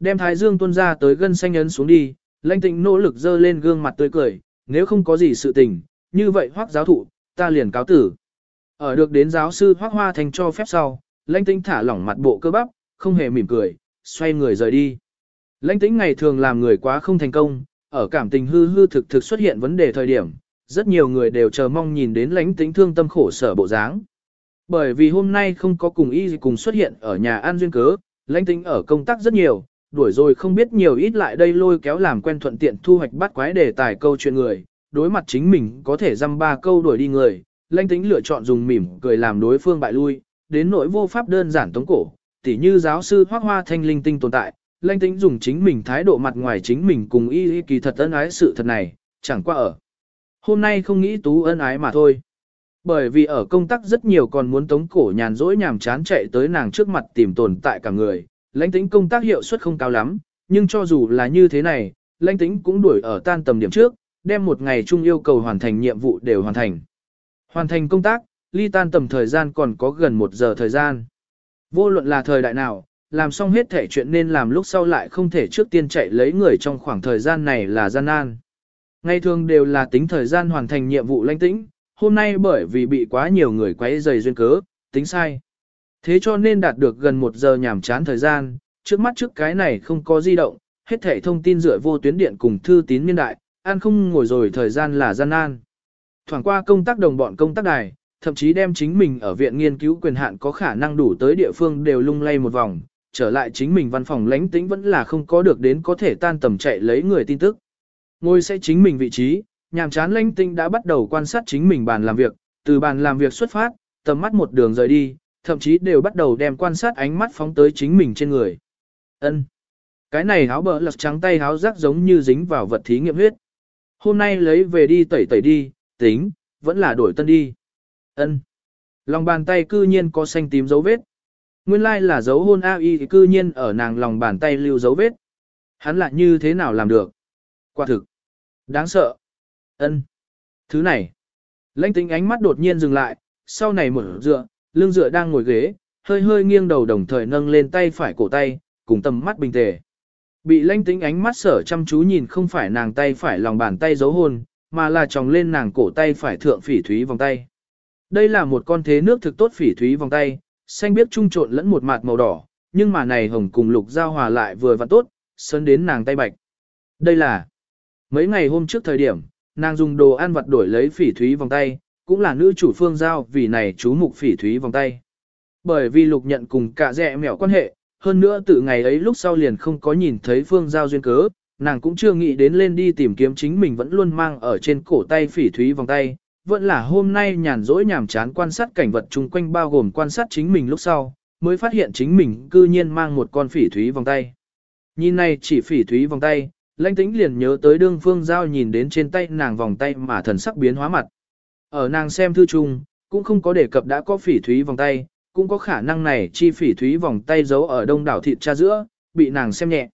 Đem thái dương tuôn ra tới gân xanh ấn xuống đi, lãnh tịnh nỗ lực dơ lên gương mặt tươi cười, nếu không có gì sự tình, như vậy hoác giáo thụ, ta liền cáo tử. Ở được đến giáo sư hoác hoa thành cho phép sau, lãnh tĩnh thả lỏng mặt bộ cơ bắp, không hề mỉm cười, xoay người rời đi. Lãnh tĩnh ngày thường làm người quá không thành công, ở cảm tình hư hư thực thực xuất hiện vấn đề thời điểm, rất nhiều người đều chờ mong nhìn đến lãnh tĩnh thương tâm khổ sở bộ dáng. Bởi vì hôm nay không có cùng y cùng xuất hiện ở nhà An Duyên cớ, lãnh tĩnh ở công tác rất nhiều, đuổi rồi không biết nhiều ít lại đây lôi kéo làm quen thuận tiện thu hoạch bắt quái đề tài câu chuyện người, đối mặt chính mình có thể dăm ba câu đuổi đi người, lãnh tính lựa chọn dùng mỉm cười làm đối phương bại lui, đến nỗi vô pháp đơn giản tống cổ, tỉ như giáo sư hoác hoa thanh linh tinh tồn tại, lãnh tính dùng chính mình thái độ mặt ngoài chính mình cùng y y kỳ thật ân ái sự thật này, chẳng qua ở. Hôm nay không nghĩ tú ân ái mà thôi. Bởi vì ở công tác rất nhiều còn muốn tống cổ nhàn rỗi nhàm chán chạy tới nàng trước mặt tìm tồn tại cả người, lãnh tĩnh công tác hiệu suất không cao lắm, nhưng cho dù là như thế này, lãnh tĩnh cũng đuổi ở tan tầm điểm trước, đem một ngày chung yêu cầu hoàn thành nhiệm vụ đều hoàn thành. Hoàn thành công tác, ly tan tầm thời gian còn có gần một giờ thời gian. Vô luận là thời đại nào, làm xong hết thể chuyện nên làm lúc sau lại không thể trước tiên chạy lấy người trong khoảng thời gian này là gian nan. Ngày thường đều là tính thời gian hoàn thành nhiệm vụ lãnh tĩnh, hôm nay bởi vì bị quá nhiều người quấy rầy duyên cớ, tính sai. Thế cho nên đạt được gần một giờ nhảm chán thời gian, trước mắt trước cái này không có di động, hết thể thông tin dựa vô tuyến điện cùng thư tín niên đại, an không ngồi rồi thời gian là gian nan. Thoảng qua công tác đồng bọn công tác đài, thậm chí đem chính mình ở viện nghiên cứu quyền hạn có khả năng đủ tới địa phương đều lung lay một vòng, trở lại chính mình văn phòng lánh tĩnh vẫn là không có được đến có thể tan tầm chạy lấy người tin tức. Ngồi sẽ chính mình vị trí, nhàm chán lánh tĩnh đã bắt đầu quan sát chính mình bàn làm việc, từ bàn làm việc xuất phát, tầm mắt một đường rời đi, thậm chí đều bắt đầu đem quan sát ánh mắt phóng tới chính mình trên người. Ân, Cái này háo bờ lật trắng tay háo rác giống như dính vào vật thí nghiệm huyết. Hôm nay lấy về đi tẩy tẩy đi, tính, vẫn là đổi tân đi. Ân. Lòng bàn tay cư nhiên có xanh tím dấu vết. Nguyên lai là dấu hôn AI thì cư nhiên ở nàng lòng bàn tay lưu dấu vết. Hắn lại như thế nào làm được? Quả thực. Đáng sợ. Ân. Thứ này. Lãnh tính ánh mắt đột nhiên dừng lại, sau này mở dựa, lưng dựa đang ngồi ghế, hơi hơi nghiêng đầu đồng thời nâng lên tay phải cổ tay, cùng tầm mắt bình tề. Bị lãnh tính ánh mắt sở chăm chú nhìn không phải nàng tay phải lòng bàn tay dấu hôn, mà là tròng lên nàng cổ tay phải thượng phỉ thúy vòng tay. Đây là một con thế nước thực tốt phỉ thúy vòng tay, xanh biếc trung trộn lẫn một mạt màu đỏ, nhưng mà này hồng cùng lục giao hòa lại vừa và tốt, sơn đến nàng tay bạch. Đây là mấy ngày hôm trước thời điểm, nàng dùng đồ ăn vặt đổi lấy phỉ thúy vòng tay, cũng là nữ chủ phương giao vì này chú mục phỉ thúy vòng tay. Bởi vì lục nhận cùng cả dẹ mẹo quan hệ, hơn nữa từ ngày ấy lúc sau liền không có nhìn thấy phương giao duyên cớ, nàng cũng chưa nghĩ đến lên đi tìm kiếm chính mình vẫn luôn mang ở trên cổ tay phỉ thúy vòng tay, vẫn là hôm nay nhàn rỗi nhàm chán quan sát cảnh vật chung quanh bao gồm quan sát chính mình lúc sau, mới phát hiện chính mình cư nhiên mang một con phỉ thúy vòng tay. Nhìn này chỉ phỉ thúy vòng tay, lãnh tĩnh liền nhớ tới đương phương giao nhìn đến trên tay nàng vòng tay mà thần sắc biến hóa mặt. Ở nàng xem thư chung, cũng không có đề cập đã có phỉ thúy vòng tay, cũng có khả năng này chi phỉ thúy vòng tay giấu ở đông đảo thịt cha giữa, bị nàng xem nhẹ.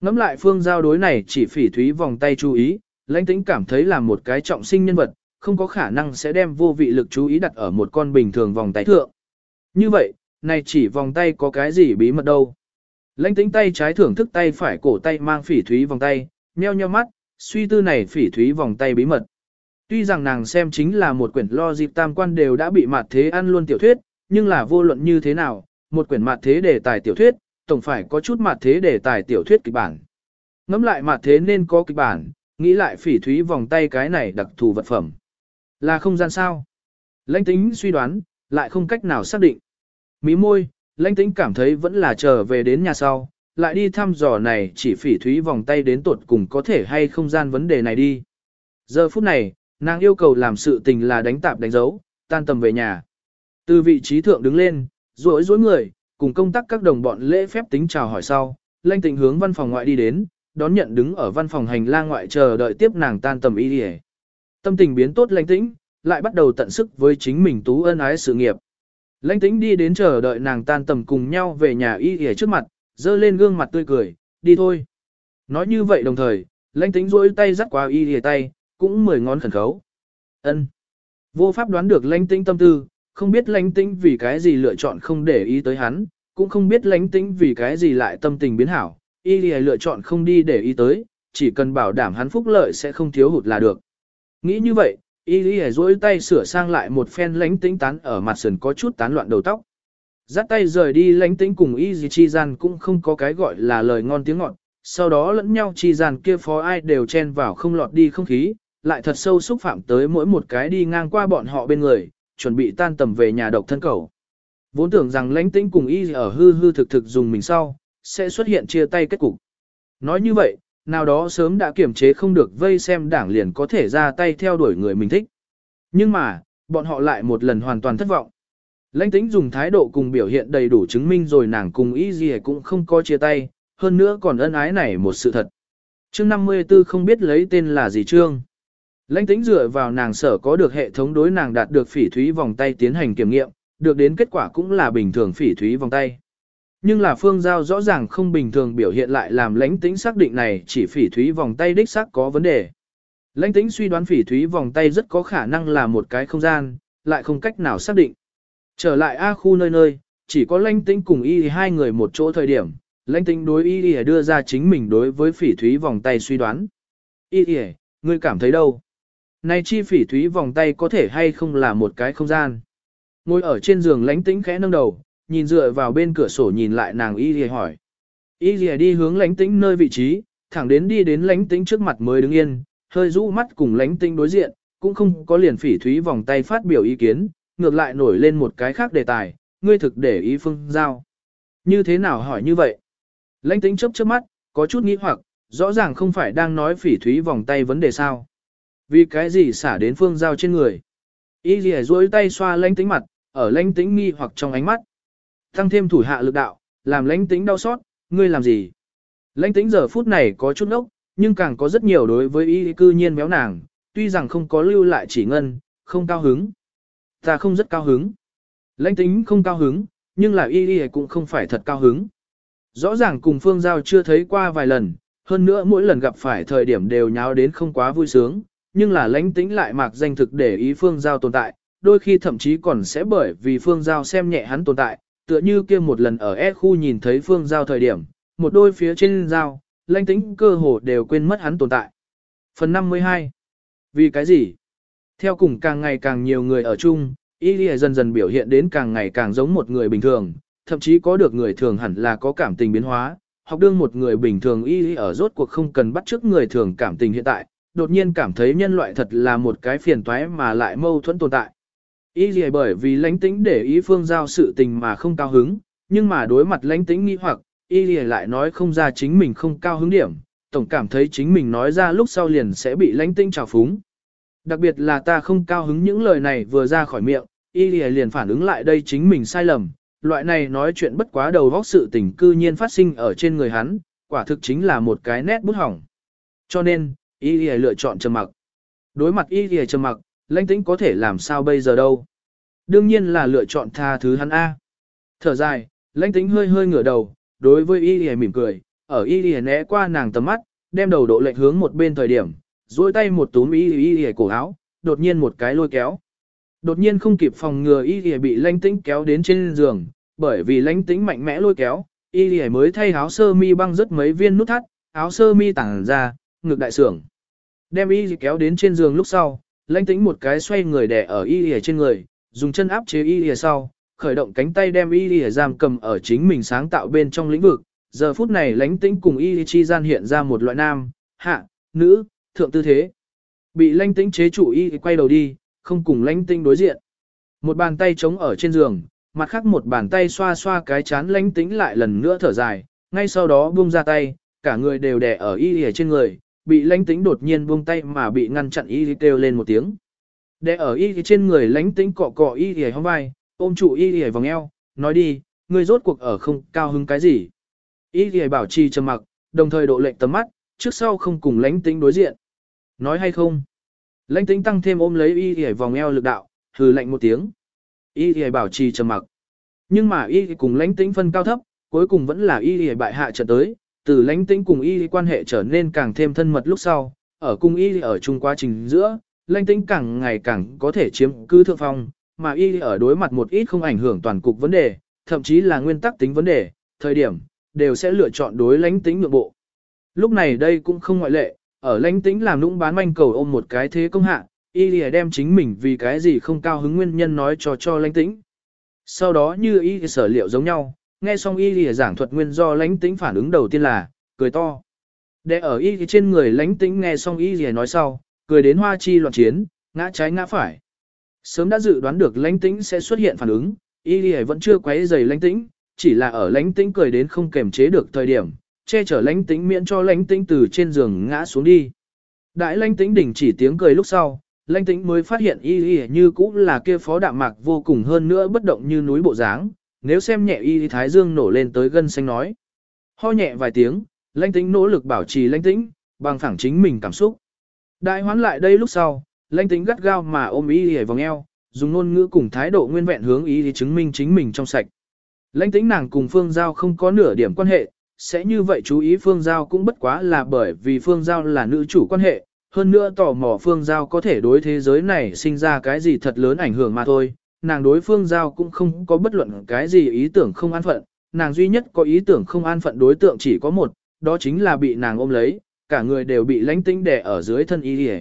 Ngắm lại phương giao đối này chỉ phỉ thúy vòng tay chú ý, lãnh tĩnh cảm thấy là một cái trọng sinh nhân vật, không có khả năng sẽ đem vô vị lực chú ý đặt ở một con bình thường vòng tay thượng. Như vậy, này chỉ vòng tay có cái gì bí mật đâu. Lãnh tĩnh tay trái thưởng thức tay phải cổ tay mang phỉ thúy vòng tay, nheo nheo mắt, suy tư này phỉ thúy vòng tay bí mật. Tuy rằng nàng xem chính là một quyển lo dịp tam quan đều đã bị mặt thế ăn luôn tiểu thuyết, nhưng là vô luận như thế nào, một quyển mặt thế đề tài tiểu thuyết, tổng phải có chút mặt thế đề tài tiểu thuyết kịch bản. Ngắm lại mặt thế nên có kịch bản, nghĩ lại phỉ thúy vòng tay cái này đặc thù vật phẩm. Là không gian sao? Lãnh tính suy đoán, lại không cách nào xác định. Mí môi, lãnh tính cảm thấy vẫn là chờ về đến nhà sau, lại đi thăm dò này chỉ phỉ thúy vòng tay đến tuột cùng có thể hay không gian vấn đề này đi. Giờ phút này, nàng yêu cầu làm sự tình là đánh tạp đánh dấu, tan tầm về nhà. Từ vị trí thượng đứng lên, rối rối người, cùng công tác các đồng bọn lễ phép tính chào hỏi sau, lanh tịnh hướng văn phòng ngoại đi đến, đón nhận đứng ở văn phòng hành lang ngoại chờ đợi tiếp nàng tan tầm y đi Tâm tình biến tốt lanh tĩnh, lại bắt đầu tận sức với chính mình tú ân ái sự nghiệp. Lanh tĩnh đi đến chờ đợi nàng tan tầm cùng nhau về nhà y y trước mặt, dơ lên gương mặt tươi cười, đi thôi. Nói như vậy đồng thời, lanh tĩnh duỗi tay dắt qua y y tay, cũng mười ngón khẩn khấu. ân Vô pháp đoán được lãnh tĩnh tâm tư, không biết lãnh tĩnh vì cái gì lựa chọn không để ý tới hắn, cũng không biết lãnh tĩnh vì cái gì lại tâm tình biến hảo, y lựa chọn không đi để ý tới, chỉ cần bảo đảm hắn phúc lợi sẽ không thiếu hụt là được. Nghĩ như vậy, y lìa duỗi tay sửa sang lại một phen lánh tĩnh tán ở mặt sườn có chút tán loạn đầu tóc. Dắt tay rời đi lánh tĩnh cùng y gì chi gian cũng không có cái gọi là lời ngon tiếng ngọt, sau đó lẫn nhau chi gian kia phó ai đều chen vào không lọt đi không khí, lại thật sâu xúc phạm tới mỗi một cái đi ngang qua bọn họ bên người, chuẩn bị tan tầm về nhà độc thân cầu. Vốn tưởng rằng lãnh tĩnh cùng y ở hư hư thực thực dùng mình sau, sẽ xuất hiện chia tay kết cục. Nói như vậy, nào đó sớm đã kiểm chế không được vây xem đảng liền có thể ra tay theo đuổi người mình thích. Nhưng mà, bọn họ lại một lần hoàn toàn thất vọng. Lãnh tĩnh dùng thái độ cùng biểu hiện đầy đủ chứng minh rồi nàng cùng y gì cũng không có chia tay, hơn nữa còn ân ái này một sự thật. Chương 54 không biết lấy tên là gì chương. Lãnh tĩnh dựa vào nàng sở có được hệ thống đối nàng đạt được phỉ thúy vòng tay tiến hành kiểm nghiệm, được đến kết quả cũng là bình thường phỉ thúy vòng tay. Nhưng là phương giao rõ ràng không bình thường biểu hiện lại làm lãnh tĩnh xác định này chỉ phỉ thúy vòng tay đích xác có vấn đề. Lãnh tĩnh suy đoán phỉ thúy vòng tay rất có khả năng là một cái không gian, lại không cách nào xác định. Trở lại A khu nơi nơi, chỉ có lãnh tĩnh cùng y hai người một chỗ thời điểm, lãnh tĩnh đối y đưa ra chính mình đối với phỉ thúy vòng tay suy đoán. Y ngươi cảm thấy đâu? Nay chi phỉ thúy vòng tay có thể hay không là một cái không gian? Ngồi ở trên giường lãnh tĩnh khẽ nâng đầu, nhìn dựa vào bên cửa sổ nhìn lại nàng y lìa hỏi. Y lìa đi hướng lãnh tĩnh nơi vị trí, thẳng đến đi đến lãnh tĩnh trước mặt mới đứng yên, hơi rũ mắt cùng lãnh tĩnh đối diện, cũng không có liền phỉ thúy vòng tay phát biểu ý kiến, ngược lại nổi lên một cái khác đề tài, ngươi thực để ý phương giao. Như thế nào hỏi như vậy? Lãnh tĩnh chớp chớp mắt, có chút nghĩ hoặc, rõ ràng không phải đang nói phỉ thúy vòng tay vấn đề sao. Vì cái gì xả đến phương giao trên người? Y lìa duỗi tay xoa lãnh tĩnh mặt, ở lãnh tĩnh nghi hoặc trong ánh mắt. Tăng thêm thủ hạ lực đạo, làm lãnh tĩnh đau xót, ngươi làm gì? Lãnh tĩnh giờ phút này có chút ốc, nhưng càng có rất nhiều đối với y cư nhiên méo nàng, tuy rằng không có lưu lại chỉ ngân, không cao hứng. Ta không rất cao hứng. Lãnh tĩnh không cao hứng, nhưng là y y cũng không phải thật cao hứng. Rõ ràng cùng Phương Giao chưa thấy qua vài lần, hơn nữa mỗi lần gặp phải thời điểm đều nháo đến không quá vui sướng, nhưng là lãnh tĩnh lại mạc danh thực để ý Phương Giao tồn tại, đôi khi thậm chí còn sẽ bởi vì Phương Giao xem nhẹ hắn tồn tại, tựa như kia một lần ở E khu nhìn thấy Phương Giao thời điểm, một đôi phía trên giao, lãnh tĩnh cơ hồ đều quên mất hắn tồn tại. Phần 52 Vì cái gì? Theo cùng càng ngày càng nhiều người ở chung, Y dần dần biểu hiện đến càng ngày càng giống một người bình thường, thậm chí có được người thường hẳn là có cảm tình biến hóa, học đương một người bình thường Y ở rốt cuộc không cần bắt chước người thường cảm tình hiện tại, đột nhiên cảm thấy nhân loại thật là một cái phiền toái mà lại mâu thuẫn tồn tại. Y gì bởi vì lãnh tĩnh để ý phương giao sự tình mà không cao hứng, nhưng mà đối mặt lãnh tĩnh nghi hoặc, y gì lại nói không ra chính mình không cao hứng điểm, tổng cảm thấy chính mình nói ra lúc sau liền sẽ bị lãnh tĩnh trào phúng. Đặc biệt là ta không cao hứng những lời này vừa ra khỏi miệng, y gì liền phản ứng lại đây chính mình sai lầm, loại này nói chuyện bất quá đầu vóc sự tình cư nhiên phát sinh ở trên người hắn, quả thực chính là một cái nét bút hỏng. Cho nên, y lìa lựa chọn trầm mặc. Đối mặt y lìa trầm mặc, lãnh tĩnh có thể làm sao bây giờ đâu. Đương nhiên là lựa chọn tha thứ hắn A. Thở dài, lãnh tĩnh hơi hơi ngửa đầu, đối với y lìa mỉm cười, ở y lìa né qua nàng tầm mắt, đem đầu độ lệnh hướng một bên thời điểm, duỗi tay một túm y y lìa cổ áo, đột nhiên một cái lôi kéo. Đột nhiên không kịp phòng ngừa y lìa bị lãnh tĩnh kéo đến trên giường, bởi vì lãnh tĩnh mạnh mẽ lôi kéo, y lìa mới thay áo sơ mi băng rất mấy viên nút thắt, áo sơ mi tản ra, ngực đại sưởng. Đem y kéo đến trên giường lúc sau, lãnh tĩnh một cái xoay người đè ở y lìa trên người, dùng chân áp chế y lìa sau, khởi động cánh tay đem y lìa giam cầm ở chính mình sáng tạo bên trong lĩnh vực. Giờ phút này lãnh tĩnh cùng y chi gian hiện ra một loại nam, hạ, nữ, thượng tư thế. Bị lãnh tĩnh chế chủ y quay đầu đi, không cùng lãnh tĩnh đối diện. Một bàn tay chống ở trên giường, mặt khác một bàn tay xoa xoa cái chán lãnh tĩnh lại lần nữa thở dài, ngay sau đó buông ra tay, cả người đều đè ở y lìa trên người, bị lãnh tĩnh đột nhiên buông tay mà bị ngăn chặn y kêu lên một tiếng. Để ở y trên người lãnh tĩnh cọ cọ y hề hóng vai, ôm trụ y hề vòng eo, nói đi, ngươi rốt cuộc ở không cao hứng cái gì. Y hề bảo trì trầm mặc, đồng thời độ lệnh tầm mắt, trước sau không cùng lãnh tĩnh đối diện. Nói hay không? Lãnh tĩnh tăng thêm ôm lấy y hề vòng eo lực đạo, hừ lạnh một tiếng. Y hề bảo trì trầm mặc. Nhưng mà y cùng lãnh tĩnh phân cao thấp, cuối cùng vẫn là y hề bại hạ trận tới, từ lãnh tĩnh cùng y quan hệ trở nên càng thêm thân mật lúc sau, ở cung y ở chung quá trình giữa, lãnh tĩnh càng ngày càng có thể chiếm cứ thượng phong, mà y ở đối mặt một ít không ảnh hưởng toàn cục vấn đề, thậm chí là nguyên tắc tính vấn đề, thời điểm, đều sẽ lựa chọn đối lãnh tĩnh nội bộ. Lúc này đây cũng không ngoại lệ, ở lãnh tĩnh làm nũng bán manh cầu ôm một cái thế công hạ, y lìa đem chính mình vì cái gì không cao hứng nguyên nhân nói cho cho lãnh tĩnh. Sau đó như y sở liệu giống nhau, nghe xong y lìa giảng thuật nguyên do lánh tĩnh phản ứng đầu tiên là, cười to. Để ở y trên người lánh tĩnh nghe xong y lìa nói sau, cười đến hoa chi loạn chiến, ngã trái ngã phải. Sớm đã dự đoán được lánh tĩnh sẽ xuất hiện phản ứng, y lìa vẫn chưa quấy giày lánh tĩnh, chỉ là ở lánh tĩnh cười đến không kềm chế được thời điểm, che chở lánh tĩnh miễn cho lánh tĩnh từ trên giường ngã xuống đi. Đại lánh tĩnh đỉnh chỉ tiếng cười lúc sau, lánh tĩnh mới phát hiện y y như cũ là kia phó đạm mạc vô cùng hơn nữa bất động như núi bộ dáng, nếu xem nhẹ y thái dương nổ lên tới gân xanh nói. Ho nhẹ vài tiếng, lãnh tĩnh nỗ lực bảo trì lãnh tĩnh, bằng phẳng chính mình cảm xúc. Đại hoán lại đây lúc sau, lãnh tĩnh gắt gao mà ôm y hề vòng eo, dùng ngôn ngữ cùng thái độ nguyên vẹn hướng y chứng minh chính mình trong sạch. Lãnh tĩnh nàng cùng Phương Giao không có nửa điểm quan hệ, sẽ như vậy chú ý Phương Giao cũng bất quá là bởi vì Phương Giao là nữ chủ quan hệ, hơn nữa tò mò Phương Giao có thể đối thế giới này sinh ra cái gì thật lớn ảnh hưởng mà thôi, nàng đối Phương Giao cũng không có bất luận cái gì ý tưởng không an phận, nàng duy nhất có ý tưởng không an phận đối tượng chỉ có một, đó chính là bị nàng ôm lấy, cả người đều bị lãnh tĩnh đè ở dưới thân y lìa.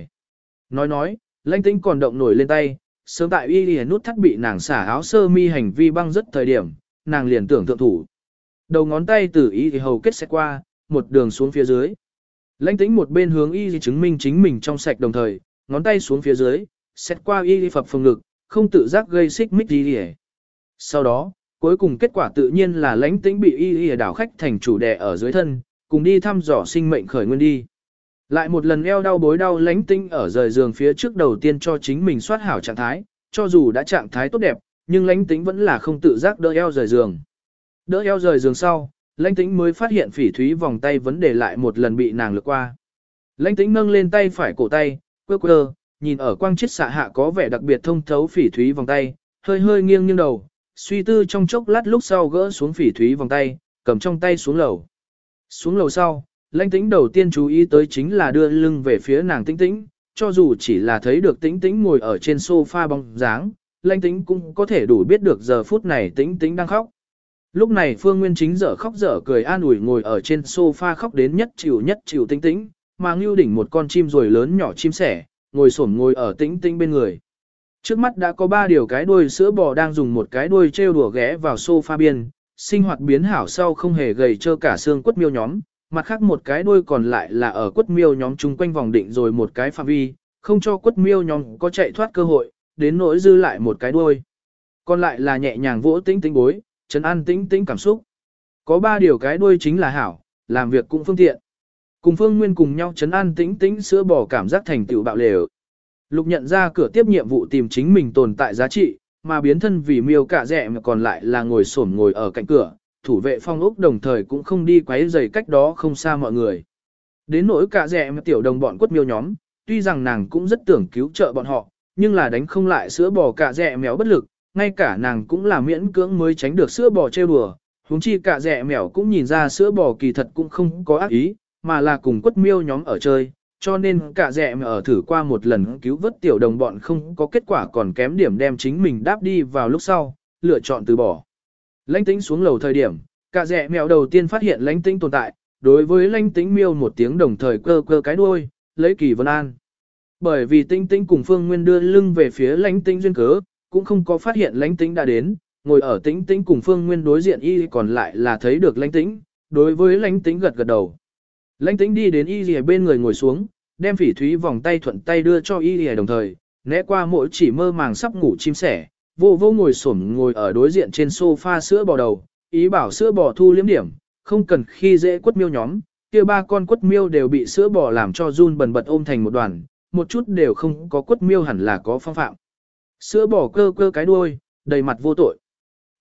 Nói nói, lãnh tĩnh còn động nổi lên tay, sớm tại y lìa nút thắt bị nàng xả áo sơ mi hành vi băng rất thời điểm, nàng liền tưởng thượng thủ. Đầu ngón tay từ y thì hầu kết sẽ qua, một đường xuống phía dưới. Lãnh tĩnh một bên hướng y chứng minh chính mình trong sạch đồng thời, ngón tay xuống phía dưới, xét qua y phập phồng ngực, không tự giác gây xích mích y Sau đó, cuối cùng kết quả tự nhiên là lãnh tĩnh bị y y đảo khách thành chủ đẻ ở dưới thân, cùng đi thăm dò sinh mệnh khởi nguyên đi. Lại một lần eo đau bối đau lãnh tĩnh ở rời giường phía trước đầu tiên cho chính mình soát hảo trạng thái, cho dù đã trạng thái tốt đẹp, nhưng lãnh tĩnh vẫn là không tự giác đỡ eo rời giường. Đỡ eo rời giường sau, lãnh tĩnh mới phát hiện phỉ thúy vòng tay vấn đề lại một lần bị nàng lược qua. Lãnh tĩnh nâng lên tay phải cổ tay, quơ quơ, nhìn ở quang chiết xạ hạ có vẻ đặc biệt thông thấu phỉ thúy vòng tay, hơi hơi nghiêng nghiêng đầu, suy tư trong chốc lát lúc sau gỡ xuống phỉ thúy vòng tay, cầm trong tay xuống lầu. Xuống lầu sau, lãnh tĩnh đầu tiên chú ý tới chính là đưa lưng về phía nàng tĩnh tĩnh, cho dù chỉ là thấy được tĩnh tĩnh ngồi ở trên sofa bóng dáng, lãnh tĩnh cũng có thể đủ biết được giờ phút này tĩnh tĩnh đang khóc. Lúc này Phương Nguyên chính dở khóc dở cười an ủi ngồi ở trên sofa khóc đến nhất chịu nhất chịu tĩnh tĩnh, mà ngưu đỉnh một con chim rồi lớn nhỏ chim sẻ, ngồi xổm ngồi ở tĩnh tĩnh bên người. Trước mắt đã có ba điều cái đuôi sữa bò đang dùng một cái đuôi treo đùa ghé vào sofa biên, sinh hoạt biến hảo sau không hề gầy trơ cả xương quất miêu nhóm, mặt khác một cái đuôi còn lại là ở quất miêu nhóm chung quanh vòng định rồi một cái phạm vi, không cho quất miêu nhóm có chạy thoát cơ hội, đến nỗi dư lại một cái đuôi. Còn lại là nhẹ nhàng vỗ tĩnh tĩnh bối, chấn an tĩnh tĩnh cảm xúc. Có ba điều cái đuôi chính là hảo, làm việc cũng phương tiện. Cùng Phương Nguyên cùng nhau chấn an tĩnh tĩnh sữa bò cảm giác thành tựu bạo lều. Lục nhận ra cửa tiếp nhiệm vụ tìm chính mình tồn tại giá trị, mà biến thân vì miêu cả rẻ mà còn lại là ngồi xổm ngồi ở cạnh cửa, thủ vệ phong ốc đồng thời cũng không đi quấy giày cách đó không xa mọi người. Đến nỗi cả rẻ mà tiểu đồng bọn quất miêu nhóm, tuy rằng nàng cũng rất tưởng cứu trợ bọn họ, nhưng là đánh không lại sữa bò cả rẻ mèo bất lực, ngay cả nàng cũng là miễn cưỡng mới tránh được sữa bò trêu đùa. Huống chi cả rẻ mèo cũng nhìn ra sữa bò kỳ thật cũng không có ác ý, mà là cùng quất miêu nhóm ở chơi, cho nên cả dẹ mà ở thử qua một lần cứu vớt tiểu đồng bọn không có kết quả còn kém điểm đem chính mình đáp đi vào lúc sau, lựa chọn từ bỏ. Lãnh tĩnh xuống lầu thời điểm, cả dẹ mèo đầu tiên phát hiện lãnh tĩnh tồn tại, đối với lãnh tĩnh miêu một tiếng đồng thời cơ cơ cái đuôi, lấy kỳ vân an. Bởi vì tinh tinh cùng Phương Nguyên đưa lưng về phía lãnh tĩnh duyên cớ, cũng không có phát hiện lãnh tĩnh đã đến, ngồi ở tĩnh tĩnh cùng Phương Nguyên đối diện y còn lại là thấy được lãnh tĩnh, đối với lãnh tĩnh gật gật đầu. Lãnh tĩnh đi đến y lìa bên người ngồi xuống, đem phỉ thúy vòng tay thuận tay đưa cho y lìa đồng thời, né qua mỗi chỉ mơ màng sắp ngủ chim sẻ, vô vô ngồi xổm ngồi ở đối diện trên sofa sữa bò đầu, ý bảo sữa bò thu liếm điểm, không cần khi dễ quất miêu nhóm, kia ba con quất miêu đều bị sữa bò làm cho run bần bật ôm thành một đoàn, một chút đều không có quất miêu hẳn là có phong phạm. Sữa bò cơ cơ cái đuôi, đầy mặt vô tội.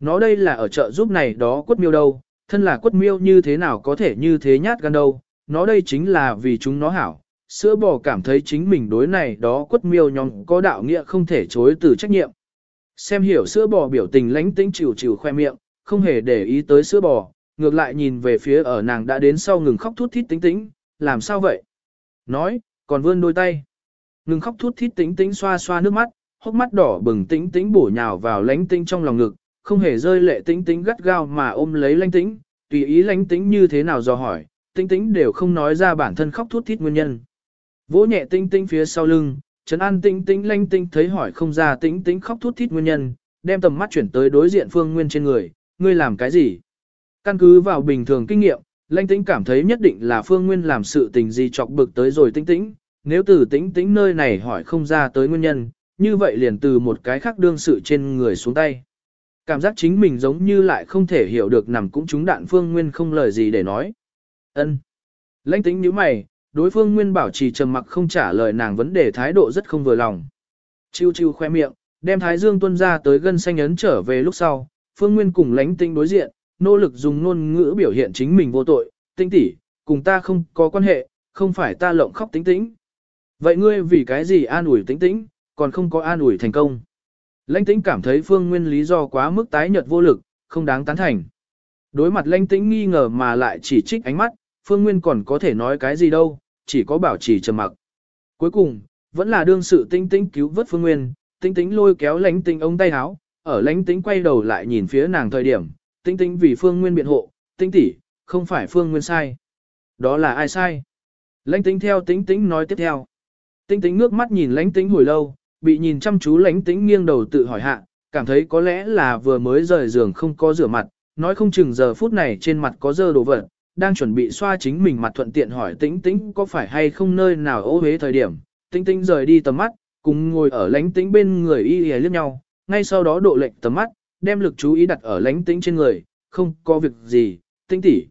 Nó đây là ở chợ giúp này đó quất miêu đâu, thân là quất miêu như thế nào có thể như thế nhát gan đâu, nó đây chính là vì chúng nó hảo. Sữa bò cảm thấy chính mình đối này đó quất miêu nhóm có đạo nghĩa không thể chối từ trách nhiệm. Xem hiểu sữa bò biểu tình lánh tĩnh chịu chịu khoe miệng, không hề để ý tới sữa bò, ngược lại nhìn về phía ở nàng đã đến sau ngừng khóc thút thít tính tĩnh, làm sao vậy? Nói, còn vươn đôi tay. Ngừng khóc thút thít tính tĩnh xoa xoa nước mắt, hốc mắt đỏ bừng tính tĩnh bổ nhào vào lánh tĩnh trong lòng ngực, không hề rơi lệ tính tĩnh gắt gao mà ôm lấy lánh tĩnh, tùy ý lánh tĩnh như thế nào do hỏi, Tinh tĩnh đều không nói ra bản thân khóc thút thít nguyên nhân. Vỗ nhẹ tinh tinh phía sau lưng, Trấn An tinh tinh lanh tinh thấy hỏi không ra tinh tinh khóc thút thít nguyên nhân, đem tầm mắt chuyển tới đối diện Phương Nguyên trên người, ngươi làm cái gì? Căn cứ vào bình thường kinh nghiệm, lanh tinh cảm thấy nhất định là Phương Nguyên làm sự tình gì chọc bực tới rồi tinh tĩnh, nếu từ tinh tĩnh nơi này hỏi không ra tới nguyên nhân, như vậy liền từ một cái khác đương sự trên người xuống tay. Cảm giác chính mình giống như lại không thể hiểu được nằm cũng trúng đạn Phương Nguyên không lời gì để nói. Ân. Lãnh tính như mày, đối phương Nguyên bảo trì trầm mặc không trả lời nàng vấn đề thái độ rất không vừa lòng. Chiêu chiêu khoe miệng, đem thái dương tuân ra tới gân xanh ấn trở về lúc sau, Phương Nguyên cùng lãnh tính đối diện, nỗ lực dùng ngôn ngữ biểu hiện chính mình vô tội, tinh tỷ, cùng ta không có quan hệ, không phải ta lộng khóc tính tĩnh. Vậy ngươi vì cái gì an ủi tính tĩnh, còn không có an ủi thành công? Lãnh tĩnh cảm thấy phương nguyên lý do quá mức tái nhợt vô lực, không đáng tán thành. Đối mặt lãnh tĩnh nghi ngờ mà lại chỉ trích ánh mắt, phương nguyên còn có thể nói cái gì đâu, chỉ có bảo trì trầm mặc. Cuối cùng, vẫn là đương sự tinh Tinh cứu vớt phương nguyên, tinh Tinh lôi kéo Lánh Tinh ống tay háo, ở Lánh Tinh quay đầu lại nhìn phía nàng thời điểm, tinh Tinh vì phương nguyên biện hộ, tinh tỷ, không phải phương nguyên sai. Đó là ai sai? Lánh Tinh theo Tinh Tinh nói tiếp theo. Tinh Tinh ngước mắt nhìn Lánh Tinh hồi lâu, bị nhìn chăm chú Lánh Tinh nghiêng đầu tự hỏi hạ, cảm thấy có lẽ là vừa mới rời giường không có rửa mặt, nói không chừng giờ phút này trên mặt có dơ đồ vật, đang chuẩn bị xoa chính mình mặt thuận tiện hỏi tĩnh tĩnh có phải hay không nơi nào ô hế thời điểm, tĩnh tĩnh rời đi tầm mắt, cùng ngồi ở lãnh tĩnh bên người y y liếc nhau, ngay sau đó độ lệnh tầm mắt, đem lực chú ý đặt ở lãnh tĩnh trên người, không có việc gì, tĩnh tỷ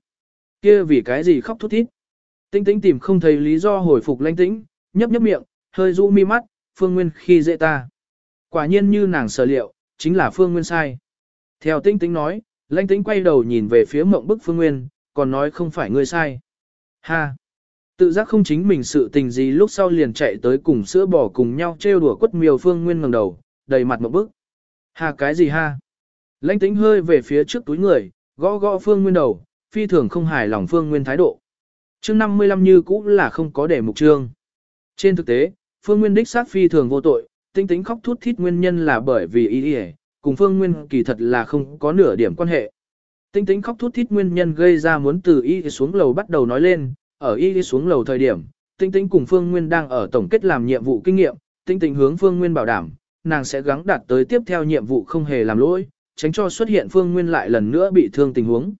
kia vì cái gì khóc thút thít. Tĩnh tĩnh tìm không thấy lý do hồi phục lãnh tĩnh, nhấp nhấp miệng, hơi rũ mi mắt, Phương Nguyên khi dễ ta. Quả nhiên như nàng sở liệu, chính là Phương Nguyên sai. Theo tĩnh tĩnh nói, lãnh tĩnh quay đầu nhìn về phía mộng bức Phương Nguyên, còn nói không phải ngươi sai. Ha! Tự giác không chính mình sự tình gì lúc sau liền chạy tới cùng sữa bò cùng nhau trêu đùa quất miều Phương Nguyên ngẩng đầu, đầy mặt một bức. Ha cái gì ha? Lãnh tĩnh hơi về phía trước túi người, gõ gõ Phương Nguyên đầu, phi thường không hài lòng Phương Nguyên thái độ. Chương 55 như cũ là không có để mục trương. Trên thực tế, Phương Nguyên đích sát phi thường vô tội, tinh tính khóc thút thít nguyên nhân là bởi vì ý ý, cùng Phương Nguyên kỳ thật là không có nửa điểm quan hệ. Tinh tính khóc thút thít nguyên nhân gây ra muốn từ y xuống lầu bắt đầu nói lên, ở y xuống lầu thời điểm, tinh tính cùng Phương Nguyên đang ở tổng kết làm nhiệm vụ kinh nghiệm, tinh tính hướng Phương Nguyên bảo đảm, nàng sẽ gắng đạt tới tiếp theo nhiệm vụ không hề làm lỗi, tránh cho xuất hiện Phương Nguyên lại lần nữa bị thương tình huống.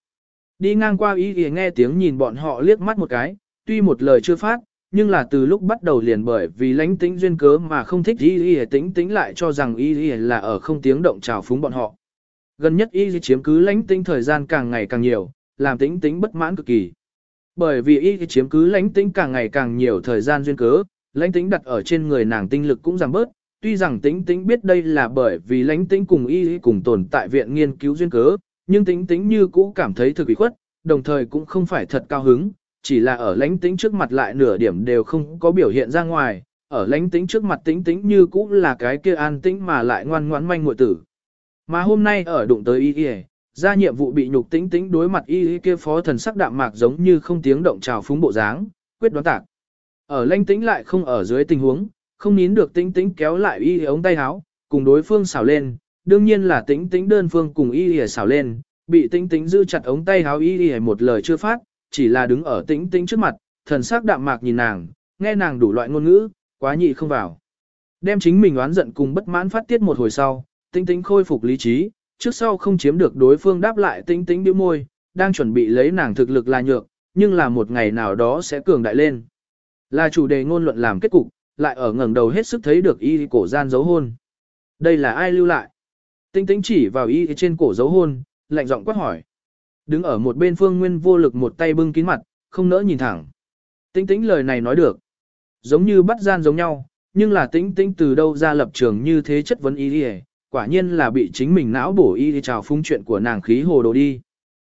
Đi ngang qua y y nghe tiếng nhìn bọn họ liếc mắt một cái, tuy một lời chưa phát, nhưng là từ lúc bắt đầu liền bởi vì lãnh tinh duyên cớ mà không thích y y tính tính lại cho rằng y y là ở không tiếng động chào phúng bọn họ. Gần nhất y chiếm cứ lãnh tĩnh thời gian càng ngày càng nhiều, làm tĩnh tĩnh bất mãn cực kỳ. Bởi vì y chiếm cứ lãnh tĩnh càng ngày càng nhiều thời gian duyên cớ, lãnh tĩnh đặt ở trên người nàng tinh lực cũng giảm bớt, tuy rằng tĩnh tĩnh biết đây là bởi vì lãnh tĩnh cùng y cùng tồn tại viện nghiên cứu duyên cớ, nhưng tĩnh tĩnh như cũ cảm thấy thực bị khuất, đồng thời cũng không phải thật cao hứng, chỉ là ở lãnh tĩnh trước mặt lại nửa điểm đều không có biểu hiện ra ngoài, ở lãnh tĩnh trước mặt tĩnh tĩnh như cũ là cái kia an tĩnh mà lại ngoan ngoãn manh muội tử. Mà hôm nay ở đụng tới y y, ra nhiệm vụ bị nhục tĩnh tĩnh đối mặt y y kia phó thần sắc đạm mạc giống như không tiếng động trào phúng bộ dáng, quyết đoán tạc. Ở lãnh tĩnh lại không ở dưới tình huống, không nín được tĩnh tĩnh kéo lại y y ống tay áo, cùng đối phương xảo lên, đương nhiên là tĩnh tĩnh đơn phương cùng y y xảo lên, bị tĩnh tĩnh giữ chặt ống tay áo y y một lời chưa phát, chỉ là đứng ở tĩnh tĩnh trước mặt, thần sắc đạm mạc nhìn nàng, nghe nàng đủ loại ngôn ngữ, quá nhị không vào. Đem chính mình oán giận cùng bất mãn phát tiết một hồi sau, Tinh tinh khôi phục lý trí, trước sau không chiếm được đối phương đáp lại Tinh tinh bĩu môi, đang chuẩn bị lấy nàng thực lực là nhược, nhưng là một ngày nào đó sẽ cường đại lên. Là chủ đề ngôn luận làm kết cục, lại ở ngẩng đầu hết sức thấy được y cổ gian dấu hôn. Đây là ai lưu lại? Tinh tinh chỉ vào y trên cổ dấu hôn, lạnh giọng quát hỏi. Đứng ở một bên phương nguyên vô lực một tay bưng kín mặt, không nỡ nhìn thẳng. Tinh tinh lời này nói được. Giống như bắt gian giống nhau, nhưng là tinh tinh từ đâu ra lập trường như thế chất vấn y quả nhiên là bị chính mình não bổ y đi trào phung chuyện của nàng khí hồ đồ đi.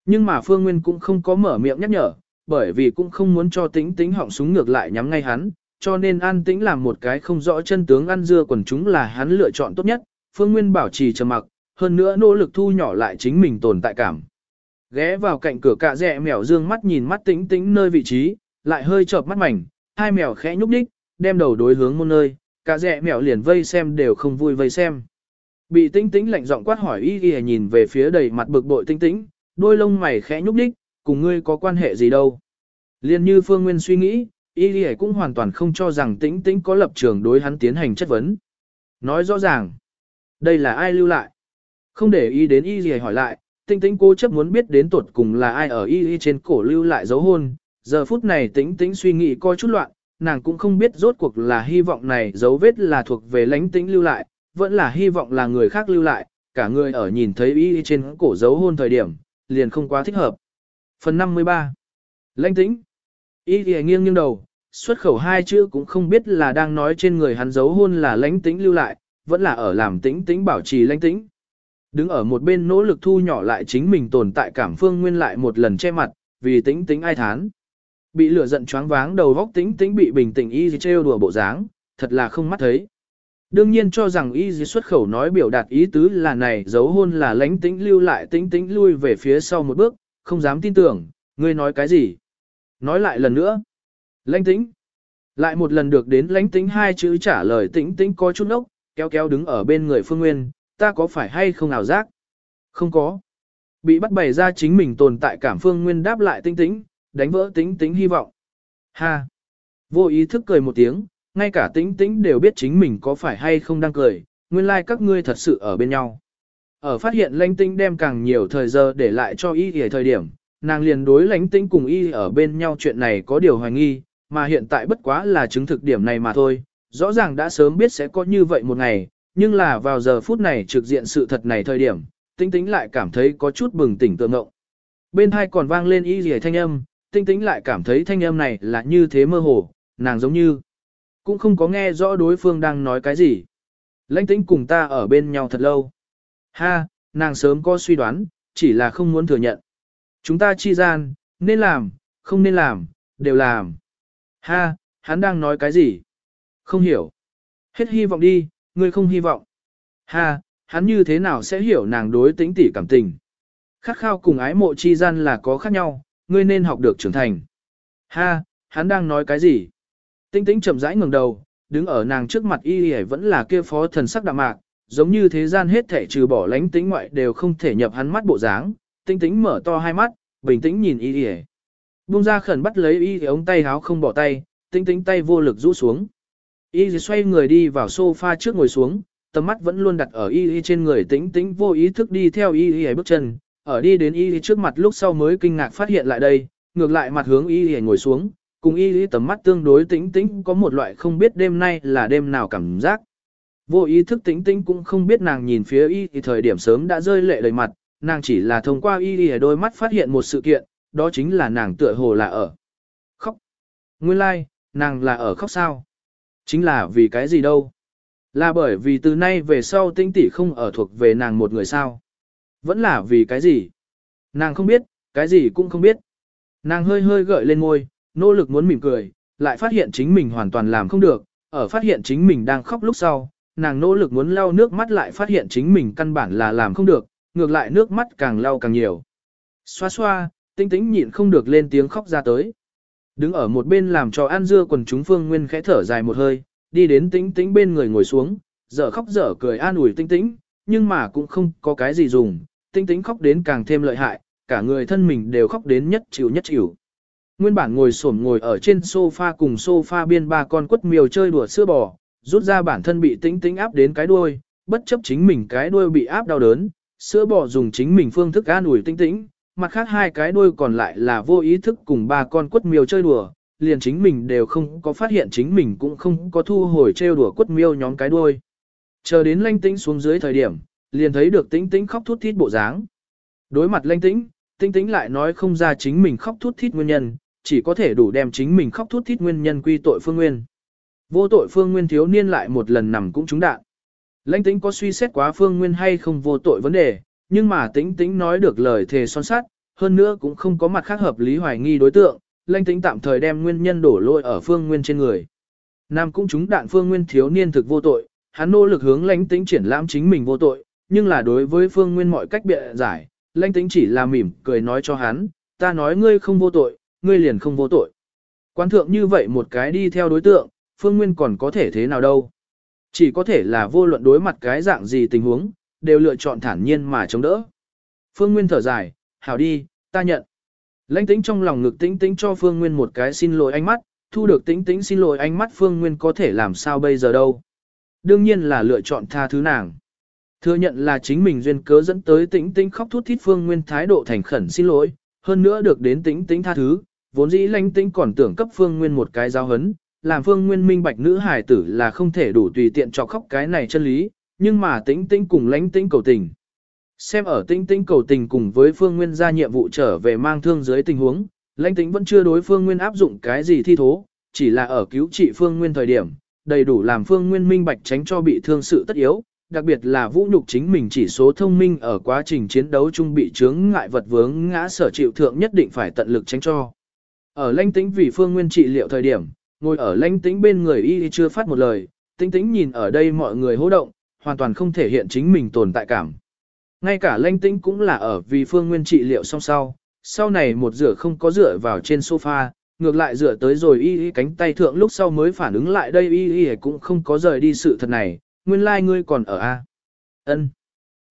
Nhưng mà phương nguyên cũng không có mở miệng nhắc nhở, bởi vì cũng không muốn cho tĩnh tĩnh họng súng ngược lại nhắm ngay hắn, cho nên an tĩnh làm một cái không rõ chân tướng ăn dưa quần chúng là hắn lựa chọn tốt nhất, phương nguyên bảo trì trầm mặc, hơn nữa nỗ lực thu nhỏ lại chính mình tồn tại cảm. Ghé vào cạnh cửa cạ rẽ mèo dương mắt nhìn mắt tĩnh tĩnh nơi vị trí, lại hơi chợp mắt mảnh, hai mèo khẽ nhúc nhích, đem đầu đối hướng môn nơi, cạ rẽ mèo liền vây xem đều không vui vây xem. Bị Tinh tĩnh lạnh giọng quát hỏi y y nhìn về phía đầy mặt bực bội Tinh tĩnh, đôi lông mày khẽ nhúc nhích, cùng ngươi có quan hệ gì đâu. Liên như Phương Nguyên suy nghĩ, y lì cũng hoàn toàn không cho rằng tĩnh tĩnh có lập trường đối hắn tiến hành chất vấn. Nói rõ ràng, đây là ai lưu lại. Không để ý đến y lì hỏi lại, Tinh tĩnh cố chấp muốn biết đến tuột cùng là ai ở y y trên cổ lưu lại dấu hôn. Giờ phút này tĩnh tĩnh suy nghĩ coi chút loạn, nàng cũng không biết rốt cuộc là hy vọng này dấu vết là thuộc về lánh tĩnh lưu lại, vẫn là hy vọng là người khác lưu lại, cả người ở nhìn thấy y trên cổ dấu hôn thời điểm, liền không quá thích hợp. Phần 53 Lãnh tĩnh Y thì nghiêng nghiêng đầu, xuất khẩu hai chữ cũng không biết là đang nói trên người hắn dấu hôn là lãnh tĩnh lưu lại, vẫn là ở làm tĩnh tĩnh bảo trì lãnh tĩnh. Đứng ở một bên nỗ lực thu nhỏ lại chính mình tồn tại cảm phương nguyên lại một lần che mặt, vì tĩnh tĩnh ai thán. Bị lửa giận choáng váng đầu góc tĩnh tĩnh bị bình tĩnh y trêu đùa bộ dáng, thật là không mắt thấy. Đương nhiên cho rằng y dì xuất khẩu nói biểu đạt ý tứ là này dấu hôn là lánh tĩnh lưu lại tĩnh tĩnh lui về phía sau một bước, không dám tin tưởng, ngươi nói cái gì. Nói lại lần nữa. Lãnh tĩnh. Lại một lần được đến lãnh tĩnh hai chữ trả lời tĩnh tĩnh có chút ốc, kéo kéo đứng ở bên người phương nguyên, ta có phải hay không ảo giác? Không có. Bị bắt bày ra chính mình tồn tại cảm phương nguyên đáp lại tĩnh tĩnh, đánh vỡ tĩnh tĩnh hy vọng. Ha. Vô ý thức cười một tiếng, ngay cả tĩnh tĩnh đều biết chính mình có phải hay không đang cười, nguyên lai like các ngươi thật sự ở bên nhau. Ở phát hiện lãnh tĩnh đem càng nhiều thời giờ để lại cho y ở thời điểm, nàng liền đối lãnh tĩnh cùng y ở bên nhau chuyện này có điều hoài nghi, mà hiện tại bất quá là chứng thực điểm này mà thôi, rõ ràng đã sớm biết sẽ có như vậy một ngày, nhưng là vào giờ phút này trực diện sự thật này thời điểm, tĩnh tĩnh lại cảm thấy có chút bừng tỉnh tượng ngộng. Bên hai còn vang lên y rìa thanh âm, tinh tĩnh lại cảm thấy thanh âm này là như thế mơ hồ, nàng giống như cũng không có nghe rõ đối phương đang nói cái gì. Lãnh tĩnh cùng ta ở bên nhau thật lâu. Ha, nàng sớm có suy đoán, chỉ là không muốn thừa nhận. Chúng ta chi gian, nên làm, không nên làm, đều làm. Ha, hắn đang nói cái gì? Không hiểu. Hết hy vọng đi, ngươi không hy vọng. Ha, hắn như thế nào sẽ hiểu nàng đối tính tỉ cảm tình? Khát khao cùng ái mộ chi gian là có khác nhau, ngươi nên học được trưởng thành. Ha, hắn đang nói cái gì? Tinh tĩnh chậm rãi ngẩng đầu, đứng ở nàng trước mặt y y vẫn là kia phó thần sắc đạm mạc, giống như thế gian hết thể trừ bỏ lánh tính ngoại đều không thể nhập hắn mắt bộ dáng. Tinh tĩnh mở to hai mắt, bình tĩnh nhìn y y. Bung ra khẩn bắt lấy y y ống tay háo không bỏ tay, tinh tĩnh tay vô lực rũ xuống. Y y xoay người đi vào sofa trước ngồi xuống, tầm mắt vẫn luôn đặt ở y y trên người tĩnh tĩnh vô ý thức đi theo y y bước chân, ở đi đến y y trước mặt lúc sau mới kinh ngạc phát hiện lại đây, ngược lại mặt hướng y y ngồi xuống, cùng y y tầm mắt tương đối tĩnh tĩnh có một loại không biết đêm nay là đêm nào cảm giác. Vô ý thức tĩnh tĩnh cũng không biết nàng nhìn phía y thì thời điểm sớm đã rơi lệ đầy mặt, nàng chỉ là thông qua y y đôi mắt phát hiện một sự kiện, đó chính là nàng tựa hồ là ở khóc. Nguyên lai, like, nàng là ở khóc sao? Chính là vì cái gì đâu? Là bởi vì từ nay về sau tinh tỷ không ở thuộc về nàng một người sao? Vẫn là vì cái gì? Nàng không biết, cái gì cũng không biết. Nàng hơi hơi gợi lên môi, nỗ lực muốn mỉm cười, lại phát hiện chính mình hoàn toàn làm không được, ở phát hiện chính mình đang khóc lúc sau, nàng nỗ lực muốn lau nước mắt lại phát hiện chính mình căn bản là làm không được, ngược lại nước mắt càng lau càng nhiều. Xoa xoa, tinh tĩnh nhịn không được lên tiếng khóc ra tới. Đứng ở một bên làm cho An Dưa quần chúng Phương Nguyên khẽ thở dài một hơi, đi đến tĩnh tĩnh bên người ngồi xuống, dở khóc dở cười an ủi tinh tĩnh, nhưng mà cũng không có cái gì dùng, tinh tĩnh khóc đến càng thêm lợi hại, cả người thân mình đều khóc đến nhất chịu nhất chịu. Nguyên bản ngồi xổm ngồi ở trên sofa cùng sofa biên ba con quất miều chơi đùa sữa bò, rút ra bản thân bị tĩnh tĩnh áp đến cái đuôi, bất chấp chính mình cái đuôi bị áp đau đớn, sữa bò dùng chính mình phương thức an ủi tĩnh tĩnh, mặt khác hai cái đuôi còn lại là vô ý thức cùng ba con quất miêu chơi đùa, liền chính mình đều không có phát hiện chính mình cũng không có thu hồi trêu đùa quất miêu nhóm cái đuôi. Chờ đến lanh tĩnh xuống dưới thời điểm, liền thấy được tĩnh tĩnh khóc thút thít bộ dáng. Đối mặt lanh tĩnh, tĩnh tĩnh lại nói không ra chính mình khóc thút thít nguyên nhân, chỉ có thể đủ đem chính mình khóc thút thít nguyên nhân quy tội phương nguyên. Vô tội phương nguyên thiếu niên lại một lần nằm cũng trúng đạn. Lãnh tĩnh có suy xét quá phương nguyên hay không vô tội vấn đề, nhưng mà tĩnh tĩnh nói được lời thề son sát, hơn nữa cũng không có mặt khác hợp lý hoài nghi đối tượng, lãnh tĩnh tạm thời đem nguyên nhân đổ lỗi ở phương nguyên trên người. Nam cũng trúng đạn phương nguyên thiếu niên thực vô tội, hắn nỗ lực hướng lãnh tĩnh triển lãm chính mình vô tội, nhưng là đối với phương nguyên mọi cách bịa giải, lãnh tĩnh chỉ là mỉm cười nói cho hắn, ta nói ngươi không vô tội, ngươi liền không vô tội. Quan thượng như vậy một cái đi theo đối tượng, phương nguyên còn có thể thế nào đâu. Chỉ có thể là vô luận đối mặt cái dạng gì tình huống, đều lựa chọn thản nhiên mà chống đỡ. Phương Nguyên thở dài, hảo đi, ta nhận. Lãnh tĩnh trong lòng ngực tĩnh tĩnh cho Phương Nguyên một cái xin lỗi ánh mắt, thu được tĩnh tĩnh xin lỗi ánh mắt Phương Nguyên có thể làm sao bây giờ đâu. Đương nhiên là lựa chọn tha thứ nàng. Thừa nhận là chính mình duyên cớ dẫn tới tĩnh tĩnh khóc thút thít Phương Nguyên thái độ thành khẩn xin lỗi, hơn nữa được đến tĩnh tĩnh tha thứ, vốn dĩ lãnh tĩnh còn tưởng cấp Phương Nguyên một cái giáo hấn, làm Phương Nguyên minh bạch nữ hải tử là không thể đủ tùy tiện cho khóc cái này chân lý, nhưng mà tĩnh tĩnh cùng lãnh tĩnh cầu tình. Xem ở tĩnh tĩnh cầu tình cùng với Phương Nguyên ra nhiệm vụ trở về mang thương dưới tình huống, lãnh tĩnh vẫn chưa đối Phương Nguyên áp dụng cái gì thi thố, chỉ là ở cứu trị Phương Nguyên thời điểm, đầy đủ làm Phương Nguyên minh bạch tránh cho bị thương sự tất yếu, đặc biệt là vũ nhục chính mình chỉ số thông minh ở quá trình chiến đấu chung bị chướng ngại vật vướng ngã sở chịu thượng nhất định phải tận lực tránh cho. Ở lãnh tĩnh vì Phương Nguyên trị liệu thời điểm, ngồi ở lãnh tĩnh bên người y chưa phát một lời, tĩnh tĩnh nhìn ở đây mọi người hô động, hoàn toàn không thể hiện chính mình tồn tại cảm. Ngay cả lãnh tĩnh cũng là ở vì phương nguyên trị liệu song sau, sau này một rửa không có rửa vào trên sofa, ngược lại rửa tới rồi y y cánh tay thượng lúc sau mới phản ứng lại đây y y cũng không có rời đi sự thật này, nguyên lai like ngươi còn ở a. Ân.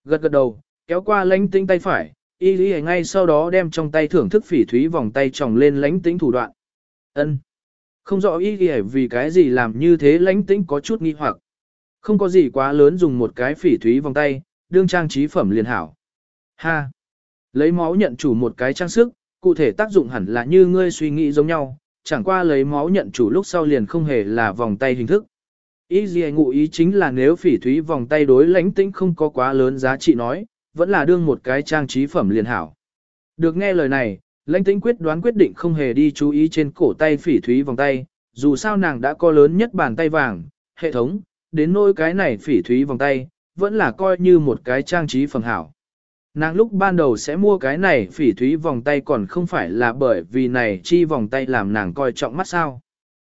Gật gật đầu, kéo qua lãnh tĩnh tay phải, y y ngay sau đó đem trong tay thưởng thức phỉ thúy vòng tay tròng lên lãnh tĩnh thủ đoạn. Ân. Không rõ y y vì cái gì làm như thế lãnh tĩnh có chút nghi hoặc. Không có gì quá lớn dùng một cái phỉ thúy vòng tay, đương trang trí phẩm liền hảo. Ha! Lấy máu nhận chủ một cái trang sức, cụ thể tác dụng hẳn là như ngươi suy nghĩ giống nhau, chẳng qua lấy máu nhận chủ lúc sau liền không hề là vòng tay hình thức. Ý gì ngụ ý chính là nếu phỉ thúy vòng tay đối lãnh tĩnh không có quá lớn giá trị nói, vẫn là đương một cái trang trí phẩm liền hảo. Được nghe lời này, lãnh tĩnh quyết đoán quyết định không hề đi chú ý trên cổ tay phỉ thúy vòng tay, dù sao nàng đã có lớn nhất bàn tay vàng, hệ thống, đến nỗi cái này phỉ thúy vòng tay, vẫn là coi như một cái trang trí phẩm hảo. Nàng lúc ban đầu sẽ mua cái này phỉ thúy vòng tay còn không phải là bởi vì này chi vòng tay làm nàng coi trọng mắt sao.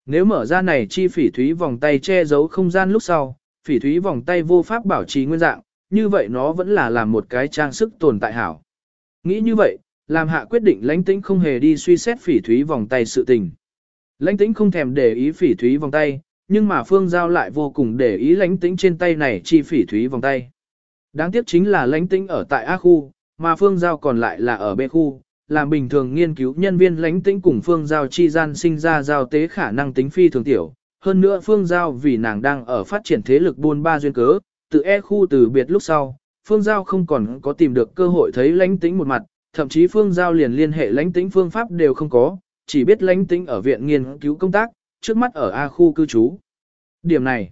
Nếu mở ra này chi phỉ thúy vòng tay che giấu không gian lúc sau, phỉ thúy vòng tay vô pháp bảo trì nguyên dạng, như vậy nó vẫn là làm một cái trang sức tồn tại hảo. Nghĩ như vậy, làm hạ quyết định lãnh tĩnh không hề đi suy xét phỉ thúy vòng tay sự tình. Lãnh tĩnh không thèm để ý phỉ thúy vòng tay, nhưng mà Phương Giao lại vô cùng để ý lãnh tĩnh trên tay này chi phỉ thúy vòng tay. Đáng tiếc chính là lãnh tĩnh ở tại A khu, mà Phương Giao còn lại là ở B khu, làm bình thường nghiên cứu nhân viên lãnh tĩnh cùng Phương Giao chi gian sinh ra giao tế khả năng tính phi thường tiểu. Hơn nữa Phương Giao vì nàng đang ở phát triển thế lực buôn ba duyên cớ, từ E khu từ biệt lúc sau, Phương Giao không còn có tìm được cơ hội thấy lánh tĩnh một mặt, thậm chí Phương Giao liền liên hệ lánh tĩnh phương pháp đều không có, chỉ biết lánh tĩnh ở viện nghiên cứu công tác, trước mắt ở A khu cư trú. Điểm này.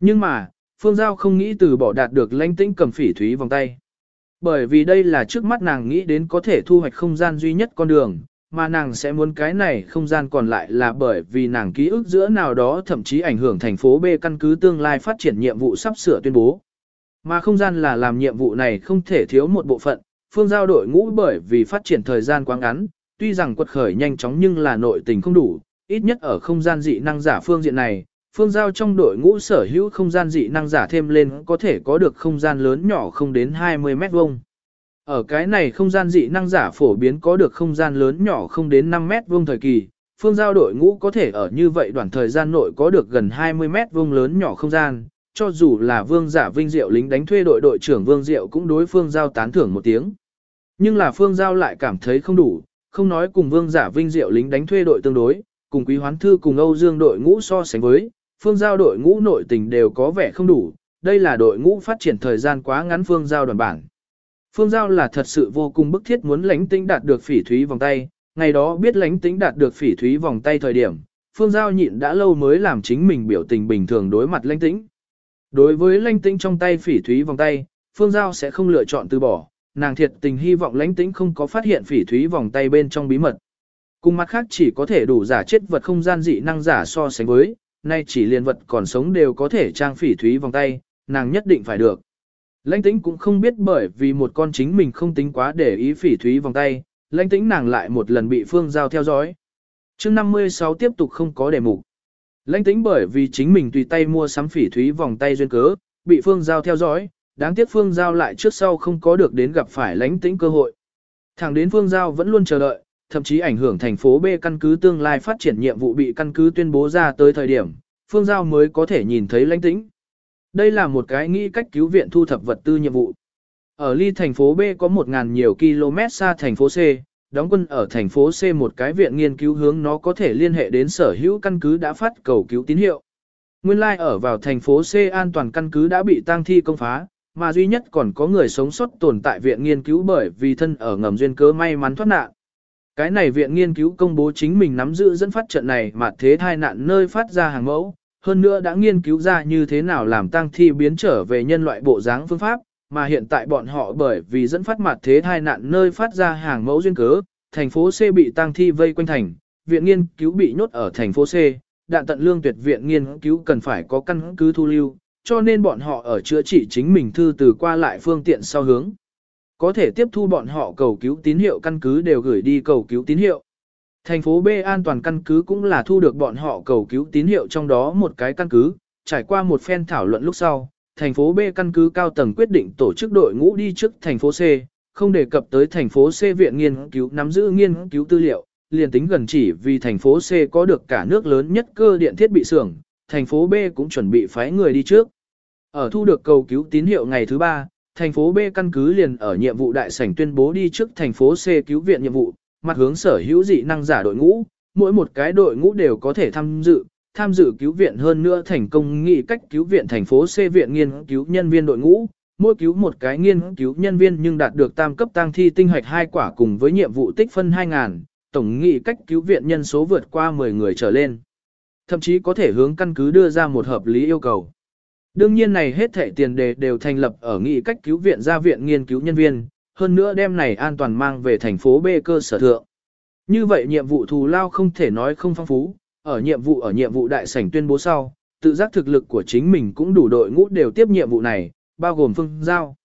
Nhưng mà, Phương Giao không nghĩ từ bỏ đạt được lãnh tĩnh cầm phỉ thúy vòng tay. Bởi vì đây là trước mắt nàng nghĩ đến có thể thu hoạch không gian duy nhất con đường, mà nàng sẽ muốn cái này không gian còn lại là bởi vì nàng ký ức giữa nào đó thậm chí ảnh hưởng thành phố B căn cứ tương lai phát triển nhiệm vụ sắp sửa tuyên bố. Mà không gian là làm nhiệm vụ này không thể thiếu một bộ phận, phương giao đội ngũ bởi vì phát triển thời gian quá ngắn, tuy rằng quật khởi nhanh chóng nhưng là nội tình không đủ, ít nhất ở không gian dị năng giả phương diện này, phương giao trong đội ngũ sở hữu không gian dị năng giả thêm lên có thể có được không gian lớn nhỏ không đến 20 mét vuông. Ở cái này không gian dị năng giả phổ biến có được không gian lớn nhỏ không đến 5 mét vuông thời kỳ, phương giao đội ngũ có thể ở như vậy đoạn thời gian nội có được gần 20 mét vuông lớn nhỏ không gian, cho dù là vương giả vinh diệu lính đánh thuê đội đội trưởng vương diệu cũng đối phương giao tán thưởng một tiếng. Nhưng là phương giao lại cảm thấy không đủ, không nói cùng vương giả vinh diệu lính đánh thuê đội tương đối, cùng quý hoán thư cùng Âu Dương đội ngũ so sánh với, phương giao đội ngũ nội tình đều có vẻ không đủ, đây là đội ngũ phát triển thời gian quá ngắn phương giao đoàn bản. Phương giao là thật sự vô cùng bức thiết muốn lánh tĩnh đạt được phỉ thúy vòng tay, ngày đó biết lánh tĩnh đạt được phỉ thúy vòng tay thời điểm, phương giao nhịn đã lâu mới làm chính mình biểu tình bình thường đối mặt lánh tĩnh. Đối với lánh tĩnh trong tay phỉ thúy vòng tay, phương giao sẽ không lựa chọn từ bỏ, nàng thiệt tình hy vọng lánh tĩnh không có phát hiện phỉ thúy vòng tay bên trong bí mật. Cùng mặt khác chỉ có thể đủ giả chết vật không gian dị năng giả so sánh với, nay chỉ liền vật còn sống đều có thể trang phỉ thúy vòng tay, nàng nhất định phải được. Lãnh tĩnh cũng không biết bởi vì một con chính mình không tính quá để ý phỉ thúy vòng tay, lãnh tĩnh nàng lại một lần bị phương giao theo dõi. chương 56 tiếp tục không có đề mục. Lãnh tĩnh bởi vì chính mình tùy tay mua sắm phỉ thúy vòng tay duyên cớ, bị phương giao theo dõi, đáng tiếc phương giao lại trước sau không có được đến gặp phải lãnh tĩnh cơ hội. Thẳng đến phương giao vẫn luôn chờ đợi, thậm chí ảnh hưởng thành phố B căn cứ tương lai phát triển nhiệm vụ bị căn cứ tuyên bố ra tới thời điểm, Phương Giao mới có thể nhìn thấy lãnh tĩnh. Đây là một cái nghĩ cách cứu viện thu thập vật tư nhiệm vụ. Ở ly thành phố B có 1.000 nhiều km xa thành phố C, đóng quân ở thành phố C một cái viện nghiên cứu hướng nó có thể liên hệ đến sở hữu căn cứ đã phát cầu cứu tín hiệu. Nguyên lai like ở vào thành phố C an toàn căn cứ đã bị tang thi công phá, mà duy nhất còn có người sống sót tồn tại viện nghiên cứu bởi vì thân ở ngầm duyên cớ may mắn thoát nạn. Cái này viện nghiên cứu công bố chính mình nắm giữ dẫn phát trận này mà thế thai nạn nơi phát ra hàng mẫu, hơn nữa đã nghiên cứu ra như thế nào làm tang thi biến trở về nhân loại bộ dáng phương pháp, mà hiện tại bọn họ bởi vì dẫn phát mặt thế thai nạn nơi phát ra hàng mẫu duyên cớ, thành phố C bị tang thi vây quanh thành, viện nghiên cứu bị nhốt ở thành phố C, đạn tận lương tuyệt viện nghiên cứu cần phải có căn cứ thu lưu, cho nên bọn họ ở chữa trị chính mình thư từ qua lại phương tiện sau hướng. Có thể tiếp thu bọn họ cầu cứu tín hiệu căn cứ đều gửi đi cầu cứu tín hiệu. Thành phố B an toàn căn cứ cũng là thu được bọn họ cầu cứu tín hiệu trong đó một cái căn cứ, trải qua một phen thảo luận lúc sau, thành phố B căn cứ cao tầng quyết định tổ chức đội ngũ đi trước thành phố C, không đề cập tới thành phố C viện nghiên cứu nắm giữ nghiên cứu tư liệu, liền tính gần chỉ vì thành phố C có được cả nước lớn nhất cơ điện thiết bị xưởng, thành phố B cũng chuẩn bị phái người đi trước. Ở thu được cầu cứu tín hiệu ngày thứ ba, thành phố B căn cứ liền ở nhiệm vụ đại sảnh tuyên bố đi trước thành phố C cứu viện nhiệm vụ, mặt hướng sở hữu dị năng giả đội ngũ, mỗi một cái đội ngũ đều có thể tham dự, tham dự cứu viện hơn nữa thành công nghị cách cứu viện thành phố C viện nghiên cứu nhân viên đội ngũ, mỗi cứu một cái nghiên cứu nhân viên nhưng đạt được tam cấp tăng thi tinh hoạch hai quả cùng với nhiệm vụ tích phân 2.000, tổng nghị cách cứu viện nhân số vượt qua 10 người trở lên. Thậm chí có thể hướng căn cứ đưa ra một hợp lý yêu cầu. Đương nhiên này hết thể tiền đề đều thành lập ở nghị cách cứu viện ra viện nghiên cứu nhân viên, hơn nữa đem này an toàn mang về thành phố B cơ sở thượng. Như vậy nhiệm vụ thù lao không thể nói không phong phú, ở nhiệm vụ ở nhiệm vụ đại sảnh tuyên bố sau, tự giác thực lực của chính mình cũng đủ đội ngũ đều tiếp nhiệm vụ này, bao gồm Phương Giao.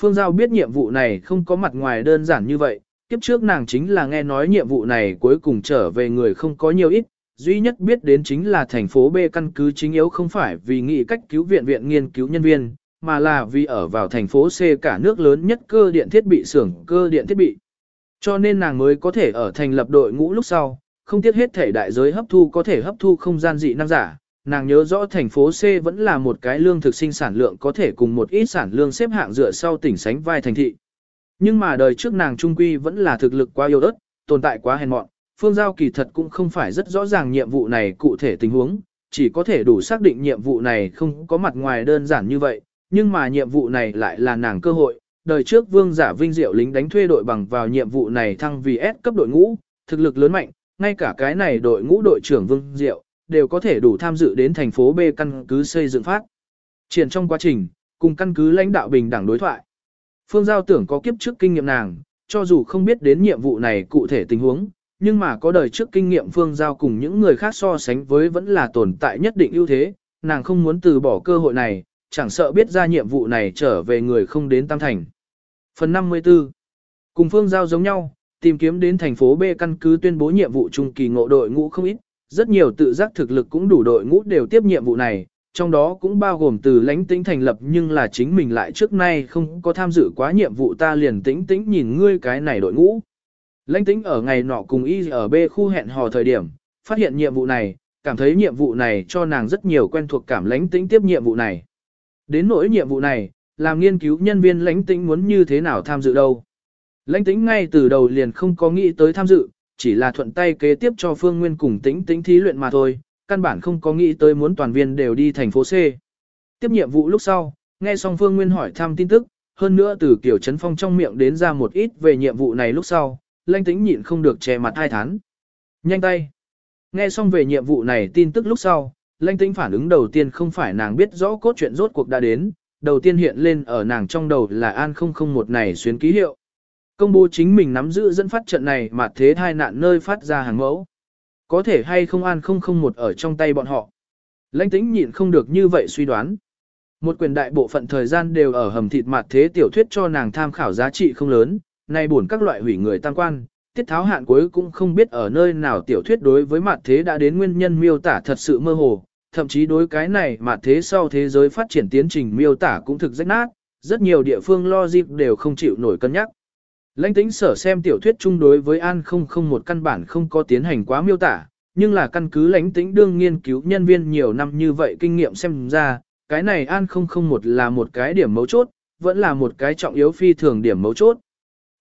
Phương Giao biết nhiệm vụ này không có mặt ngoài đơn giản như vậy, kiếp trước nàng chính là nghe nói nhiệm vụ này cuối cùng trở về người không có nhiều ít, duy nhất biết đến chính là thành phố B căn cứ chính yếu không phải vì nghị cách cứu viện viện nghiên cứu nhân viên, mà là vì ở vào thành phố C cả nước lớn nhất cơ điện thiết bị xưởng cơ điện thiết bị. Cho nên nàng mới có thể ở thành lập đội ngũ lúc sau, không tiếc hết thể đại giới hấp thu có thể hấp thu không gian dị năng giả. Nàng nhớ rõ thành phố C vẫn là một cái lương thực sinh sản lượng có thể cùng một ít sản lương xếp hạng dựa sau tỉnh sánh vai thành thị. Nhưng mà đời trước nàng trung quy vẫn là thực lực quá yếu ớt, tồn tại quá hèn mọn, phương giao kỳ thật cũng không phải rất rõ ràng nhiệm vụ này cụ thể tình huống, chỉ có thể đủ xác định nhiệm vụ này không có mặt ngoài đơn giản như vậy, nhưng mà nhiệm vụ này lại là nàng cơ hội. Đời trước vương giả vinh diệu lính đánh thuê đội bằng vào nhiệm vụ này thăng vì S cấp đội ngũ, thực lực lớn mạnh, ngay cả cái này đội ngũ đội trưởng vương diệu, đều có thể đủ tham dự đến thành phố B căn cứ xây dựng phát. Triển trong quá trình, cùng căn cứ lãnh đạo bình đẳng đối thoại. Phương Giao tưởng có kiếp trước kinh nghiệm nàng, cho dù không biết đến nhiệm vụ này cụ thể tình huống, nhưng mà có đời trước kinh nghiệm Phương Giao cùng những người khác so sánh với vẫn là tồn tại nhất định ưu thế, nàng không muốn từ bỏ cơ hội này, chẳng sợ biết ra nhiệm vụ này trở về người không đến Tam Thành. Phần 54 Cùng Phương Giao giống nhau, tìm kiếm đến thành phố B căn cứ tuyên bố nhiệm vụ trung kỳ ngộ đội ngũ không ít, rất nhiều tự giác thực lực cũng đủ đội ngũ đều tiếp nhiệm vụ này, trong đó cũng bao gồm từ lãnh tĩnh thành lập nhưng là chính mình lại trước nay không có tham dự quá nhiệm vụ ta liền tĩnh tĩnh nhìn ngươi cái này đội ngũ. Lãnh tĩnh ở ngày nọ cùng y ở B khu hẹn hò thời điểm, phát hiện nhiệm vụ này, cảm thấy nhiệm vụ này cho nàng rất nhiều quen thuộc cảm lãnh tĩnh tiếp nhiệm vụ này. Đến nỗi nhiệm vụ này, làm nghiên cứu nhân viên lãnh tĩnh muốn như thế nào tham dự đâu. Lãnh tĩnh ngay từ đầu liền không có nghĩ tới tham dự, chỉ là thuận tay kế tiếp cho Phương Nguyên cùng tĩnh tĩnh thí luyện mà thôi, căn bản không có nghĩ tới muốn toàn viên đều đi thành phố C. Tiếp nhiệm vụ lúc sau, nghe xong Phương Nguyên hỏi thăm tin tức, hơn nữa từ kiểu chấn phong trong miệng đến ra một ít về nhiệm vụ này lúc sau, lãnh tĩnh nhịn không được che mặt hai thán. Nhanh tay! Nghe xong về nhiệm vụ này tin tức lúc sau, lãnh tĩnh phản ứng đầu tiên không phải nàng biết rõ cốt truyện rốt cuộc đã đến, đầu tiên hiện lên ở nàng trong đầu là An 001 này xuyến ký hiệu. Công bố chính mình nắm giữ dẫn phát trận này mà thế thai nạn nơi phát ra hàng mẫu. Có thể hay không An 001 ở trong tay bọn họ. Lãnh tĩnh nhịn không được như vậy suy đoán. Một quyền đại bộ phận thời gian đều ở hầm thịt mặt thế tiểu thuyết cho nàng tham khảo giá trị không lớn, nay buồn các loại hủy người tăng quan, tiết tháo hạn cuối cũng không biết ở nơi nào tiểu thuyết đối với mặt thế đã đến nguyên nhân miêu tả thật sự mơ hồ, thậm chí đối cái này mà thế sau thế giới phát triển tiến trình miêu tả cũng thực rách nát, rất nhiều địa phương lo dịp đều không chịu nổi cân nhắc. Lãnh tĩnh sở xem tiểu thuyết chung đối với An không không một căn bản không có tiến hành quá miêu tả, nhưng là căn cứ lãnh tĩnh đương nghiên cứu nhân viên nhiều năm như vậy kinh nghiệm xem ra, cái này An không không một là một cái điểm mấu chốt, vẫn là một cái trọng yếu phi thường điểm mấu chốt.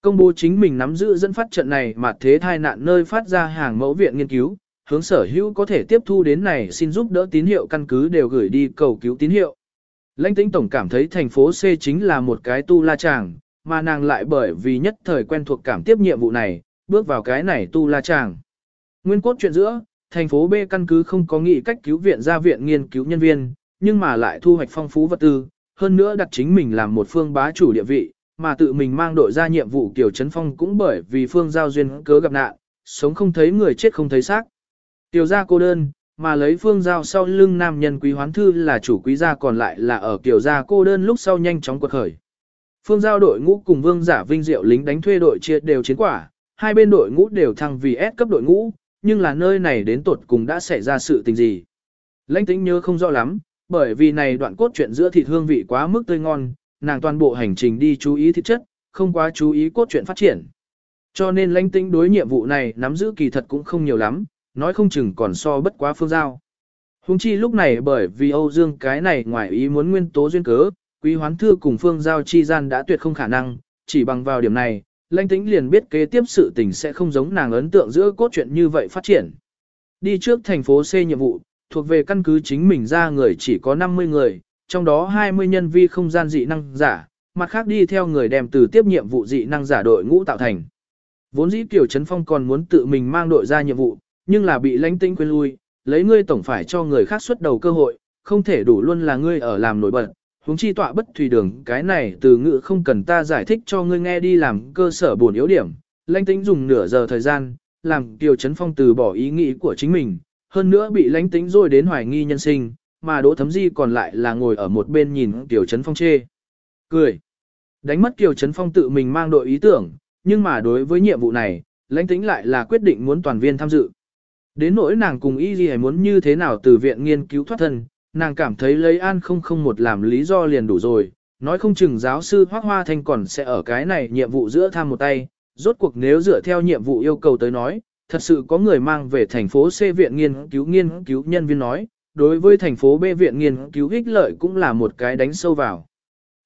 Công bố chính mình nắm giữ dẫn phát trận này mà thế thai nạn nơi phát ra hàng mẫu viện nghiên cứu, hướng sở hữu có thể tiếp thu đến này xin giúp đỡ tín hiệu căn cứ đều gửi đi cầu cứu tín hiệu. Lãnh tĩnh tổng cảm thấy thành phố C chính là một cái tu la chàng, mà nàng lại bởi vì nhất thời quen thuộc cảm tiếp nhiệm vụ này, bước vào cái này tu la chàng. Nguyên cốt chuyện giữa, thành phố B căn cứ không có nghị cách cứu viện ra viện nghiên cứu nhân viên, nhưng mà lại thu hoạch phong phú vật tư, hơn nữa đặt chính mình làm một phương bá chủ địa vị, mà tự mình mang đội ra nhiệm vụ kiểu Trấn Phong cũng bởi vì phương giao duyên cớ gặp nạn, sống không thấy người chết không thấy xác. Tiểu gia cô đơn, mà lấy phương giao sau lưng nam nhân quý hoán thư là chủ quý gia còn lại là ở kiểu gia cô đơn lúc sau nhanh chóng quật khởi. Phương giao đội ngũ cùng vương giả vinh diệu lính đánh thuê đội chia đều chiến quả, hai bên đội ngũ đều thăng vì S cấp đội ngũ, nhưng là nơi này đến tột cùng đã xảy ra sự tình gì. Lãnh tĩnh nhớ không rõ lắm, bởi vì này đoạn cốt truyện giữa thịt hương vị quá mức tươi ngon, nàng toàn bộ hành trình đi chú ý thịt chất, không quá chú ý cốt truyện phát triển. Cho nên lãnh tĩnh đối nhiệm vụ này nắm giữ kỳ thật cũng không nhiều lắm, nói không chừng còn so bất quá phương giao. Hùng chi lúc này bởi vì Âu Dương cái này ngoài ý muốn nguyên tố duyên cớ, quý hoán thư cùng phương giao chi gian đã tuyệt không khả năng, chỉ bằng vào điểm này, lãnh tĩnh liền biết kế tiếp sự tình sẽ không giống nàng ấn tượng giữa cốt truyện như vậy phát triển. Đi trước thành phố C nhiệm vụ, thuộc về căn cứ chính mình ra người chỉ có 50 người, trong đó 20 nhân vi không gian dị năng giả, mặt khác đi theo người đem từ tiếp nhiệm vụ dị năng giả đội ngũ tạo thành. Vốn dĩ Kiều Trấn Phong còn muốn tự mình mang đội ra nhiệm vụ, nhưng là bị lãnh tinh quên lui, lấy ngươi tổng phải cho người khác xuất đầu cơ hội, không thể đủ luôn là ngươi ở làm nổi bật. Huống chi tọa bất thủy đường cái này từ ngữ không cần ta giải thích cho ngươi nghe đi làm cơ sở buồn yếu điểm. Lãnh tĩnh dùng nửa giờ thời gian, làm Kiều Trấn Phong từ bỏ ý nghĩ của chính mình, hơn nữa bị lãnh tĩnh rồi đến hoài nghi nhân sinh, mà Đỗ Thấm Di còn lại là ngồi ở một bên nhìn Kiều Trấn Phong chê. Cười. Đánh mất Kiều Trấn Phong tự mình mang đội ý tưởng, nhưng mà đối với nhiệm vụ này, lãnh tĩnh lại là quyết định muốn toàn viên tham dự. Đến nỗi nàng cùng y gì muốn như thế nào từ viện nghiên cứu thoát thân, nàng cảm thấy lấy an không không một làm lý do liền đủ rồi, nói không chừng giáo sư Hoác Hoa Thanh còn sẽ ở cái này nhiệm vụ giữa tham một tay, rốt cuộc nếu dựa theo nhiệm vụ yêu cầu tới nói, thật sự có người mang về thành phố C viện nghiên cứu nghiên cứu nhân viên nói, đối với thành phố B viện nghiên cứu ích lợi cũng là một cái đánh sâu vào.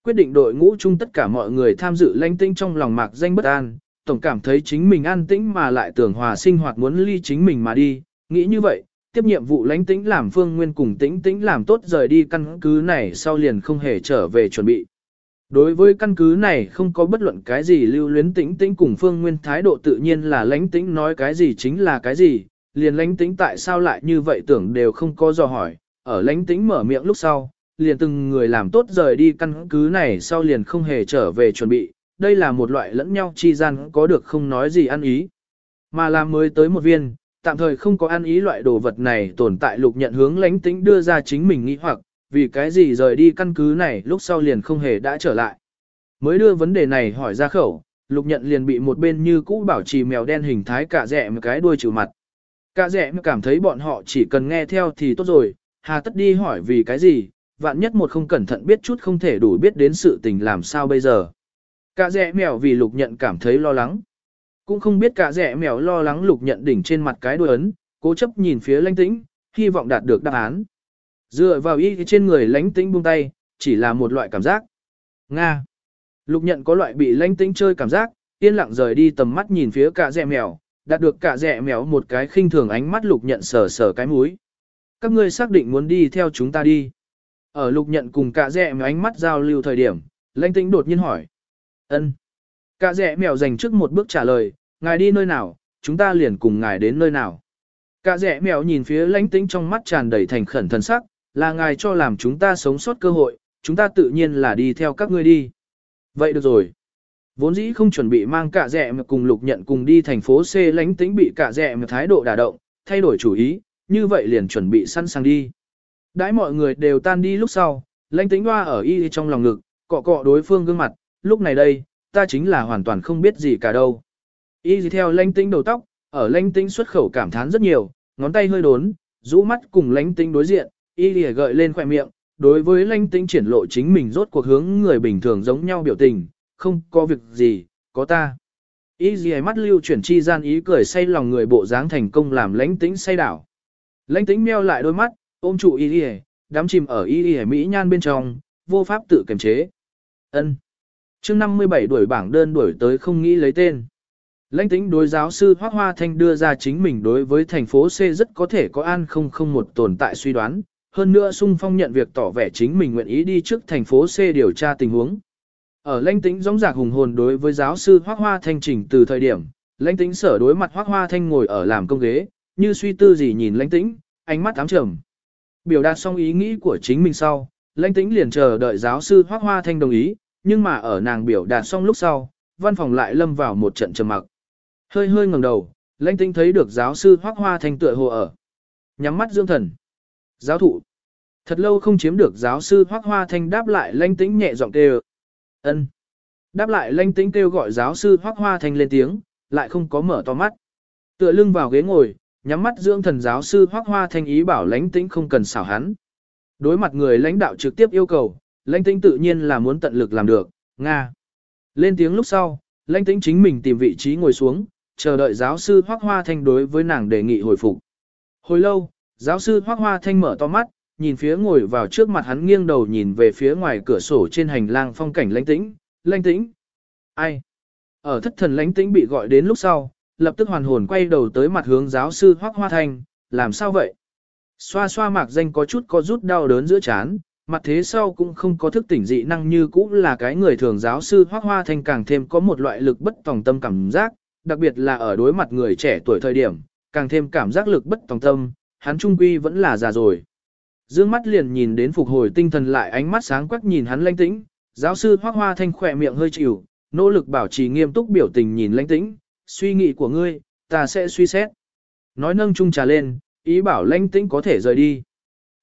Quyết định đội ngũ chung tất cả mọi người tham dự lãnh tinh trong lòng mạc danh bất an, tổng cảm thấy chính mình an tĩnh mà lại tưởng hòa sinh hoạt muốn ly chính mình mà đi, nghĩ như vậy, tiếp nhiệm vụ lãnh tĩnh làm phương nguyên cùng tĩnh tĩnh làm tốt rời đi căn cứ này sau liền không hề trở về chuẩn bị. Đối với căn cứ này không có bất luận cái gì lưu luyến tĩnh tĩnh cùng phương nguyên thái độ tự nhiên là lãnh tĩnh nói cái gì chính là cái gì, liền lãnh tĩnh tại sao lại như vậy tưởng đều không có dò hỏi, ở lãnh tĩnh mở miệng lúc sau, liền từng người làm tốt rời đi căn cứ này sau liền không hề trở về chuẩn bị, đây là một loại lẫn nhau chi gian có được không nói gì ăn ý. Mà làm mới tới một viên, tạm thời không có ăn ý loại đồ vật này tồn tại lục nhận hướng lánh tĩnh đưa ra chính mình nghĩ hoặc, vì cái gì rời đi căn cứ này lúc sau liền không hề đã trở lại. Mới đưa vấn đề này hỏi ra khẩu, lục nhận liền bị một bên như cũ bảo trì mèo đen hình thái cả rẻ một cái đuôi trừ mặt. Cả rẻ cảm thấy bọn họ chỉ cần nghe theo thì tốt rồi, hà tất đi hỏi vì cái gì, vạn nhất một không cẩn thận biết chút không thể đủ biết đến sự tình làm sao bây giờ. Cả rẻ mèo vì lục nhận cảm thấy lo lắng. Cũng không biết cả rẻ mèo lo lắng lục nhận đỉnh trên mặt cái đuôi ấn, cố chấp nhìn phía lãnh tĩnh, hy vọng đạt được đáp án. Dựa vào y trên người lãnh tĩnh buông tay, chỉ là một loại cảm giác. Nga. Lục nhận có loại bị lãnh tĩnh chơi cảm giác, yên lặng rời đi tầm mắt nhìn phía cả rẻ mèo, đạt được cả rẻ mèo một cái khinh thường ánh mắt lục nhận sờ sờ cái mũi. Các ngươi xác định muốn đi theo chúng ta đi. Ở lục nhận cùng cả rẻ mèo ánh mắt giao lưu thời điểm, lãnh tĩnh đột nhiên hỏi ân Cả rẻ mèo dành trước một bước trả lời, ngài đi nơi nào, chúng ta liền cùng ngài đến nơi nào. Cả rẻ mèo nhìn phía lãnh tĩnh trong mắt tràn đầy thành khẩn thần sắc, là ngài cho làm chúng ta sống sót cơ hội, chúng ta tự nhiên là đi theo các ngươi đi. Vậy được rồi. Vốn dĩ không chuẩn bị mang cả rẻ mèo cùng lục nhận cùng đi thành phố C lãnh tĩnh bị cả rẻ mèo thái độ đả động, thay đổi chủ ý, như vậy liền chuẩn bị sẵn sàng đi. Đãi mọi người đều tan đi lúc sau, lãnh tĩnh hoa ở y trong lòng ngực, cọ cọ đối phương gương mặt, lúc này đây, ta chính là hoàn toàn không biết gì cả đâu. Y gì theo lanh tinh đầu tóc, ở lanh tinh xuất khẩu cảm thán rất nhiều, ngón tay hơi đốn, rũ mắt cùng lanh tinh đối diện, y lìa gợi lên khỏe miệng, đối với lanh tinh triển lộ chính mình rốt cuộc hướng người bình thường giống nhau biểu tình, không có việc gì, có ta. Y gì mắt lưu chuyển chi gian ý cười say lòng người bộ dáng thành công làm lãnh tĩnh say đảo. Lãnh tĩnh meo lại đôi mắt, ôm trụ y lìa, đắm chìm ở y lìa mỹ nhan bên trong, vô pháp tự kiềm chế. Ân chương 57 đuổi bảng đơn đuổi tới không nghĩ lấy tên. Lãnh tính đối giáo sư Hoác Hoa Thanh đưa ra chính mình đối với thành phố C rất có thể có an không không một tồn tại suy đoán, hơn nữa sung phong nhận việc tỏ vẻ chính mình nguyện ý đi trước thành phố C điều tra tình huống. Ở lãnh tính giống giạc hùng hồn đối với giáo sư Hoác Hoa Thanh trình từ thời điểm, lãnh tính sở đối mặt Hoác Hoa Thanh ngồi ở làm công ghế, như suy tư gì nhìn lãnh tĩnh, ánh mắt ám trầm. Biểu đạt xong ý nghĩ của chính mình sau, lãnh tĩnh liền chờ đợi giáo sư Hoác Hoa Thanh đồng ý, nhưng mà ở nàng biểu đạt xong lúc sau, văn phòng lại lâm vào một trận trầm mặc. Hơi hơi ngẩng đầu, lãnh tĩnh thấy được giáo sư Hoác Hoa Thanh tựa hồ ở. Nhắm mắt dưỡng thần. Giáo thụ. Thật lâu không chiếm được giáo sư Hoác Hoa Thanh đáp lại lãnh tĩnh nhẹ giọng kêu. ân Đáp lại lãnh tĩnh kêu gọi giáo sư Hoác Hoa Thanh lên tiếng, lại không có mở to mắt. Tựa lưng vào ghế ngồi, nhắm mắt dưỡng thần giáo sư Hoắc Hoa Thanh ý bảo lãnh tĩnh không cần xảo hắn. Đối mặt người lãnh đạo trực tiếp yêu cầu, lãnh tĩnh tự nhiên là muốn tận lực làm được, Nga. Lên tiếng lúc sau, lãnh tĩnh chính mình tìm vị trí ngồi xuống, chờ đợi giáo sư Hoắc Hoa Thanh đối với nàng đề nghị hồi phục. Hồi lâu, giáo sư Hoắc Hoa Thanh mở to mắt, nhìn phía ngồi vào trước mặt hắn nghiêng đầu nhìn về phía ngoài cửa sổ trên hành lang phong cảnh lãnh tĩnh, lãnh tĩnh. Ai? Ở thất thần lãnh tĩnh bị gọi đến lúc sau, lập tức hoàn hồn quay đầu tới mặt hướng giáo sư Hoắc Hoa Thanh, làm sao vậy? Xoa xoa mạc danh có chút có rút đau đớn giữa chán, mặt thế sau cũng không có thức tỉnh dị năng như cũ là cái người thường giáo sư Hoắc Hoa Thanh càng thêm có một loại lực bất tòng tâm cảm giác, đặc biệt là ở đối mặt người trẻ tuổi thời điểm, càng thêm cảm giác lực bất tòng tâm, hắn trung quy vẫn là già rồi. Dương mắt liền nhìn đến phục hồi tinh thần lại ánh mắt sáng quắc nhìn hắn lãnh tĩnh, giáo sư Hoắc Hoa Thanh khỏe miệng hơi chịu, nỗ lực bảo trì nghiêm túc biểu tình nhìn lãnh tĩnh, suy nghĩ của ngươi, ta sẽ suy xét. Nói nâng chung trà lên, ý bảo lãnh tĩnh có thể rời đi.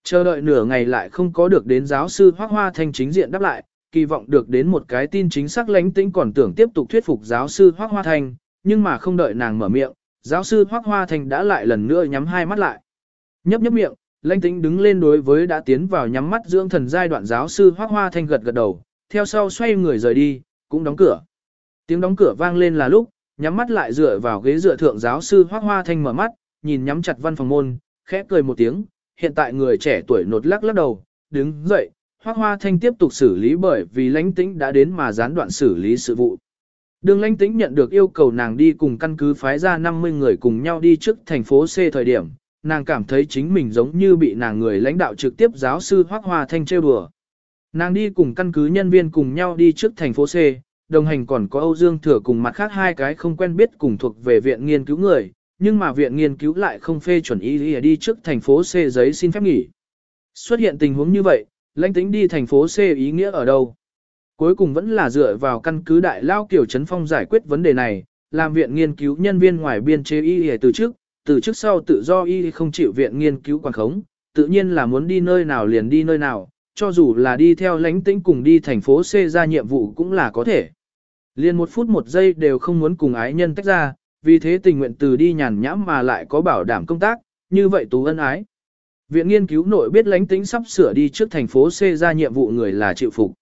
Chờ đợi nửa ngày lại không có được đến giáo sư Hoác Hoa Thanh chính diện đáp lại, kỳ vọng được đến một cái tin chính xác lãnh tĩnh còn tưởng tiếp tục thuyết phục giáo sư Hoác Hoa Thanh, nhưng mà không đợi nàng mở miệng, giáo sư Hoác Hoa Thanh đã lại lần nữa nhắm hai mắt lại. Nhấp nhấp miệng, lãnh tĩnh đứng lên đối với đã tiến vào nhắm mắt dưỡng thần giai đoạn giáo sư Hoác Hoa Thanh gật gật đầu, theo sau xoay người rời đi, cũng đóng cửa. Tiếng đóng cửa vang lên là lúc, nhắm mắt lại dựa vào ghế dựa thượng giáo sư Hoác Hoa Thanh mở mắt, nhìn nhắm chặt văn phòng môn, khẽ cười một tiếng, hiện tại người trẻ tuổi nột lắc lắc đầu, đứng dậy, Hoác Hoa Thanh tiếp tục xử lý bởi vì lãnh tĩnh đã đến mà gián đoạn xử lý sự vụ. Đường lãnh tĩnh nhận được yêu cầu nàng đi cùng căn cứ phái ra 50 người cùng nhau đi trước thành phố C thời điểm, nàng cảm thấy chính mình giống như bị nàng người lãnh đạo trực tiếp giáo sư Hoác Hoa Thanh trêu đùa. Nàng đi cùng căn cứ nhân viên cùng nhau đi trước thành phố C, đồng hành còn có Âu Dương Thừa cùng mặt khác hai cái không quen biết cùng thuộc về viện nghiên cứu người, nhưng mà viện nghiên cứu lại không phê chuẩn ý đi trước thành phố C giấy xin phép nghỉ. Xuất hiện tình huống như vậy, lãnh tính đi thành phố C ý nghĩa ở đâu? Cuối cùng vẫn là dựa vào căn cứ đại lao kiểu chấn phong giải quyết vấn đề này, làm viện nghiên cứu nhân viên ngoài biên chế y từ trước, từ trước sau tự do y không chịu viện nghiên cứu quản khống, tự nhiên là muốn đi nơi nào liền đi nơi nào, cho dù là đi theo lãnh tĩnh cùng đi thành phố C ra nhiệm vụ cũng là có thể. Liền một phút một giây đều không muốn cùng ái nhân tách ra, vì thế tình nguyện từ đi nhàn nhãm mà lại có bảo đảm công tác, như vậy tú ân ái. Viện nghiên cứu nội biết lãnh tĩnh sắp sửa đi trước thành phố C ra nhiệm vụ người là chịu phục.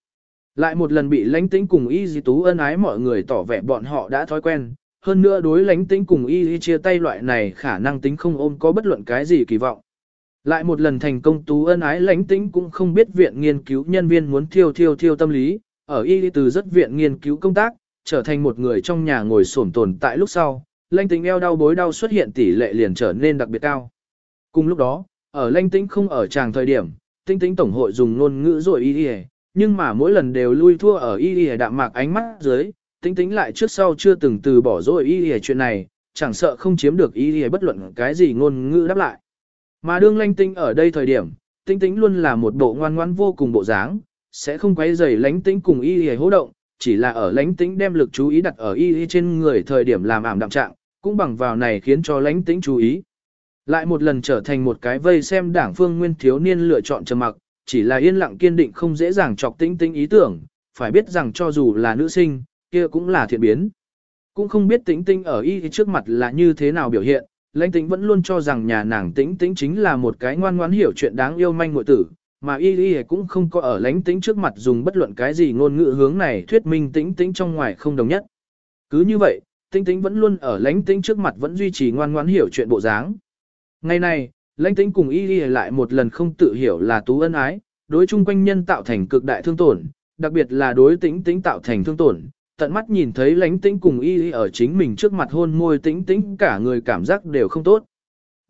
Lại một lần bị lãnh tĩnh cùng y di tú ân ái mọi người tỏ vẻ bọn họ đã thói quen, hơn nữa đối lãnh tĩnh cùng y di chia tay loại này khả năng tính không ôm có bất luận cái gì kỳ vọng. Lại một lần thành công tú ân ái lãnh tĩnh cũng không biết viện nghiên cứu nhân viên muốn thiêu thiêu thiêu tâm lý, ở y từ rất viện nghiên cứu công tác, trở thành một người trong nhà ngồi sổm tồn tại lúc sau, lanh tính eo đau bối đau xuất hiện tỷ lệ liền trở nên đặc biệt cao. Cùng lúc đó, ở lanh tính không ở tràng thời điểm, tinh tính tổng hội dùng ngôn ngữ rồi y y nhưng mà mỗi lần đều lui thua ở y y đạm mạc ánh mắt dưới, tinh tính lại trước sau chưa từng từ bỏ rồi y y chuyện này, chẳng sợ không chiếm được y y bất luận cái gì ngôn ngữ đáp lại. Mà đương lanh tinh ở đây thời điểm, tinh tính luôn là một bộ ngoan ngoãn vô cùng bộ dáng, sẽ không quấy rầy lánh tĩnh cùng y y hô động, chỉ là ở lãnh tĩnh đem lực chú ý đặt ở y y trên người thời điểm làm ảm đạm trạng, cũng bằng vào này khiến cho lãnh tĩnh chú ý. Lại một lần trở thành một cái vây xem đảng phương nguyên thiếu niên lựa chọn trầm mặc, chỉ là yên lặng kiên định không dễ dàng chọc tĩnh tĩnh ý tưởng, phải biết rằng cho dù là nữ sinh, kia cũng là thiện biến. Cũng không biết tĩnh tĩnh ở y trước mặt là như thế nào biểu hiện, lãnh tĩnh vẫn luôn cho rằng nhà nàng tĩnh tĩnh chính là một cái ngoan ngoãn hiểu chuyện đáng yêu manh muội tử, mà y y cũng không có ở lánh tĩnh trước mặt dùng bất luận cái gì ngôn ngữ hướng này thuyết minh tĩnh tĩnh trong ngoài không đồng nhất. Cứ như vậy, tĩnh tĩnh vẫn luôn ở lánh tĩnh trước mặt vẫn duy trì ngoan ngoãn hiểu chuyện bộ dáng. Ngày này, lãnh tĩnh cùng y y lại một lần không tự hiểu là tú ân ái, đối chung quanh nhân tạo thành cực đại thương tổn, đặc biệt là đối tĩnh tĩnh tạo thành thương tổn. Tận mắt nhìn thấy lánh tĩnh cùng y y ở chính mình trước mặt hôn môi tĩnh tĩnh cả người cảm giác đều không tốt.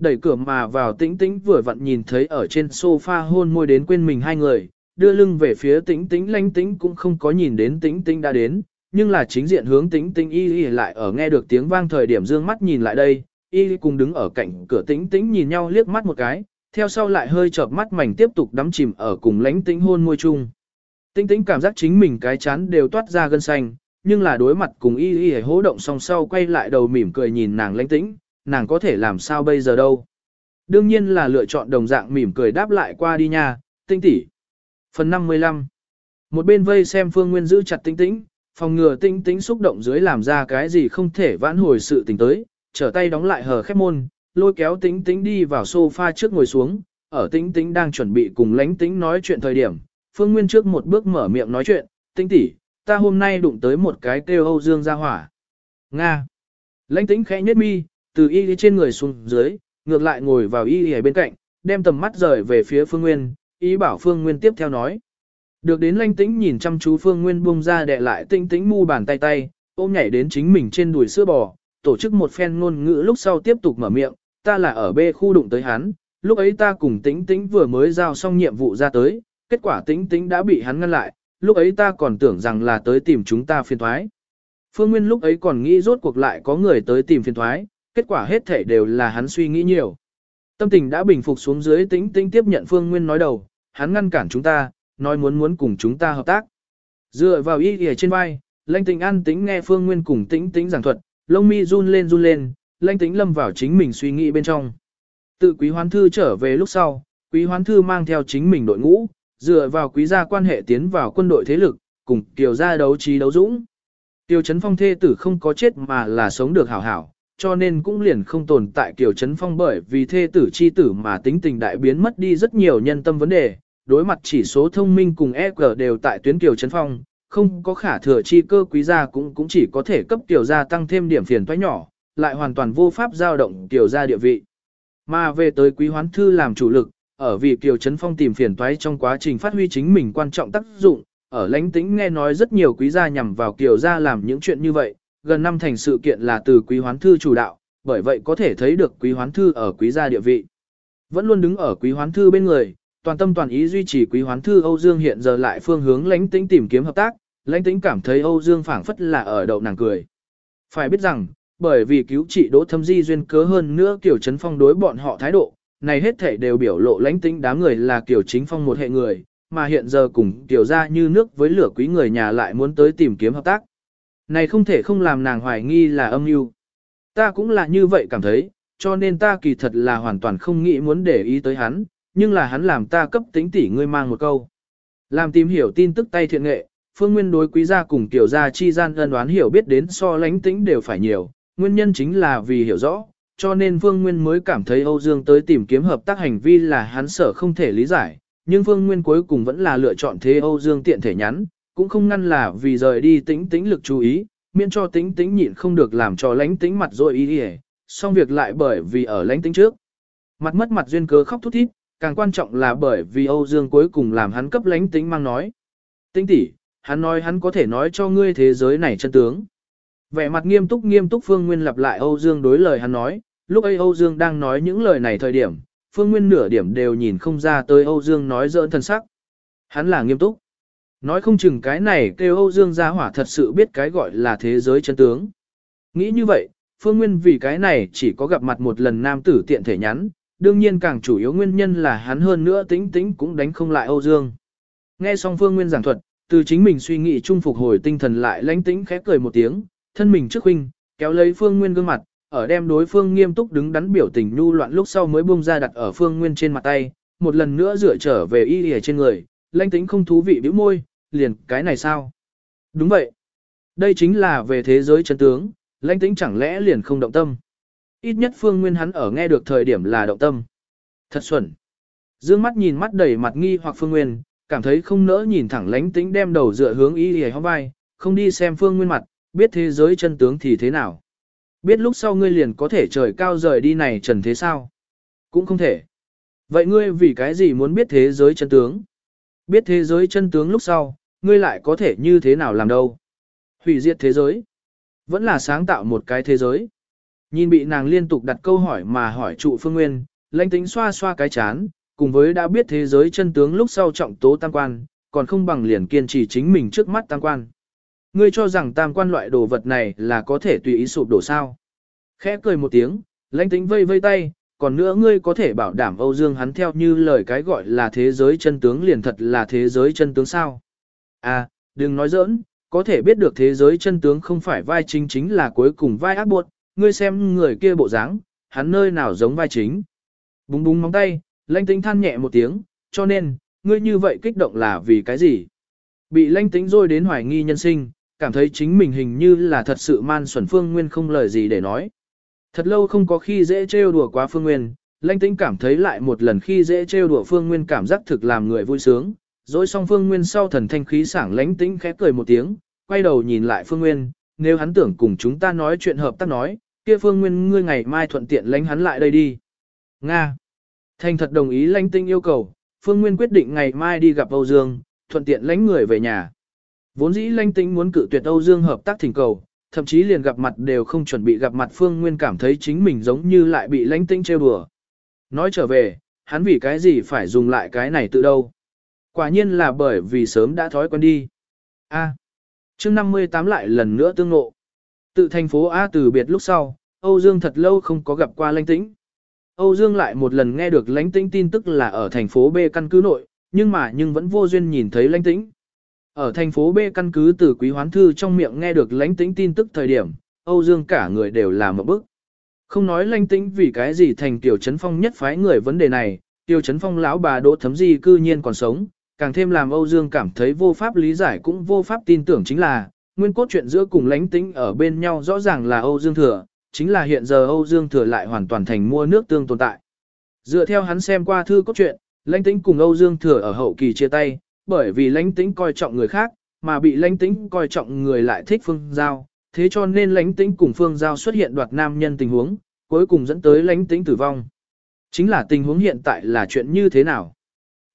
Đẩy cửa mà vào tĩnh tĩnh vừa vặn nhìn thấy ở trên sofa hôn môi đến quên mình hai người, đưa lưng về phía tĩnh tĩnh lánh tĩnh cũng không có nhìn đến tĩnh tĩnh đã đến, nhưng là chính diện hướng tĩnh tĩnh y y lại ở nghe được tiếng vang thời điểm dương mắt nhìn lại đây, y cùng đứng ở cạnh cửa tĩnh tĩnh nhìn nhau liếc mắt một cái, theo sau lại hơi chợp mắt mảnh tiếp tục đắm chìm ở cùng lánh tĩnh hôn môi chung. Tĩnh tĩnh cảm giác chính mình cái chán đều toát ra gân xanh, nhưng là đối mặt cùng y y hố động song sau quay lại đầu mỉm cười nhìn nàng lánh tĩnh, nàng có thể làm sao bây giờ đâu. Đương nhiên là lựa chọn đồng dạng mỉm cười đáp lại qua đi nha, tinh tỷ. Phần 55 Một bên vây xem Phương Nguyên giữ chặt tinh tĩnh, phòng ngừa tinh tĩnh xúc động dưới làm ra cái gì không thể vãn hồi sự tình tới, trở tay đóng lại hờ khép môn, lôi kéo tĩnh tĩnh đi vào sofa trước ngồi xuống, ở tĩnh tĩnh đang chuẩn bị cùng lánh tĩnh nói chuyện thời điểm, Phương Nguyên trước một bước mở miệng nói chuyện, tĩnh tỷ, ta hôm nay đụng tới một cái kêu Âu Dương gia hỏa. Nga. Lãnh tĩnh khẽ nhếch mi, từ y trên người xuống dưới, ngược lại ngồi vào y ở bên cạnh, đem tầm mắt rời về phía Phương Nguyên, ý bảo Phương Nguyên tiếp theo nói. Được đến lanh tĩnh nhìn chăm chú Phương Nguyên buông ra đè lại tinh tĩnh mu bàn tay tay, ôm nhảy đến chính mình trên đùi sữa bò, tổ chức một phen ngôn ngữ lúc sau tiếp tục mở miệng, ta là ở B khu đụng tới hắn, lúc ấy ta cùng tĩnh tĩnh vừa mới giao xong nhiệm vụ ra tới, kết quả tĩnh tĩnh đã bị hắn ngăn lại, lúc ấy ta còn tưởng rằng là tới tìm chúng ta phiền thoái. Phương Nguyên lúc ấy còn nghĩ rốt cuộc lại có người tới tìm phiền thoái, kết quả hết thể đều là hắn suy nghĩ nhiều. Tâm tình đã bình phục xuống dưới tĩnh tĩnh tiếp nhận Phương Nguyên nói đầu, hắn ngăn cản chúng ta, nói muốn muốn cùng chúng ta hợp tác. Dựa vào y ghề trên vai, lãnh tĩnh an tĩnh nghe Phương Nguyên cùng tĩnh tĩnh giảng thuật, lông mi run lên run lên, lãnh tĩnh lâm vào chính mình suy nghĩ bên trong. Tự quý hoán thư trở về lúc sau, quý hoán thư mang theo chính mình đội ngũ, dựa vào quý gia quan hệ tiến vào quân đội thế lực, cùng kiều gia đấu trí đấu dũng. Tiêu chấn phong thê tử không có chết mà là sống được hảo hảo, cho nên cũng liền không tồn tại Kiều chấn Phong bởi vì thê tử chi tử mà tính tình đại biến mất đi rất nhiều nhân tâm vấn đề, đối mặt chỉ số thông minh cùng EG đều tại tuyến Kiều chấn Phong, không có khả thừa chi cơ quý gia cũng cũng chỉ có thể cấp tiểu gia tăng thêm điểm phiền toái nhỏ, lại hoàn toàn vô pháp giao động tiểu gia địa vị. Mà về tới quý hoán thư làm chủ lực, ở vì Kiều chấn Phong tìm phiền toái trong quá trình phát huy chính mình quan trọng tác dụng, ở lãnh tĩnh nghe nói rất nhiều quý gia nhằm vào tiểu gia làm những chuyện như vậy, gần năm thành sự kiện là từ quý hoán thư chủ đạo, bởi vậy có thể thấy được quý hoán thư ở quý gia địa vị. Vẫn luôn đứng ở quý hoán thư bên người, toàn tâm toàn ý duy trì quý hoán thư Âu Dương hiện giờ lại phương hướng lãnh tĩnh tìm kiếm hợp tác, lãnh tĩnh cảm thấy Âu Dương phảng phất là ở đậu nàng cười. Phải biết rằng, bởi vì cứu trị đỗ thâm di duyên cớ hơn nữa kiểu chấn phong đối bọn họ thái độ, này hết thể đều biểu lộ lãnh tĩnh đám người là kiểu chính phong một hệ người, mà hiện giờ cùng tiểu ra như nước với lửa quý người nhà lại muốn tới tìm kiếm hợp tác. Này không thể không làm nàng hoài nghi là âm mưu. Ta cũng là như vậy cảm thấy, cho nên ta kỳ thật là hoàn toàn không nghĩ muốn để ý tới hắn, nhưng là hắn làm ta cấp tính tỉ ngươi mang một câu. Làm tìm hiểu tin tức tay thiện nghệ, phương nguyên đối quý gia cùng tiểu gia chi gian ân đoán hiểu biết đến so lánh tính đều phải nhiều, nguyên nhân chính là vì hiểu rõ, cho nên phương nguyên mới cảm thấy Âu Dương tới tìm kiếm hợp tác hành vi là hắn sở không thể lý giải, nhưng phương nguyên cuối cùng vẫn là lựa chọn thế Âu Dương tiện thể nhắn, cũng không ngăn là vì rời đi tính tính lực chú ý, miễn cho tính tính nhịn không được làm cho lánh tính mặt rồi ý hề xong việc lại bởi vì ở lánh tính trước. Mặt mất mặt duyên cớ khóc thút thít, càng quan trọng là bởi vì Âu Dương cuối cùng làm hắn cấp lánh tính mang nói. Tính tỷ, hắn nói hắn có thể nói cho ngươi thế giới này chân tướng. Vẻ mặt nghiêm túc nghiêm túc Phương Nguyên lặp lại Âu Dương đối lời hắn nói, lúc ấy Âu Dương đang nói những lời này thời điểm, Phương Nguyên nửa điểm đều nhìn không ra tới Âu Dương nói giỡn thân sắc. Hắn là nghiêm túc. Nói không chừng cái này kêu Âu Dương gia hỏa thật sự biết cái gọi là thế giới chân tướng. Nghĩ như vậy, Phương Nguyên vì cái này chỉ có gặp mặt một lần nam tử tiện thể nhắn, đương nhiên càng chủ yếu nguyên nhân là hắn hơn nữa tính tính cũng đánh không lại Âu Dương. Nghe xong Phương Nguyên giảng thuật, từ chính mình suy nghĩ chung phục hồi tinh thần lại lánh tĩnh khẽ cười một tiếng, thân mình trước huynh, kéo lấy Phương Nguyên gương mặt, ở đem đối phương nghiêm túc đứng đắn biểu tình nhu loạn lúc sau mới buông ra đặt ở Phương Nguyên trên mặt tay, một lần nữa dựa trở về y lìa trên người, lanh tĩnh không thú vị bĩu môi, liền cái này sao? Đúng vậy. Đây chính là về thế giới chân tướng, lãnh tĩnh chẳng lẽ liền không động tâm. Ít nhất phương nguyên hắn ở nghe được thời điểm là động tâm. Thật xuẩn. Dương mắt nhìn mắt đầy mặt nghi hoặc phương nguyên, cảm thấy không nỡ nhìn thẳng lãnh tĩnh đem đầu dựa hướng y hề hóa vai, không đi xem phương nguyên mặt, biết thế giới chân tướng thì thế nào. Biết lúc sau ngươi liền có thể trời cao rời đi này trần thế sao? Cũng không thể. Vậy ngươi vì cái gì muốn biết thế giới chân tướng? Biết thế giới chân tướng lúc sau, ngươi lại có thể như thế nào làm đâu. Hủy diệt thế giới. Vẫn là sáng tạo một cái thế giới. Nhìn bị nàng liên tục đặt câu hỏi mà hỏi trụ phương nguyên, lãnh tính xoa xoa cái chán, cùng với đã biết thế giới chân tướng lúc sau trọng tố tam quan, còn không bằng liền kiên trì chính mình trước mắt tam quan. Ngươi cho rằng tam quan loại đồ vật này là có thể tùy ý sụp đổ sao. Khẽ cười một tiếng, lãnh tính vây vây tay, còn nữa ngươi có thể bảo đảm Âu Dương hắn theo như lời cái gọi là thế giới chân tướng liền thật là thế giới chân tướng sao. À, đừng nói giỡn, có thể biết được thế giới chân tướng không phải vai chính chính là cuối cùng vai ác buộc, ngươi xem người kia bộ dáng, hắn nơi nào giống vai chính. Búng búng móng tay, lãnh tính than nhẹ một tiếng, cho nên, ngươi như vậy kích động là vì cái gì? Bị lãnh tính rồi đến hoài nghi nhân sinh, cảm thấy chính mình hình như là thật sự man xuẩn phương nguyên không lời gì để nói. Thật lâu không có khi dễ trêu đùa quá phương nguyên, lãnh tính cảm thấy lại một lần khi dễ trêu đùa phương nguyên cảm giác thực làm người vui sướng. Rồi xong phương nguyên sau thần thanh khí sảng lãnh tĩnh khẽ cười một tiếng, quay đầu nhìn lại phương nguyên, nếu hắn tưởng cùng chúng ta nói chuyện hợp tác nói, kia phương nguyên ngươi ngày mai thuận tiện lãnh hắn lại đây đi. Nga. Thành thật đồng ý lãnh tinh yêu cầu, phương nguyên quyết định ngày mai đi gặp Âu Dương, thuận tiện lãnh người về nhà. Vốn dĩ lãnh tinh muốn cự tuyệt Âu Dương hợp tác thỉnh cầu, thậm chí liền gặp mặt đều không chuẩn bị gặp mặt phương nguyên cảm thấy chính mình giống như lại bị lãnh tinh trêu đùa. Nói trở về, hắn vì cái gì phải dùng lại cái này tự đâu. Quả nhiên là bởi vì sớm đã thói quen đi. A. À. Chương 58 lại lần nữa tương ngộ. Tự thành phố A từ biệt lúc sau, Âu Dương thật lâu không có gặp qua lãnh tĩnh. Âu Dương lại một lần nghe được lãnh tĩnh tin tức là ở thành phố B căn cứ nội, nhưng mà nhưng vẫn vô duyên nhìn thấy lãnh tĩnh. Ở thành phố B căn cứ từ quý hoán thư trong miệng nghe được lãnh tĩnh tin tức thời điểm, Âu Dương cả người đều làm một bức. Không nói lãnh tĩnh vì cái gì thành tiểu chấn phong nhất phái người vấn đề này, tiểu chấn phong lão bà đỗ thấm Di cư nhiên còn sống, càng thêm làm Âu Dương cảm thấy vô pháp lý giải cũng vô pháp tin tưởng chính là, nguyên cốt chuyện giữa cùng lãnh tĩnh ở bên nhau rõ ràng là Âu Dương Thừa, chính là hiện giờ Âu Dương Thừa lại hoàn toàn thành mua nước tương tồn tại. Dựa theo hắn xem qua thư cốt truyện, lãnh tĩnh cùng Âu Dương Thừa ở hậu kỳ chia tay, bởi vì lãnh tĩnh coi trọng người khác, mà bị lãnh tĩnh coi trọng người lại thích Phương Giao, thế cho nên lãnh tĩnh cùng Phương Giao xuất hiện đoạt nam nhân tình huống, cuối cùng dẫn tới lãnh tĩnh tử vong. Chính là tình huống hiện tại là chuyện như thế nào?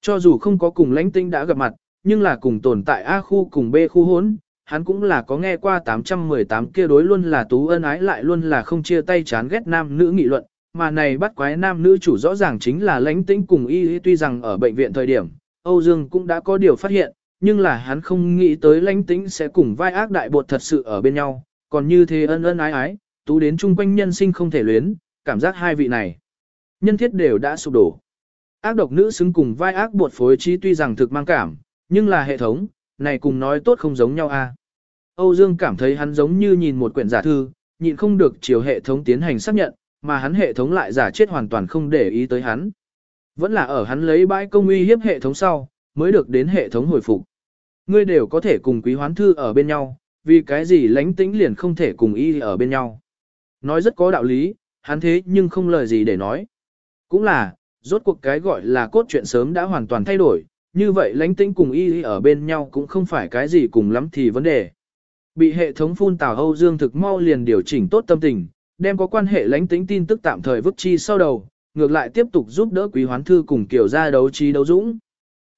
Cho dù không có cùng lãnh tinh đã gặp mặt, nhưng là cùng tồn tại A khu cùng B khu hốn, hắn cũng là có nghe qua 818 kia đối luôn là tú ân ái lại luôn là không chia tay chán ghét nam nữ nghị luận, mà này bắt quái nam nữ chủ rõ ràng chính là lãnh tĩnh cùng y tuy rằng ở bệnh viện thời điểm, Âu Dương cũng đã có điều phát hiện, nhưng là hắn không nghĩ tới lãnh tĩnh sẽ cùng vai ác đại bột thật sự ở bên nhau, còn như thế ân ân ái ái, tú đến chung quanh nhân sinh không thể luyến, cảm giác hai vị này. Nhân thiết đều đã sụp đổ. Ác độc nữ xứng cùng vai ác bột phối trí tuy rằng thực mang cảm, nhưng là hệ thống, này cùng nói tốt không giống nhau a. À. Âu Dương cảm thấy hắn giống như nhìn một quyển giả thư, nhịn không được chiều hệ thống tiến hành xác nhận, mà hắn hệ thống lại giả chết hoàn toàn không để ý tới hắn. Vẫn là ở hắn lấy bãi công uy hiếp hệ thống sau, mới được đến hệ thống hồi phục. Ngươi đều có thể cùng quý hoán thư ở bên nhau, vì cái gì lánh tĩnh liền không thể cùng y ở bên nhau. Nói rất có đạo lý, hắn thế nhưng không lời gì để nói. Cũng là, rốt cuộc cái gọi là cốt truyện sớm đã hoàn toàn thay đổi, như vậy lánh tĩnh cùng y ở bên nhau cũng không phải cái gì cùng lắm thì vấn đề. Bị hệ thống phun tào Âu Dương thực mau liền điều chỉnh tốt tâm tình, đem có quan hệ lánh tĩnh tin tức tạm thời vứt chi sau đầu, ngược lại tiếp tục giúp đỡ quý hoán thư cùng kiểu ra đấu trí đấu dũng.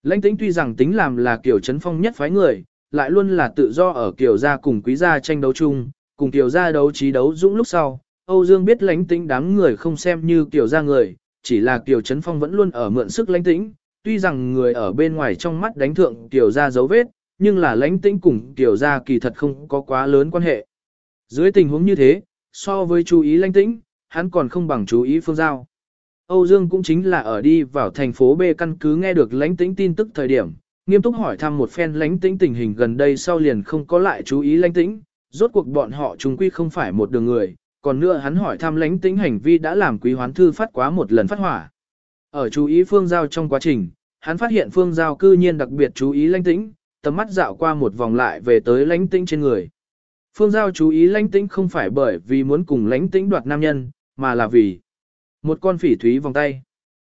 Lãnh tĩnh tuy rằng tính làm là kiểu chấn phong nhất phái người, lại luôn là tự do ở kiểu gia cùng quý gia tranh đấu chung, cùng kiểu gia đấu trí đấu dũng lúc sau. Âu Dương biết lãnh tĩnh đám người không xem như kiểu gia người, chỉ là Kiều chấn phong vẫn luôn ở mượn sức lãnh tĩnh, tuy rằng người ở bên ngoài trong mắt đánh thượng Kiều gia dấu vết, nhưng là lãnh tĩnh cùng Kiều gia kỳ thật không có quá lớn quan hệ. Dưới tình huống như thế, so với chú ý lãnh tĩnh, hắn còn không bằng chú ý phương giao. Âu Dương cũng chính là ở đi vào thành phố B căn cứ nghe được lãnh tĩnh tin tức thời điểm, nghiêm túc hỏi thăm một phen lãnh tĩnh tình hình gần đây sau liền không có lại chú ý lãnh tĩnh, rốt cuộc bọn họ chúng quy không phải một đường người, còn nữa hắn hỏi thăm lãnh tĩnh hành vi đã làm quý hoán thư phát quá một lần phát hỏa. Ở chú ý phương giao trong quá trình, hắn phát hiện phương giao cư nhiên đặc biệt chú ý lãnh tĩnh, tầm mắt dạo qua một vòng lại về tới lãnh tĩnh trên người. Phương giao chú ý lãnh tĩnh không phải bởi vì muốn cùng lãnh tĩnh đoạt nam nhân, mà là vì một con phỉ thúy vòng tay.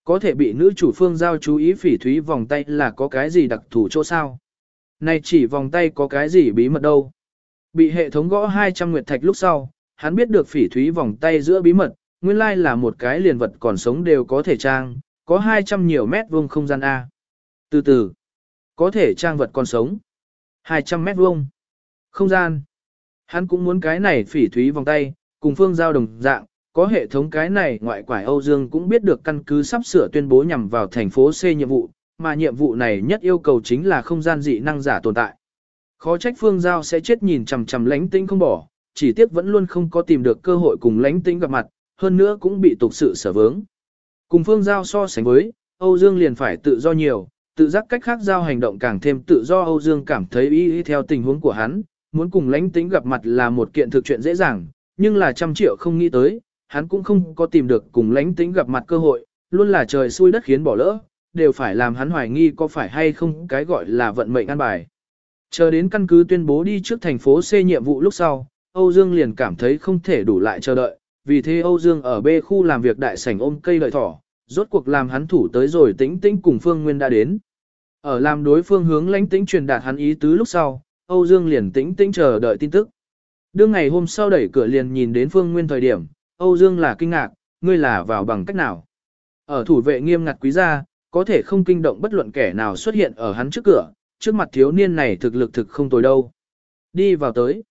Có thể bị nữ chủ phương giao chú ý phỉ thúy vòng tay là có cái gì đặc thù chỗ sao? Này chỉ vòng tay có cái gì bí mật đâu? Bị hệ thống gõ 200 nguyệt thạch lúc sau, hắn biết được phỉ thúy vòng tay giữa bí mật, nguyên lai là một cái liền vật còn sống đều có thể trang, có 200 nhiều mét vuông không gian A. Từ từ, có thể trang vật còn sống. 200 mét vuông. Không gian. Hắn cũng muốn cái này phỉ thúy vòng tay, cùng phương giao đồng dạng, có hệ thống cái này ngoại quải Âu Dương cũng biết được căn cứ sắp sửa tuyên bố nhằm vào thành phố C nhiệm vụ, mà nhiệm vụ này nhất yêu cầu chính là không gian dị năng giả tồn tại. Khó trách phương giao sẽ chết nhìn chằm chằm lánh tĩnh không bỏ, chỉ tiếc vẫn luôn không có tìm được cơ hội cùng lãnh tĩnh gặp mặt, hơn nữa cũng bị tục sự sở vướng. Cùng phương giao so sánh với, Âu Dương liền phải tự do nhiều, tự giác cách khác giao hành động càng thêm tự do Âu Dương cảm thấy ý, ý theo tình huống của hắn, muốn cùng lãnh tĩnh gặp mặt là một kiện thực chuyện dễ dàng, nhưng là trăm triệu không nghĩ tới, hắn cũng không có tìm được cùng lãnh tĩnh gặp mặt cơ hội, luôn là trời xui đất khiến bỏ lỡ, đều phải làm hắn hoài nghi có phải hay không cái gọi là vận mệnh an bài. Chờ đến căn cứ tuyên bố đi trước thành phố C nhiệm vụ lúc sau, Âu Dương liền cảm thấy không thể đủ lại chờ đợi, vì thế Âu Dương ở B khu làm việc đại sảnh ôm cây lợi thỏ, rốt cuộc làm hắn thủ tới rồi tĩnh tĩnh cùng Phương Nguyên đã đến. Ở làm đối phương hướng lãnh tĩnh truyền đạt hắn ý tứ lúc sau, Âu Dương liền tĩnh tĩnh chờ đợi tin tức. Đương ngày hôm sau đẩy cửa liền nhìn đến Phương Nguyên thời điểm, Âu Dương là kinh ngạc, ngươi là vào bằng cách nào? Ở thủ vệ nghiêm ngặt quý gia, có thể không kinh động bất luận kẻ nào xuất hiện ở hắn trước cửa, trước mặt thiếu niên này thực lực thực không tồi đâu. Đi vào tới.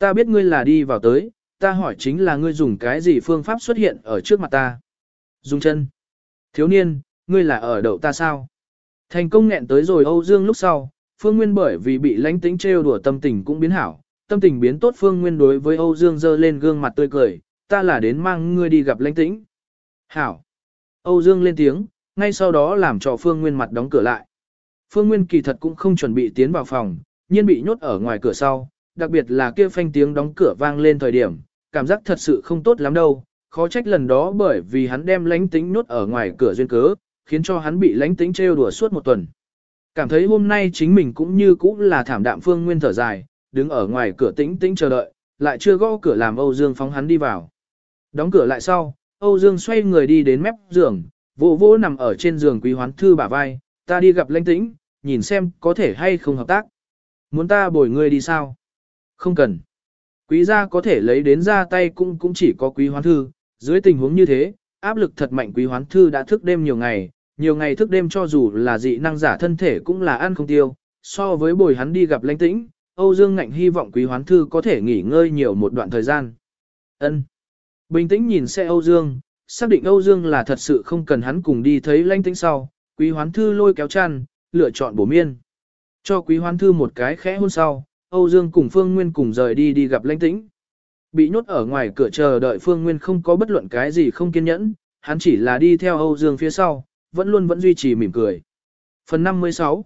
Ta biết ngươi là đi vào tới, ta hỏi chính là ngươi dùng cái gì phương pháp xuất hiện ở trước mặt ta. Dùng chân. Thiếu niên, ngươi là ở đậu ta sao? Thành công nghẹn tới rồi Âu Dương lúc sau, Phương Nguyên bởi vì bị lánh tính trêu đùa tâm tình cũng biến hảo, tâm tình biến tốt Phương Nguyên đối với Âu Dương dơ lên gương mặt tươi cười, ta là đến mang ngươi đi gặp lánh tính. Hảo. Âu Dương lên tiếng, ngay sau đó làm cho Phương Nguyên mặt đóng cửa lại. Phương Nguyên kỳ thật cũng không chuẩn bị tiến vào phòng, nhiên bị nhốt ở ngoài cửa sau, đặc biệt là kia phanh tiếng đóng cửa vang lên thời điểm, cảm giác thật sự không tốt lắm đâu, khó trách lần đó bởi vì hắn đem lánh tính nốt ở ngoài cửa duyên cớ, khiến cho hắn bị lánh tính trêu đùa suốt một tuần. Cảm thấy hôm nay chính mình cũng như cũ là thảm đạm Phương Nguyên thở dài, đứng ở ngoài cửa tĩnh tĩnh chờ đợi, lại chưa gõ cửa làm Âu Dương phóng hắn đi vào. Đóng cửa lại sau, Âu Dương xoay người đi đến mép giường, vỗ vỗ nằm ở trên giường quý hoán thư bả vai, ta đi gặp lãnh tĩnh, nhìn xem có thể hay không hợp tác. Muốn ta bồi ngươi đi sao? Không cần. Quý gia có thể lấy đến ra tay cũng cũng chỉ có quý hoán thư, dưới tình huống như thế, áp lực thật mạnh quý hoán thư đã thức đêm nhiều ngày, nhiều ngày thức đêm cho dù là dị năng giả thân thể cũng là ăn không tiêu, so với bồi hắn đi gặp lãnh tĩnh, Âu Dương ngạnh hy vọng quý hoán thư có thể nghỉ ngơi nhiều một đoạn thời gian. Ân. Bình tĩnh nhìn xe Âu Dương, xác định Âu Dương là thật sự không cần hắn cùng đi thấy lãnh tĩnh sau, quý hoán thư lôi kéo chăn, lựa chọn bổ miên. Cho quý hoán thư một cái khẽ hôn sau, Âu Dương cùng Phương Nguyên cùng rời đi đi gặp lãnh tĩnh. Bị nhốt ở ngoài cửa chờ đợi Phương Nguyên không có bất luận cái gì không kiên nhẫn, hắn chỉ là đi theo Âu Dương phía sau, vẫn luôn vẫn duy trì mỉm cười. Phần 56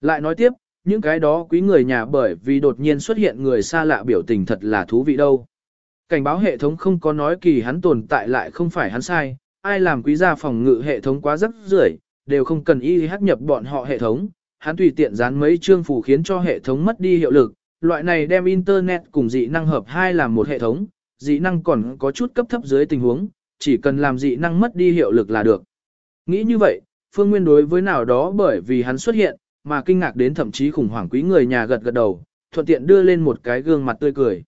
Lại nói tiếp, những cái đó quý người nhà bởi vì đột nhiên xuất hiện người xa lạ biểu tình thật là thú vị đâu. Cảnh báo hệ thống không có nói kỳ hắn tồn tại lại không phải hắn sai, ai làm quý gia phòng ngự hệ thống quá rất rưởi, đều không cần y hắc nhập bọn họ hệ thống, hắn tùy tiện dán mấy chương phù khiến cho hệ thống mất đi hiệu lực, loại này đem internet cùng dị năng hợp hai làm một hệ thống, dị năng còn có chút cấp thấp dưới tình huống, chỉ cần làm dị năng mất đi hiệu lực là được. Nghĩ như vậy, Phương Nguyên đối với nào đó bởi vì hắn xuất hiện, mà kinh ngạc đến thậm chí khủng hoảng quý người nhà gật gật đầu, thuận tiện đưa lên một cái gương mặt tươi cười.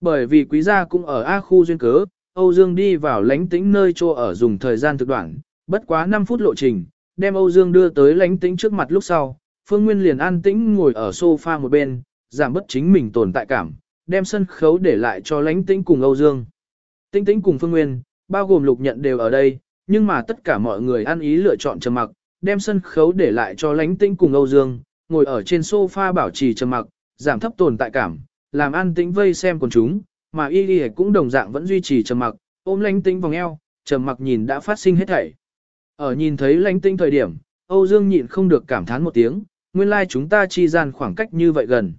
Bởi vì quý gia cũng ở A khu duyên cớ, Âu Dương đi vào lánh tĩnh nơi cho ở dùng thời gian thực đoạn, bất quá 5 phút lộ trình, đem Âu Dương đưa tới lánh tĩnh trước mặt lúc sau, Phương Nguyên liền an tĩnh ngồi ở sofa một bên, giảm bất chính mình tồn tại cảm, đem sân khấu để lại cho Lãnh tĩnh cùng Âu Dương. Tĩnh tĩnh cùng Phương Nguyên, bao gồm lục nhận đều ở đây, nhưng mà tất cả mọi người ăn ý lựa chọn trầm mặc, đem sân khấu để lại cho Lãnh tĩnh cùng Âu Dương, ngồi ở trên sofa bảo trì trầm mặc, giảm thấp tồn tại cảm, làm an tĩnh vây xem còn chúng, mà y y cũng đồng dạng vẫn duy trì trầm mặc, ôm Lãnh tĩnh vòng eo, trầm mặc nhìn đã phát sinh hết thảy. Ở nhìn thấy Lãnh tĩnh thời điểm, Âu Dương nhịn không được cảm thán một tiếng, nguyên lai like chúng ta chi gian khoảng cách như vậy gần.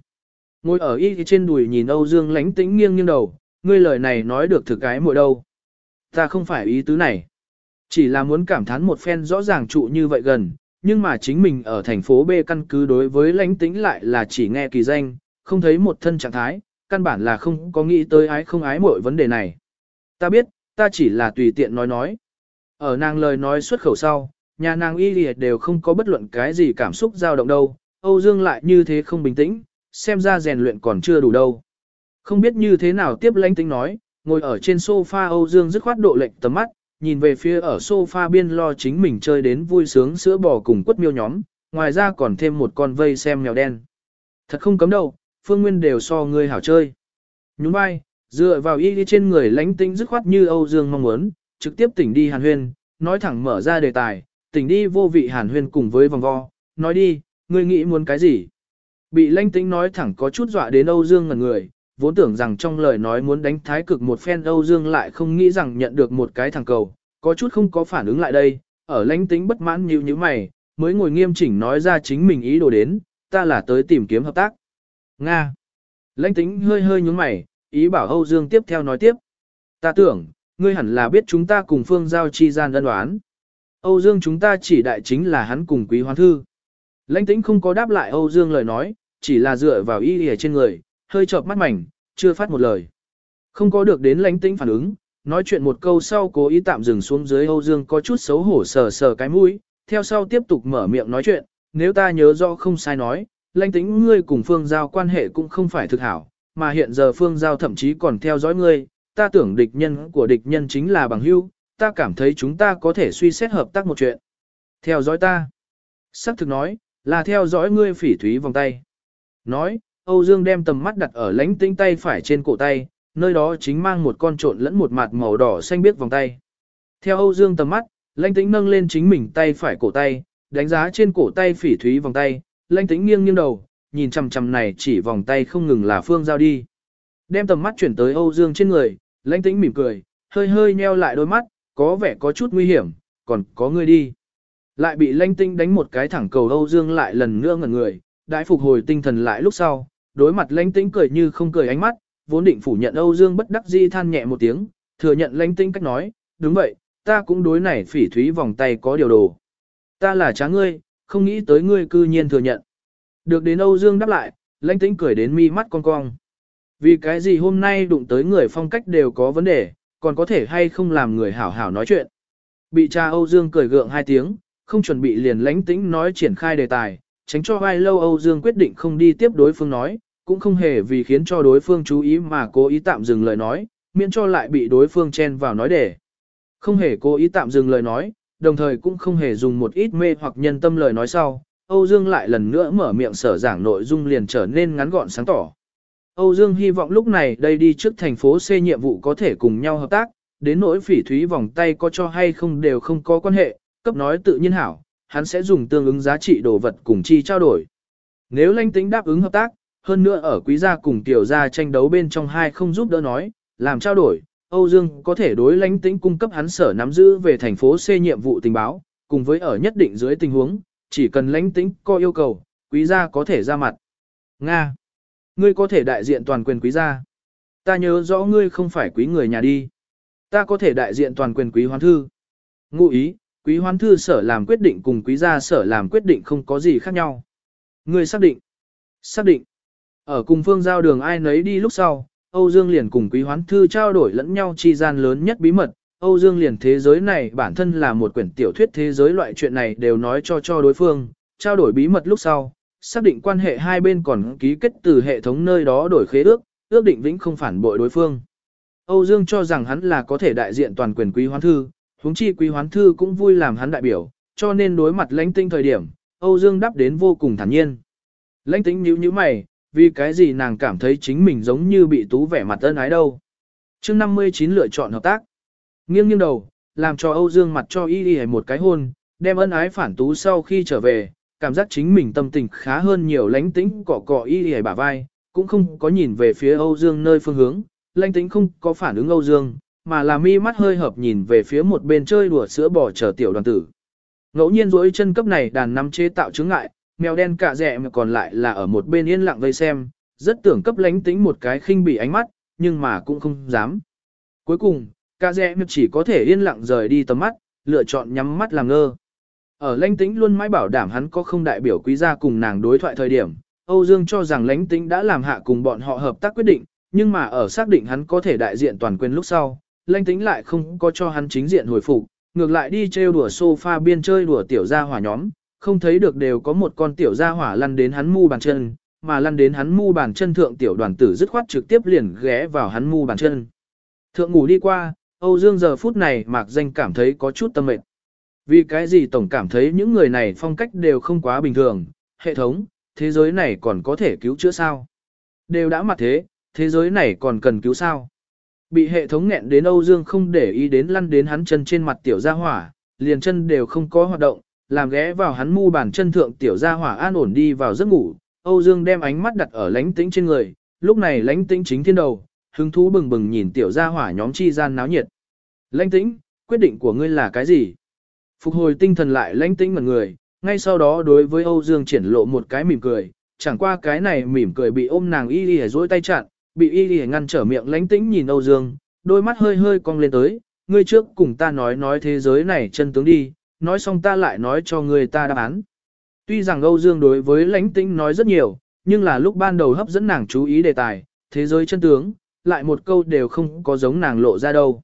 Ngồi ở y trên đùi nhìn Âu Dương lánh tĩnh nghiêng nghiêng đầu, ngươi lời này nói được thực cái mội đâu. Ta không phải ý tứ này. Chỉ là muốn cảm thán một phen rõ ràng trụ như vậy gần, nhưng mà chính mình ở thành phố B căn cứ đối với lãnh tĩnh lại là chỉ nghe kỳ danh, không thấy một thân trạng thái, căn bản là không có nghĩ tới ái không ái mọi vấn đề này. Ta biết, ta chỉ là tùy tiện nói nói. Ở nàng lời nói xuất khẩu sau, nhà nàng y lìa đều không có bất luận cái gì cảm xúc dao động đâu, Âu Dương lại như thế không bình tĩnh, xem ra rèn luyện còn chưa đủ đâu. Không biết như thế nào tiếp lãnh tính nói, ngồi ở trên sofa Âu Dương dứt khoát độ lệnh tầm mắt, nhìn về phía ở sofa biên lo chính mình chơi đến vui sướng sữa bò cùng quất miêu nhóm, ngoài ra còn thêm một con vây xem mèo đen. Thật không cấm đâu, phương nguyên đều so ngươi hảo chơi. Nhún vai, dựa vào y trên người lánh tính dứt khoát như Âu Dương mong muốn, trực tiếp tỉnh đi hàn huyên, nói thẳng mở ra đề tài, tỉnh đi vô vị hàn huyên cùng với vòng vo, nói đi, ngươi nghĩ muốn cái gì? Bị lãnh tĩnh nói thẳng có chút dọa đến Âu Dương ngẩn người, vốn tưởng rằng trong lời nói muốn đánh thái cực một phen Âu Dương lại không nghĩ rằng nhận được một cái thẳng cầu, có chút không có phản ứng lại đây, ở lãnh tĩnh bất mãn như như mày, mới ngồi nghiêm chỉnh nói ra chính mình ý đồ đến, ta là tới tìm kiếm hợp tác. Nga. Lãnh tĩnh hơi hơi nhúng mày, ý bảo Âu Dương tiếp theo nói tiếp. Ta tưởng, ngươi hẳn là biết chúng ta cùng phương giao chi gian đơn đoán. Âu Dương chúng ta chỉ đại chính là hắn cùng quý hoán thư. Lãnh tĩnh không có đáp lại Âu Dương lời nói, chỉ là dựa vào y ở trên người, hơi chợp mắt mảnh, chưa phát một lời. Không có được đến lãnh tĩnh phản ứng, nói chuyện một câu sau cố ý tạm dừng xuống dưới Âu Dương có chút xấu hổ sờ sờ cái mũi, theo sau tiếp tục mở miệng nói chuyện, nếu ta nhớ rõ không sai nói, lãnh tĩnh ngươi cùng phương giao quan hệ cũng không phải thực hảo, mà hiện giờ phương giao thậm chí còn theo dõi ngươi, ta tưởng địch nhân của địch nhân chính là bằng hữu, ta cảm thấy chúng ta có thể suy xét hợp tác một chuyện. Theo dõi ta. Sắc thực nói, là theo dõi ngươi phỉ thúy vòng tay. Nói, Âu Dương đem tầm mắt đặt ở lãnh tĩnh tay phải trên cổ tay, nơi đó chính mang một con trộn lẫn một mặt màu đỏ xanh biếc vòng tay. Theo Âu Dương tầm mắt, lãnh tĩnh nâng lên chính mình tay phải cổ tay, đánh giá trên cổ tay phỉ thúy vòng tay, lãnh tĩnh nghiêng nghiêng đầu, nhìn chằm chằm này chỉ vòng tay không ngừng là phương giao đi. Đem tầm mắt chuyển tới Âu Dương trên người, lãnh tĩnh mỉm cười, hơi hơi nheo lại đôi mắt, có vẻ có chút nguy hiểm, còn có người đi. Lại bị lãnh tinh đánh một cái thẳng cầu Âu Dương lại lần nữa ngẩn người, đại phục hồi tinh thần lại lúc sau, đối mặt lãnh tinh cười như không cười ánh mắt, vốn định phủ nhận Âu Dương bất đắc dĩ than nhẹ một tiếng, thừa nhận lãnh tinh cách nói, đúng vậy, ta cũng đối này phỉ thúy vòng tay có điều đồ. Ta là trá ngươi, không nghĩ tới ngươi cư nhiên thừa nhận. Được đến Âu Dương đáp lại, lãnh tĩnh cười đến mi mắt cong cong. Vì cái gì hôm nay đụng tới người phong cách đều có vấn đề, còn có thể hay không làm người hảo hảo nói chuyện. Bị cha Âu Dương cười gượng hai tiếng, không chuẩn bị liền lãnh tĩnh nói triển khai đề tài, tránh cho vai lâu Âu Dương quyết định không đi tiếp đối phương nói, cũng không hề vì khiến cho đối phương chú ý mà cố ý tạm dừng lời nói, miễn cho lại bị đối phương chen vào nói để. Không hề cố ý tạm dừng lời nói, đồng thời cũng không hề dùng một ít mê hoặc nhân tâm lời nói sau, Âu Dương lại lần nữa mở miệng sở giảng nội dung liền trở nên ngắn gọn sáng tỏ. Âu Dương hy vọng lúc này đây đi trước thành phố C nhiệm vụ có thể cùng nhau hợp tác, đến nỗi phỉ thúy vòng tay có cho hay không đều không có quan hệ, cấp nói tự nhiên hảo, hắn sẽ dùng tương ứng giá trị đồ vật cùng chi trao đổi. Nếu lãnh tính đáp ứng hợp tác, hơn nữa ở quý gia cùng tiểu gia tranh đấu bên trong hai không giúp đỡ nói, làm trao đổi, Âu Dương có thể đối lãnh tính cung cấp hắn sở nắm giữ về thành phố C nhiệm vụ tình báo, cùng với ở nhất định dưới tình huống, chỉ cần lãnh tính có yêu cầu, quý gia có thể ra mặt. Nga. Ngươi có thể đại diện toàn quyền quý gia. Ta nhớ rõ ngươi không phải quý người nhà đi. Ta có thể đại diện toàn quyền quý hoán thư. Ngụ ý, quý hoán thư sở làm quyết định cùng quý gia sở làm quyết định không có gì khác nhau. Ngươi xác định. Xác định. Ở cùng phương giao đường ai nấy đi lúc sau, Âu Dương liền cùng quý hoán thư trao đổi lẫn nhau chi gian lớn nhất bí mật. Âu Dương liền thế giới này bản thân là một quyển tiểu thuyết thế giới loại chuyện này đều nói cho cho đối phương, trao đổi bí mật lúc sau, xác định quan hệ hai bên còn ký kết từ hệ thống nơi đó đổi khế ước, ước định vĩnh không phản bội đối phương. Âu Dương cho rằng hắn là có thể đại diện toàn quyền quý hoán thư, huống chi quý hoán thư cũng vui làm hắn đại biểu, cho nên đối mặt lãnh tinh thời điểm, Âu Dương đáp đến vô cùng thản nhiên. Lãnh tinh nhíu nhíu mày, vì cái gì nàng cảm thấy chính mình giống như bị tú vẻ mặt ân ái đâu. chương 59 lựa chọn hợp tác. Nghiêng nghiêng đầu, làm cho Âu Dương mặt cho y y một cái hôn, đem ân ái phản tú sau khi trở về, cảm giác chính mình tâm tình khá hơn nhiều lánh tĩnh cọ cọ y y bả vai, cũng không có nhìn về phía Âu Dương nơi phương hướng, lánh tĩnh không có phản ứng Âu Dương, mà là mi mắt hơi hợp nhìn về phía một bên chơi đùa sữa bò chờ tiểu đoàn tử. Ngẫu nhiên duỗi chân cấp này đàn nắm chế tạo chứng ngại, mèo đen cả rẻ mà còn lại là ở một bên yên lặng vây xem, rất tưởng cấp lánh tĩnh một cái khinh bỉ ánh mắt, nhưng mà cũng không dám. Cuối cùng, cả rẻ chỉ có thể yên lặng rời đi tầm mắt, lựa chọn nhắm mắt làm ngơ. Ở lãnh tĩnh luôn mãi bảo đảm hắn có không đại biểu quý gia cùng nàng đối thoại thời điểm, Âu Dương cho rằng lãnh tĩnh đã làm hạ cùng bọn họ hợp tác quyết định, nhưng mà ở xác định hắn có thể đại diện toàn quyền lúc sau, lãnh tĩnh lại không có cho hắn chính diện hồi phục, ngược lại đi trêu đùa sofa biên chơi đùa tiểu gia hỏa nhóm, không thấy được đều có một con tiểu gia hỏa lăn đến hắn mu bàn chân, mà lăn đến hắn mu bàn chân thượng tiểu đoàn tử dứt khoát trực tiếp liền ghé vào hắn mu bàn chân. Thượng ngủ đi qua, Âu Dương giờ phút này mạc danh cảm thấy có chút tâm mệt. Vì cái gì tổng cảm thấy những người này phong cách đều không quá bình thường, hệ thống, thế giới này còn có thể cứu chữa sao? Đều đã mặt thế, thế giới này còn cần cứu sao? Bị hệ thống nghẹn đến Âu Dương không để ý đến lăn đến hắn chân trên mặt tiểu gia hỏa, liền chân đều không có hoạt động, làm ghé vào hắn mu bàn chân thượng tiểu gia hỏa an ổn đi vào giấc ngủ. Âu Dương đem ánh mắt đặt ở lánh tĩnh trên người, lúc này lánh tĩnh chính thiên đầu, hứng thú bừng bừng nhìn tiểu gia hỏa nhóm chi gian náo nhiệt. Lánh tĩnh, quyết định của ngươi là cái gì? Phục hồi tinh thần lại lãnh tĩnh mọi người, ngay sau đó đối với Âu Dương triển lộ một cái mỉm cười, chẳng qua cái này mỉm cười bị ôm nàng y y dối tay chặn, bị y y ngăn trở miệng lãnh tĩnh nhìn Âu Dương, đôi mắt hơi hơi cong lên tới, ngươi trước cùng ta nói nói thế giới này chân tướng đi, nói xong ta lại nói cho ngươi ta đáp án. Tuy rằng Âu Dương đối với lãnh tĩnh nói rất nhiều, nhưng là lúc ban đầu hấp dẫn nàng chú ý đề tài, thế giới chân tướng, lại một câu đều không có giống nàng lộ ra đâu.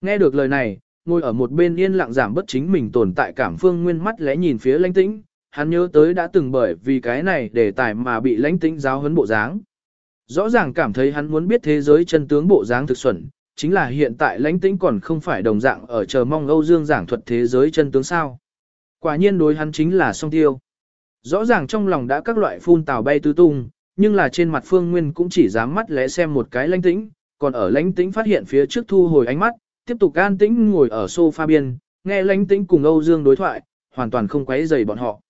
Nghe được lời này, ngồi ở một bên yên lặng giảm bất chính mình tồn tại cảm phương nguyên mắt lẽ nhìn phía lãnh tĩnh, hắn nhớ tới đã từng bởi vì cái này để tài mà bị lãnh tĩnh giáo huấn bộ dáng. Rõ ràng cảm thấy hắn muốn biết thế giới chân tướng bộ dáng thực xuẩn, chính là hiện tại lãnh tĩnh còn không phải đồng dạng ở chờ mong Âu Dương giảng thuật thế giới chân tướng sao. Quả nhiên đối hắn chính là song tiêu. Rõ ràng trong lòng đã các loại phun tào bay tứ tung, nhưng là trên mặt Phương Nguyên cũng chỉ dám mắt lẽ xem một cái lãnh tĩnh, còn ở lãnh tĩnh phát hiện phía trước thu hồi ánh mắt, tiếp tục an tĩnh ngồi ở sofa biên, nghe lãnh tĩnh cùng Âu Dương đối thoại, hoàn toàn không quấy rầy bọn họ.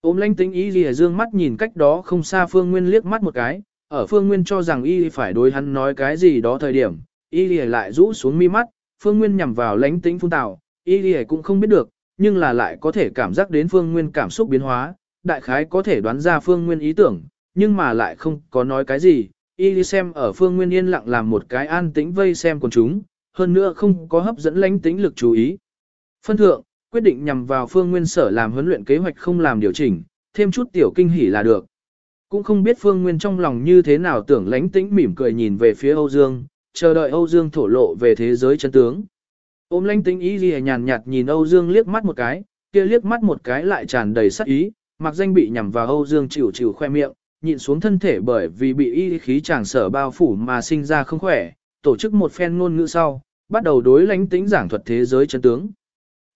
Ôm lãnh tĩnh ý gì dương mắt nhìn cách đó không xa Phương Nguyên liếc mắt một cái, ở Phương Nguyên cho rằng y phải đối hắn nói cái gì đó thời điểm, y lìa lại rũ xuống mi mắt, Phương Nguyên nhằm vào lãnh tĩnh phun tào, y lìa cũng không biết được, nhưng là lại có thể cảm giác đến Phương Nguyên cảm xúc biến hóa, đại khái có thể đoán ra Phương Nguyên ý tưởng, nhưng mà lại không có nói cái gì, y xem ở Phương Nguyên yên lặng làm một cái an tĩnh vây xem con chúng, hơn nữa không có hấp dẫn lánh tính lực chú ý. Phân thượng, quyết định nhằm vào Phương Nguyên sở làm huấn luyện kế hoạch không làm điều chỉnh, thêm chút tiểu kinh hỉ là được. Cũng không biết Phương Nguyên trong lòng như thế nào tưởng lánh tĩnh mỉm cười nhìn về phía Âu Dương, chờ đợi Âu Dương thổ lộ về thế giới chân tướng. Ôm lánh tĩnh ý gì nhàn nhạt nhìn Âu Dương liếc mắt một cái, kia liếc mắt một cái lại tràn đầy sắc ý, mặc danh bị nhằm vào Âu Dương chịu chịu khoe miệng, nhịn xuống thân thể bởi vì bị y khí chàng sở bao phủ mà sinh ra không khỏe, tổ chức một phen ngôn ngữ sau, bắt đầu đối lánh tính giảng thuật thế giới chân tướng.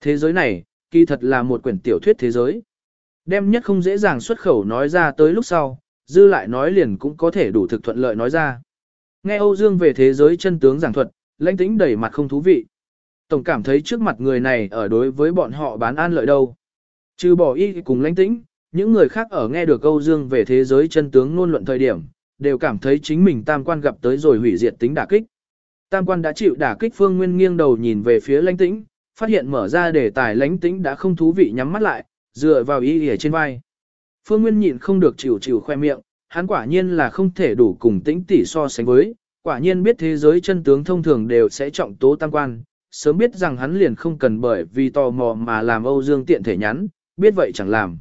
Thế giới này, kỳ thật là một quyển tiểu thuyết thế giới. Đem nhất không dễ dàng xuất khẩu nói ra tới lúc sau, dư lại nói liền cũng có thể đủ thực thuận lợi nói ra. Nghe Âu Dương về thế giới chân tướng giảng thuật, lãnh tĩnh đầy mặt không thú vị. Tổng cảm thấy trước mặt người này ở đối với bọn họ bán an lợi đâu. Trừ bỏ y cùng lãnh tĩnh, những người khác ở nghe được Âu Dương về thế giới chân tướng ngôn luận thời điểm, đều cảm thấy chính mình tam quan gặp tới rồi hủy diệt tính đả kích. Tam quan đã chịu đả kích phương nguyên nghiêng đầu nhìn về phía lãnh tĩnh, phát hiện mở ra đề tài lãnh tĩnh đã không thú vị nhắm mắt lại, dựa vào y ở trên vai. Phương Nguyên nhịn không được chịu chịu khoe miệng, hắn quả nhiên là không thể đủ cùng tĩnh tỷ so sánh với, quả nhiên biết thế giới chân tướng thông thường đều sẽ trọng tố tam quan, sớm biết rằng hắn liền không cần bởi vì tò mò mà làm Âu Dương tiện thể nhắn, biết vậy chẳng làm.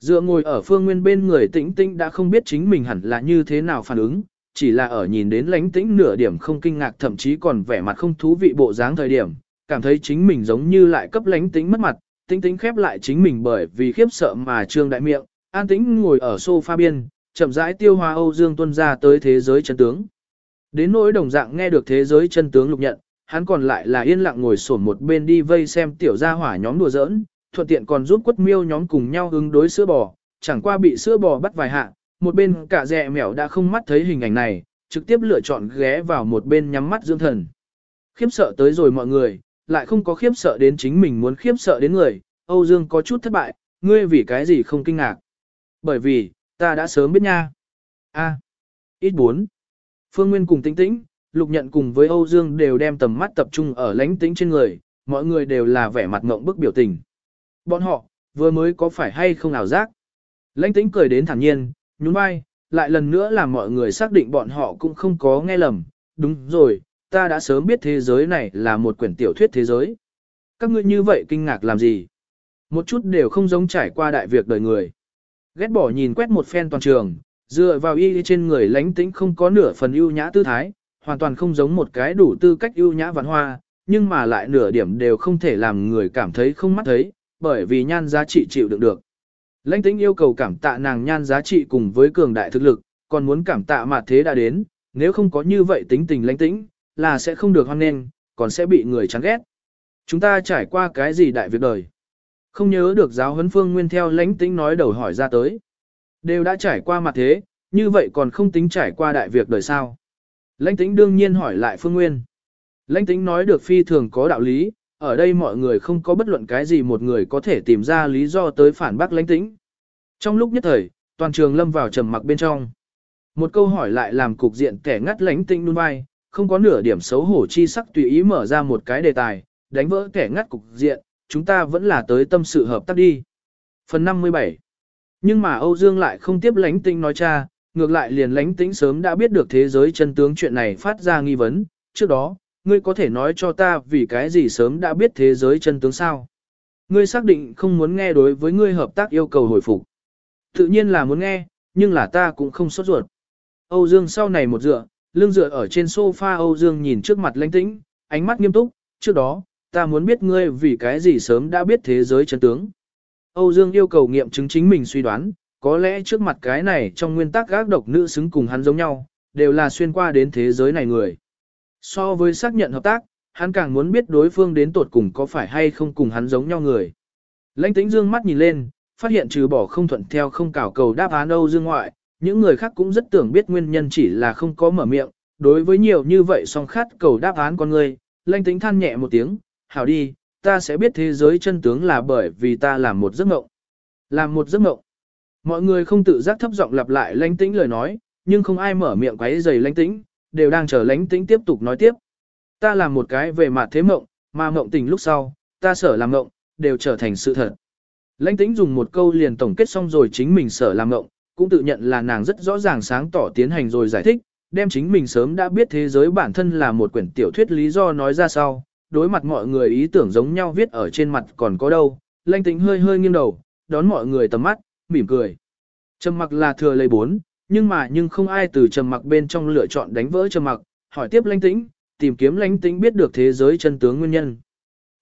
Dựa ngồi ở phương nguyên bên người tĩnh tĩnh đã không biết chính mình hẳn là như thế nào phản ứng, chỉ là ở nhìn đến lánh tĩnh nửa điểm không kinh ngạc thậm chí còn vẻ mặt không thú vị bộ dáng thời điểm, cảm thấy chính mình giống như lại cấp lánh tĩnh mất mặt, tĩnh tĩnh khép lại chính mình bởi vì khiếp sợ mà trương đại miệng, an tĩnh ngồi ở sofa biên, chậm rãi tiêu hoa Âu Dương tuân ra tới thế giới chân tướng. Đến nỗi đồng dạng nghe được thế giới chân tướng lục nhận, hắn còn lại là yên lặng ngồi sổn một bên đi vây xem tiểu gia hỏa nhóm đùa giỡn, thuận tiện còn giúp quất miêu nhóm cùng nhau ứng đối sữa bò, chẳng qua bị sữa bò bắt vài hạ, một bên cả dẹ mèo đã không mắt thấy hình ảnh này, trực tiếp lựa chọn ghé vào một bên nhắm mắt dưỡng thần. Khiếp sợ tới rồi mọi người, lại không có khiếp sợ đến chính mình muốn khiếp sợ đến người, Âu Dương có chút thất bại, ngươi vì cái gì không kinh ngạc. Bởi vì, ta đã sớm biết nha. A. ít 4. Phương Nguyên cùng tĩnh tĩnh, Lục Nhận cùng với Âu Dương đều đem tầm mắt tập trung ở lánh tĩnh trên người, mọi người đều là vẻ mặt ngộng bức biểu tình. Bọn họ, vừa mới có phải hay không ảo giác? Lãnh tĩnh cười đến thản nhiên, nhún vai, lại lần nữa làm mọi người xác định bọn họ cũng không có nghe lầm. Đúng rồi, ta đã sớm biết thế giới này là một quyển tiểu thuyết thế giới. Các ngươi như vậy kinh ngạc làm gì? Một chút đều không giống trải qua đại việc đời người. Ghét bỏ nhìn quét một phen toàn trường, dựa vào y trên người lãnh tĩnh không có nửa phần ưu nhã tư thái, hoàn toàn không giống một cái đủ tư cách ưu nhã văn hoa, nhưng mà lại nửa điểm đều không thể làm người cảm thấy không mắt thấy, bởi vì nhan giá trị chịu đựng được. Lãnh tĩnh yêu cầu cảm tạ nàng nhan giá trị cùng với cường đại thực lực, còn muốn cảm tạ mà thế đã đến, nếu không có như vậy tính tình lãnh tĩnh, là sẽ không được hoan nghênh, còn sẽ bị người chán ghét. Chúng ta trải qua cái gì đại việc đời? Không nhớ được giáo huấn phương nguyên theo lãnh tĩnh nói đầu hỏi ra tới. Đều đã trải qua mặt thế, như vậy còn không tính trải qua đại việc đời sao. Lãnh tĩnh đương nhiên hỏi lại Phương Nguyên. Lãnh tĩnh nói được phi thường có đạo lý, ở đây mọi người không có bất luận cái gì một người có thể tìm ra lý do tới phản bác lãnh tĩnh. Trong lúc nhất thời, toàn trường lâm vào trầm mặc bên trong. Một câu hỏi lại làm cục diện kẻ ngắt lãnh tĩnh nuôn vai, không có nửa điểm xấu hổ chi sắc tùy ý mở ra một cái đề tài, đánh vỡ kẻ ngắt cục diện, chúng ta vẫn là tới tâm sự hợp tác đi. Phần 57 Nhưng mà Âu Dương lại không tiếp lãnh tĩnh nói cha, ngược lại liền lãnh tĩnh sớm đã biết được thế giới chân tướng chuyện này phát ra nghi vấn, trước đó, ngươi có thể nói cho ta vì cái gì sớm đã biết thế giới chân tướng sao? Ngươi xác định không muốn nghe đối với ngươi hợp tác yêu cầu hồi phục. Tự nhiên là muốn nghe, nhưng là ta cũng không sốt ruột. Âu Dương sau này một dựa, lưng dựa ở trên sofa Âu Dương nhìn trước mặt lãnh tĩnh, ánh mắt nghiêm túc, trước đó, ta muốn biết ngươi vì cái gì sớm đã biết thế giới chân tướng. Âu Dương yêu cầu nghiệm chứng chính mình suy đoán, có lẽ trước mặt cái này trong nguyên tắc gác độc nữ xứng cùng hắn giống nhau, đều là xuyên qua đến thế giới này người. So với xác nhận hợp tác, hắn càng muốn biết đối phương đến tột cùng có phải hay không cùng hắn giống nhau người. Lãnh tĩnh dương mắt nhìn lên, phát hiện trừ bỏ không thuận theo không cảo cầu đáp án Âu Dương ngoại, những người khác cũng rất tưởng biết nguyên nhân chỉ là không có mở miệng, đối với nhiều như vậy song khát cầu đáp án con người, lãnh tĩnh than nhẹ một tiếng, hảo đi, ta sẽ biết thế giới chân tướng là bởi vì ta làm một giấc mộng. Làm một giấc mộng. Mọi người không tự giác thấp giọng lặp lại lãnh tĩnh lời nói, nhưng không ai mở miệng quấy rầy lãnh tĩnh, đều đang chờ lãnh tĩnh tiếp tục nói tiếp. Ta làm một cái về mặt thế mộng, mà mộng tình lúc sau, ta sở làm mộng, đều trở thành sự thật. Lãnh tĩnh dùng một câu liền tổng kết xong rồi chính mình sở làm mộng, cũng tự nhận là nàng rất rõ ràng sáng tỏ tiến hành rồi giải thích, đem chính mình sớm đã biết thế giới bản thân là một quyển tiểu thuyết lý do nói ra sau, đối mặt mọi người ý tưởng giống nhau viết ở trên mặt còn có đâu, lãnh tĩnh hơi hơi nghiêng đầu, đón mọi người tầm mắt, mỉm cười. Trầm mặc là thừa lấy bốn, nhưng mà nhưng không ai từ trầm mặc bên trong lựa chọn đánh vỡ trầm mặc, hỏi tiếp lãnh tĩnh, tìm kiếm lãnh tĩnh biết được thế giới chân tướng nguyên nhân.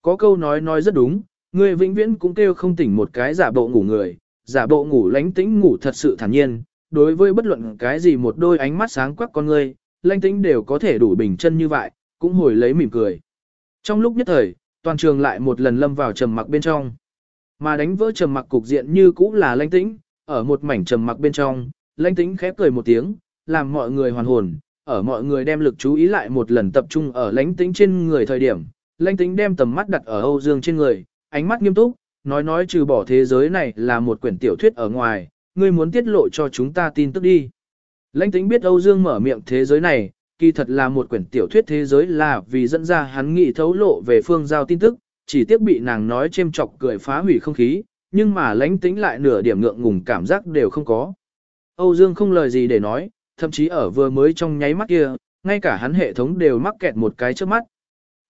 Có câu nói nói rất đúng, người vĩnh viễn cũng kêu không tỉnh một cái giả bộ ngủ người, giả bộ ngủ lãnh tĩnh ngủ thật sự thản nhiên, đối với bất luận cái gì một đôi ánh mắt sáng quắc con người, lãnh tĩnh đều có thể đủ bình chân như vậy, cũng hồi lấy mỉm cười. Trong lúc nhất thời, toàn trường lại một lần lâm vào trầm mặc bên trong. Mà đánh vỡ trầm mặc cục diện như cũ là lãnh tĩnh, ở một mảnh trầm mặc bên trong, lãnh tĩnh khép cười một tiếng, làm mọi người hoàn hồn, ở mọi người đem lực chú ý lại một lần tập trung ở lãnh tĩnh trên người thời điểm, lãnh tĩnh đem tầm mắt đặt ở Âu Dương trên người, ánh mắt nghiêm túc, nói nói trừ bỏ thế giới này là một quyển tiểu thuyết ở ngoài, ngươi muốn tiết lộ cho chúng ta tin tức đi. Lãnh tĩnh biết Âu Dương mở miệng thế giới này, kỳ thật là một quyển tiểu thuyết thế giới là vì dẫn ra hắn nghị thấu lộ về phương giao tin tức, chỉ tiếc bị nàng nói chêm chọc cười phá hủy không khí, nhưng mà lãnh tĩnh lại nửa điểm ngượng ngùng cảm giác đều không có. Âu Dương không lời gì để nói, thậm chí ở vừa mới trong nháy mắt kia, ngay cả hắn hệ thống đều mắc kẹt một cái trước mắt.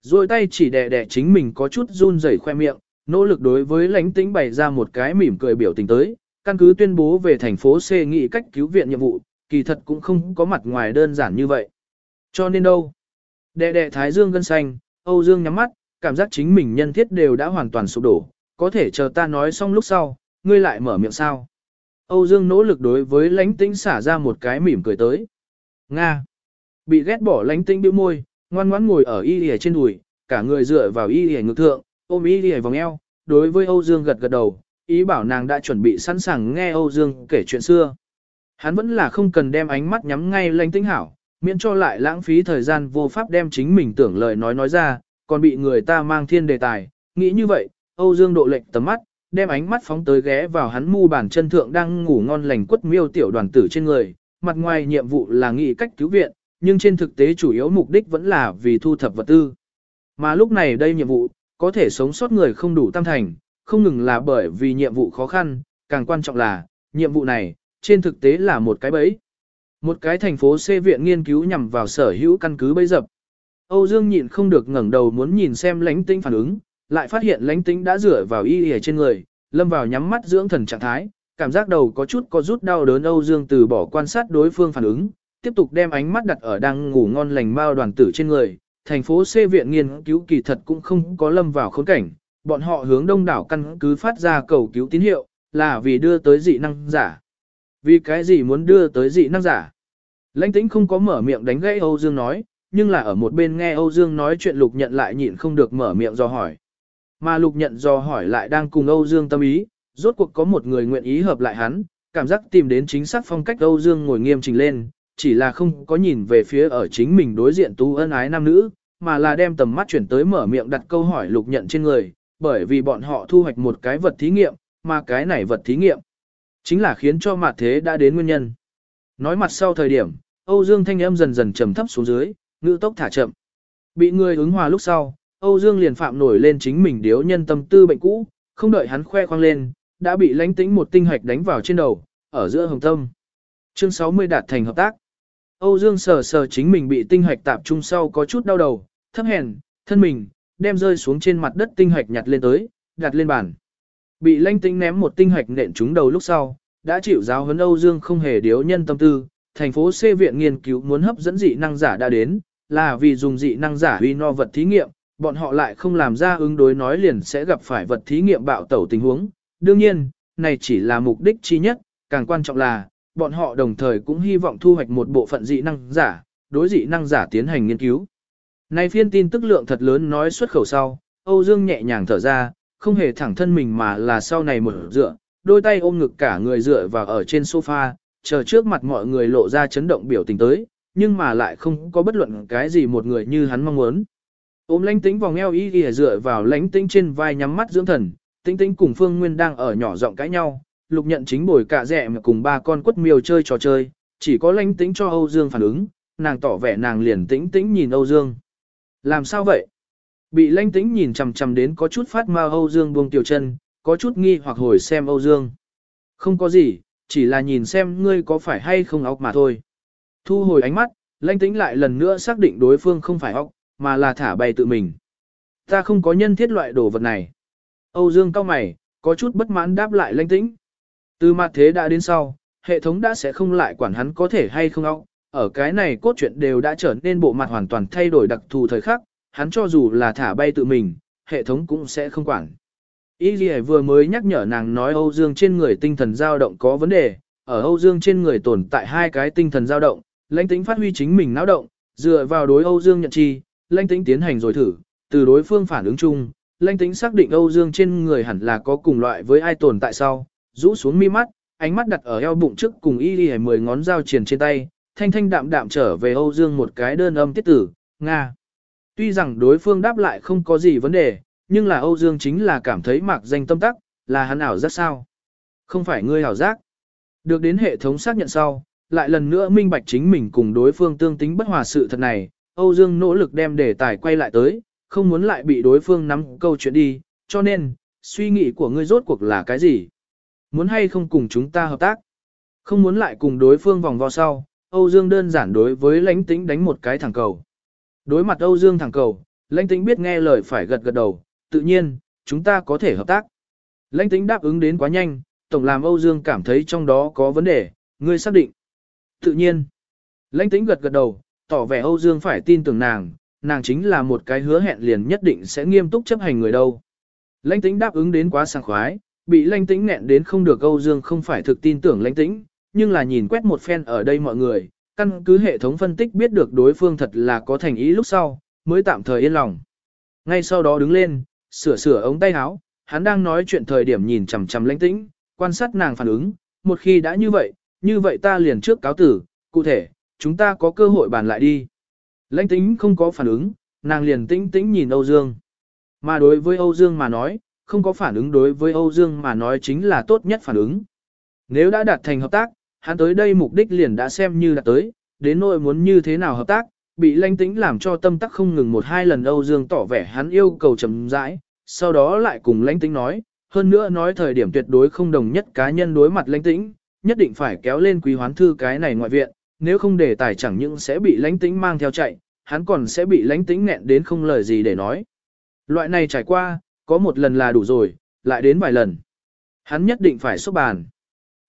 Rồi tay chỉ đè đè chính mình có chút run rẩy khoe miệng, nỗ lực đối với lãnh tĩnh bày ra một cái mỉm cười biểu tình tới, căn cứ tuyên bố về thành phố C nghị cách cứu viện nhiệm vụ, kỳ thật cũng không có mặt ngoài đơn giản như vậy. Cho nên đâu? Đè đè thái dương gân xanh, Âu Dương nhắm mắt, cảm giác chính mình nhân thiết đều đã hoàn toàn sụp đổ, có thể chờ ta nói xong lúc sau, ngươi lại mở miệng sao? Âu Dương nỗ lực đối với lánh tĩnh xả ra một cái mỉm cười tới. Nga. Bị ghét bỏ lánh tĩnh bĩu môi, ngoan ngoãn ngồi ở y lìa trên đùi, cả người dựa vào y lìa ngực thượng, ôm y lìa vòng eo, đối với Âu Dương gật gật đầu, ý bảo nàng đã chuẩn bị sẵn sàng nghe Âu Dương kể chuyện xưa. Hắn vẫn là không cần đem ánh mắt nhắm ngay lánh tĩnh hảo, miễn cho lại lãng phí thời gian vô pháp đem chính mình tưởng lời nói nói ra, còn bị người ta mang thiên đề tài. Nghĩ như vậy, Âu Dương độ lệnh tầm mắt, đem ánh mắt phóng tới ghé vào hắn mu bàn chân thượng đang ngủ ngon lành quất miêu tiểu đoàn tử trên người, mặt ngoài nhiệm vụ là nghĩ cách cứu viện, nhưng trên thực tế chủ yếu mục đích vẫn là vì thu thập vật tư. Mà lúc này đây nhiệm vụ, có thể sống sót người không đủ tam thành, không ngừng là bởi vì nhiệm vụ khó khăn, càng quan trọng là, nhiệm vụ này, trên thực tế là một cái bẫy. Một cái thành phố C viện nghiên cứu nhằm vào sở hữu căn cứ bẫy dập. Âu Dương nhịn không được ngẩng đầu muốn nhìn xem lánh tinh phản ứng, lại phát hiện lánh tính đã rửa vào y y trên người, lâm vào nhắm mắt dưỡng thần trạng thái, cảm giác đầu có chút có rút đau đớn Âu Dương từ bỏ quan sát đối phương phản ứng, tiếp tục đem ánh mắt đặt ở đang ngủ ngon lành mao đoàn tử trên người. Thành phố C viện nghiên cứu kỳ thật cũng không có lâm vào khốn cảnh, bọn họ hướng đông đảo căn cứ phát ra cầu cứu tín hiệu, là vì đưa tới dị năng giả. Vì cái gì muốn đưa tới dị năng giả? Lãnh tĩnh không có mở miệng đánh gãy Âu Dương nói, nhưng là ở một bên nghe Âu Dương nói chuyện lục nhận lại nhịn không được mở miệng do hỏi. Mà lục nhận do hỏi lại đang cùng Âu Dương tâm ý, rốt cuộc có một người nguyện ý hợp lại hắn, cảm giác tìm đến chính xác phong cách Âu Dương ngồi nghiêm chỉnh lên, chỉ là không có nhìn về phía ở chính mình đối diện tú ân ái nam nữ, mà là đem tầm mắt chuyển tới mở miệng đặt câu hỏi lục nhận trên người, bởi vì bọn họ thu hoạch một cái vật thí nghiệm, mà cái này vật thí nghiệm chính là khiến cho mặt thế đã đến nguyên nhân. Nói mặt sau thời điểm, Âu Dương thanh âm dần dần trầm thấp xuống dưới, ngữ tốc thả chậm. Bị người ứng hòa lúc sau, Âu Dương liền phạm nổi lên chính mình điếu nhân tâm tư bệnh cũ, không đợi hắn khoe khoang lên, đã bị lánh tĩnh một tinh hạch đánh vào trên đầu, ở giữa hồng tâm. Chương 60 đạt thành hợp tác. Âu Dương sờ sờ chính mình bị tinh hạch tạp trung sau có chút đau đầu, thấp hèn, thân mình, đem rơi xuống trên mặt đất tinh hạch nhặt lên tới, đặt lên bàn. Bị lanh tĩnh ném một tinh hạch nện trúng đầu lúc sau, đã chịu giáo huấn Âu Dương không hề điếu nhân tâm tư, thành phố C viện nghiên cứu muốn hấp dẫn dị năng giả đã đến, là vì dùng dị năng giả huy no vật thí nghiệm, bọn họ lại không làm ra ứng đối nói liền sẽ gặp phải vật thí nghiệm bạo tẩu tình huống. Đương nhiên, này chỉ là mục đích chi nhất, càng quan trọng là, bọn họ đồng thời cũng hy vọng thu hoạch một bộ phận dị năng giả, đối dị năng giả tiến hành nghiên cứu. Này phiên tin tức lượng thật lớn nói xuất khẩu sau, Âu Dương nhẹ nhàng thở ra, không hề thẳng thân mình mà là sau này một dựa, đôi tay ôm ngực cả người dựa vào ở trên sofa, chờ trước mặt mọi người lộ ra chấn động biểu tình tới, nhưng mà lại không có bất luận cái gì một người như hắn mong muốn. Ôm lánh tĩnh vòng eo y y dựa vào lánh tĩnh trên vai nhắm mắt dưỡng thần, tĩnh tĩnh cùng Phương Nguyên đang ở nhỏ giọng cãi nhau, lục nhận chính bồi cả rẻ mà cùng ba con quất miêu chơi trò chơi, chỉ có lánh tĩnh cho Âu Dương phản ứng, nàng tỏ vẻ nàng liền tĩnh tĩnh nhìn Âu Dương. Làm sao vậy? Bị lánh tĩnh nhìn chằm chằm đến có chút phát ma Âu Dương buông tiểu chân, có chút nghi hoặc hồi xem Âu Dương. Không có gì, chỉ là nhìn xem ngươi có phải hay không óc mà thôi. Thu hồi ánh mắt, lãnh tĩnh lại lần nữa xác định đối phương không phải óc, mà là thả bay tự mình. Ta không có nhân thiết loại đồ vật này. Âu Dương cao mày, có chút bất mãn đáp lại lãnh tĩnh. Từ mặt thế đã đến sau, hệ thống đã sẽ không lại quản hắn có thể hay không óc. Ở cái này cốt truyện đều đã trở nên bộ mặt hoàn toàn thay đổi đặc thù thời khắc, hắn cho dù là thả bay tự mình, hệ thống cũng sẽ không quản. Y Ghi vừa mới nhắc nhở nàng nói Âu Dương trên người tinh thần dao động có vấn đề, ở Âu Dương trên người tồn tại hai cái tinh thần dao động, lãnh tính phát huy chính mình náo động, dựa vào đối Âu Dương nhận chi, Lanh Tĩnh tiến hành rồi thử, từ đối phương phản ứng chung, Lanh Tĩnh xác định Âu Dương trên người hẳn là có cùng loại với ai tồn tại sau, rũ xuống mi mắt, ánh mắt đặt ở eo bụng trước cùng Y Ghi mười ngón dao triển trên tay, thanh thanh đạm đạm trở về Âu Dương một cái đơn âm tiết tử, Nga. Tuy rằng đối phương đáp lại không có gì vấn đề, nhưng là Âu Dương chính là cảm thấy mạc danh tâm tắc, là hắn ảo giác sao. Không phải ngươi ảo giác. Được đến hệ thống xác nhận sau, lại lần nữa minh bạch chính mình cùng đối phương tương tính bất hòa sự thật này, Âu Dương nỗ lực đem đề tài quay lại tới, không muốn lại bị đối phương nắm câu chuyện đi, cho nên, suy nghĩ của ngươi rốt cuộc là cái gì? Muốn hay không cùng chúng ta hợp tác? Không muốn lại cùng đối phương vòng vo sau, Âu Dương đơn giản đối với lãnh tĩnh đánh một cái thẳng cầu. Đối mặt Âu Dương thẳng cầu, lãnh tĩnh biết nghe lời phải gật gật đầu, tự nhiên, chúng ta có thể hợp tác. Lãnh tĩnh đáp ứng đến quá nhanh, tổng làm Âu Dương cảm thấy trong đó có vấn đề, ngươi xác định. Tự nhiên, lãnh tĩnh gật gật đầu, tỏ vẻ Âu Dương phải tin tưởng nàng, nàng chính là một cái hứa hẹn liền nhất định sẽ nghiêm túc chấp hành người đâu. Lãnh Tĩnh đáp ứng đến quá sảng khoái, bị lãnh Tĩnh nghẹn đến không được Âu Dương không phải thực tin tưởng lãnh Tĩnh, nhưng là nhìn quét một phen ở đây mọi người, căn cứ hệ thống phân tích biết được đối phương thật là có thành ý lúc sau, mới tạm thời yên lòng. Ngay sau đó đứng lên, sửa sửa ống tay áo, hắn đang nói chuyện thời điểm nhìn chằm chằm lãnh tĩnh, quan sát nàng phản ứng, một khi đã như vậy, như vậy ta liền trước cáo tử, cụ thể, chúng ta có cơ hội bàn lại đi. Lãnh tĩnh không có phản ứng, nàng liền tĩnh tĩnh nhìn Âu Dương. Mà đối với Âu Dương mà nói, không có phản ứng đối với Âu Dương mà nói chính là tốt nhất phản ứng. Nếu đã đạt thành hợp tác, hắn tới đây mục đích liền đã xem như đạt tới, đến nỗi muốn như thế nào hợp tác, bị lãnh tĩnh làm cho tâm tắc không ngừng một hai lần Âu Dương tỏ vẻ hắn yêu cầu chậm rãi, sau đó lại cùng lãnh tĩnh nói, hơn nữa nói thời điểm tuyệt đối không đồng nhất cá nhân đối mặt lãnh tĩnh, nhất định phải kéo lên quý hoán thư cái này ngoại viện, nếu không để tài chẳng những sẽ bị lãnh tĩnh mang theo chạy, hắn còn sẽ bị lãnh tĩnh nghẹn đến không lời gì để nói. Loại này trải qua, có một lần là đủ rồi, lại đến vài lần. Hắn nhất định phải xúc bàn.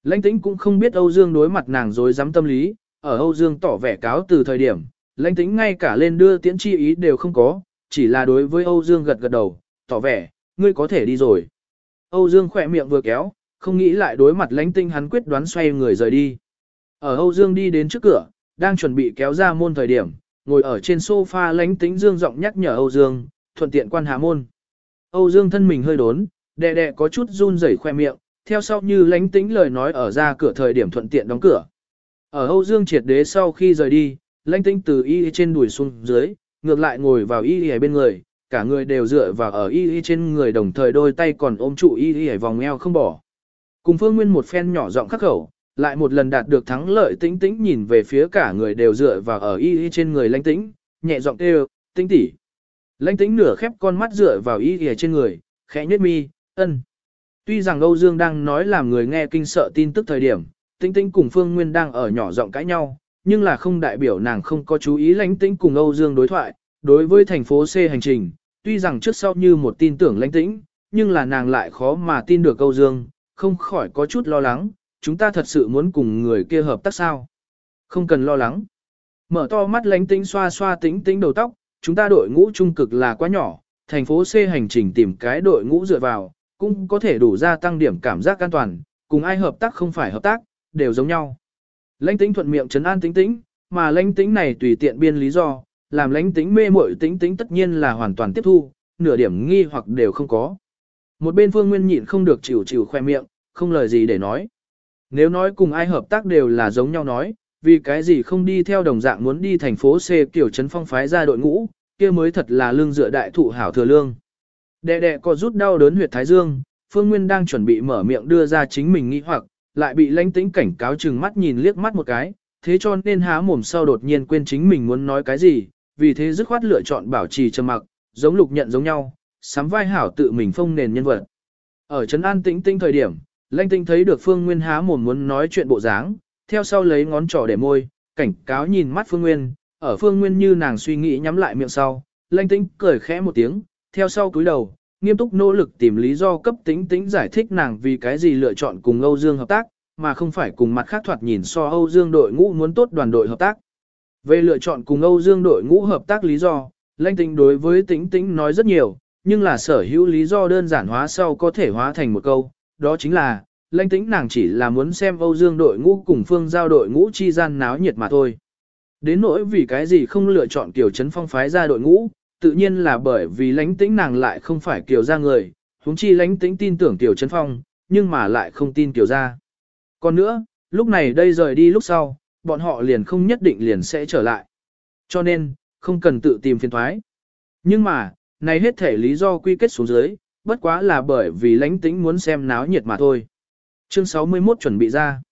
Lãnh tĩnh cũng không biết Âu Dương đối mặt nàng dối dám tâm lý, ở Âu Dương tỏ vẻ cáo từ thời điểm, lãnh tĩnh ngay cả lên đưa tiễn chi ý đều không có, chỉ là đối với Âu Dương gật gật đầu, tỏ vẻ, ngươi có thể đi rồi. Âu Dương khỏe miệng vừa kéo, không nghĩ lại đối mặt lãnh tinh hắn quyết đoán xoay người rời đi. Ở Âu Dương đi đến trước cửa, đang chuẩn bị kéo ra môn thời điểm, ngồi ở trên sofa lãnh tính Dương giọng nhắc nhở Âu Dương, thuận tiện quan hạ môn. Âu Dương thân mình hơi đốn, đè đè có chút run rẩy khoe miệng, theo sau như lánh tính lời nói ở ra cửa thời điểm thuận tiện đóng cửa. Ở Âu Dương triệt đế sau khi rời đi, lánh tính từ y trên đùi xuống dưới, ngược lại ngồi vào y y bên người, cả người đều dựa vào ở y y trên người đồng thời đôi tay còn ôm trụ y y vòng eo không bỏ. Cùng Phương Nguyên một phen nhỏ giọng khắc khẩu, lại một lần đạt được thắng lợi tĩnh tĩnh nhìn về phía cả người đều dựa vào ở y y trên người lãnh tĩnh, nhẹ giọng kêu, tĩnh tỷ. Lãnh tĩnh nửa khép con mắt dựa vào y y trên người, khẽ nhếch mi, ân. Tuy rằng Âu Dương đang nói làm người nghe kinh sợ tin tức thời điểm, tĩnh tĩnh cùng Phương Nguyên đang ở nhỏ giọng cãi nhau, nhưng là không đại biểu nàng không có chú ý lãnh tĩnh cùng Âu Dương đối thoại, đối với thành phố C hành trình, tuy rằng trước sau như một tin tưởng lãnh tĩnh, nhưng là nàng lại khó mà tin được Âu Dương, không khỏi có chút lo lắng, chúng ta thật sự muốn cùng người kia hợp tác sao? Không cần lo lắng. Mở to mắt lánh tĩnh xoa xoa tĩnh tĩnh đầu tóc, chúng ta đội ngũ trung cực là quá nhỏ, thành phố C hành trình tìm cái đội ngũ dựa vào, cũng có thể đủ gia tăng điểm cảm giác an toàn, cùng ai hợp tác không phải hợp tác, đều giống nhau. Lãnh tĩnh thuận miệng trấn an tĩnh tĩnh, mà lãnh tĩnh này tùy tiện biên lý do, làm lãnh tĩnh mê muội tĩnh tĩnh tất nhiên là hoàn toàn tiếp thu, nửa điểm nghi hoặc đều không có. Một bên Phương Nguyên nhịn không được chịu chịu khoe miệng, không lời gì để nói. Nếu nói cùng ai hợp tác đều là giống nhau nói, vì cái gì không đi theo đồng dạng muốn đi thành phố C kiểu trấn phong phái ra đội ngũ, kia mới thật là lương dựa đại thụ hảo thừa lương. Đệ đệ có rút đau đớn huyệt thái dương, Phương Nguyên đang chuẩn bị mở miệng đưa ra chính mình nghĩ hoặc, lại bị lãnh tĩnh cảnh cáo chừng mắt nhìn liếc mắt một cái, thế cho nên há mồm sau đột nhiên quên chính mình muốn nói cái gì, vì thế dứt khoát lựa chọn bảo trì trầm mặc, giống lục nhận giống nhau, sắm vai hảo tự mình phong nền nhân vật. Ở trấn an tĩnh tinh thời điểm, Lanh Tinh thấy được Phương Nguyên há mồm muốn nói chuyện bộ dáng, theo sau lấy ngón trỏ để môi, cảnh cáo nhìn mắt Phương Nguyên, ở Phương Nguyên như nàng suy nghĩ nhắm lại miệng sau, Lanh Tinh cười khẽ một tiếng, theo sau cúi đầu, nghiêm túc nỗ lực tìm lý do cấp tính tính giải thích nàng vì cái gì lựa chọn cùng Âu Dương hợp tác, mà không phải cùng mặt khác thoạt nhìn so Âu Dương đội ngũ muốn tốt đoàn đội hợp tác. Về lựa chọn cùng Âu Dương đội ngũ hợp tác lý do, Lanh Tinh đối với tính tính nói rất nhiều, nhưng là sở hữu lý do đơn giản hóa sau có thể hóa thành một câu, đó chính là, lãnh tĩnh nàng chỉ là muốn xem Âu Dương đội ngũ cùng phương giao đội ngũ chi gian náo nhiệt mà thôi. Đến nỗi vì cái gì không lựa chọn Kiều Trấn Phong phái ra đội ngũ, tự nhiên là bởi vì lãnh tĩnh nàng lại không phải Kiều ra người, huống chi lãnh tĩnh tin tưởng Kiều Trấn Phong, nhưng mà lại không tin Kiều ra. Còn nữa, lúc này đây rời đi lúc sau, bọn họ liền không nhất định liền sẽ trở lại. Cho nên, không cần tự tìm phiền thoái. Nhưng mà, này hết thể lý do quy kết xuống dưới, bất quá là bởi vì lãnh tĩnh muốn xem náo nhiệt mà thôi. Chương 61 chuẩn bị ra.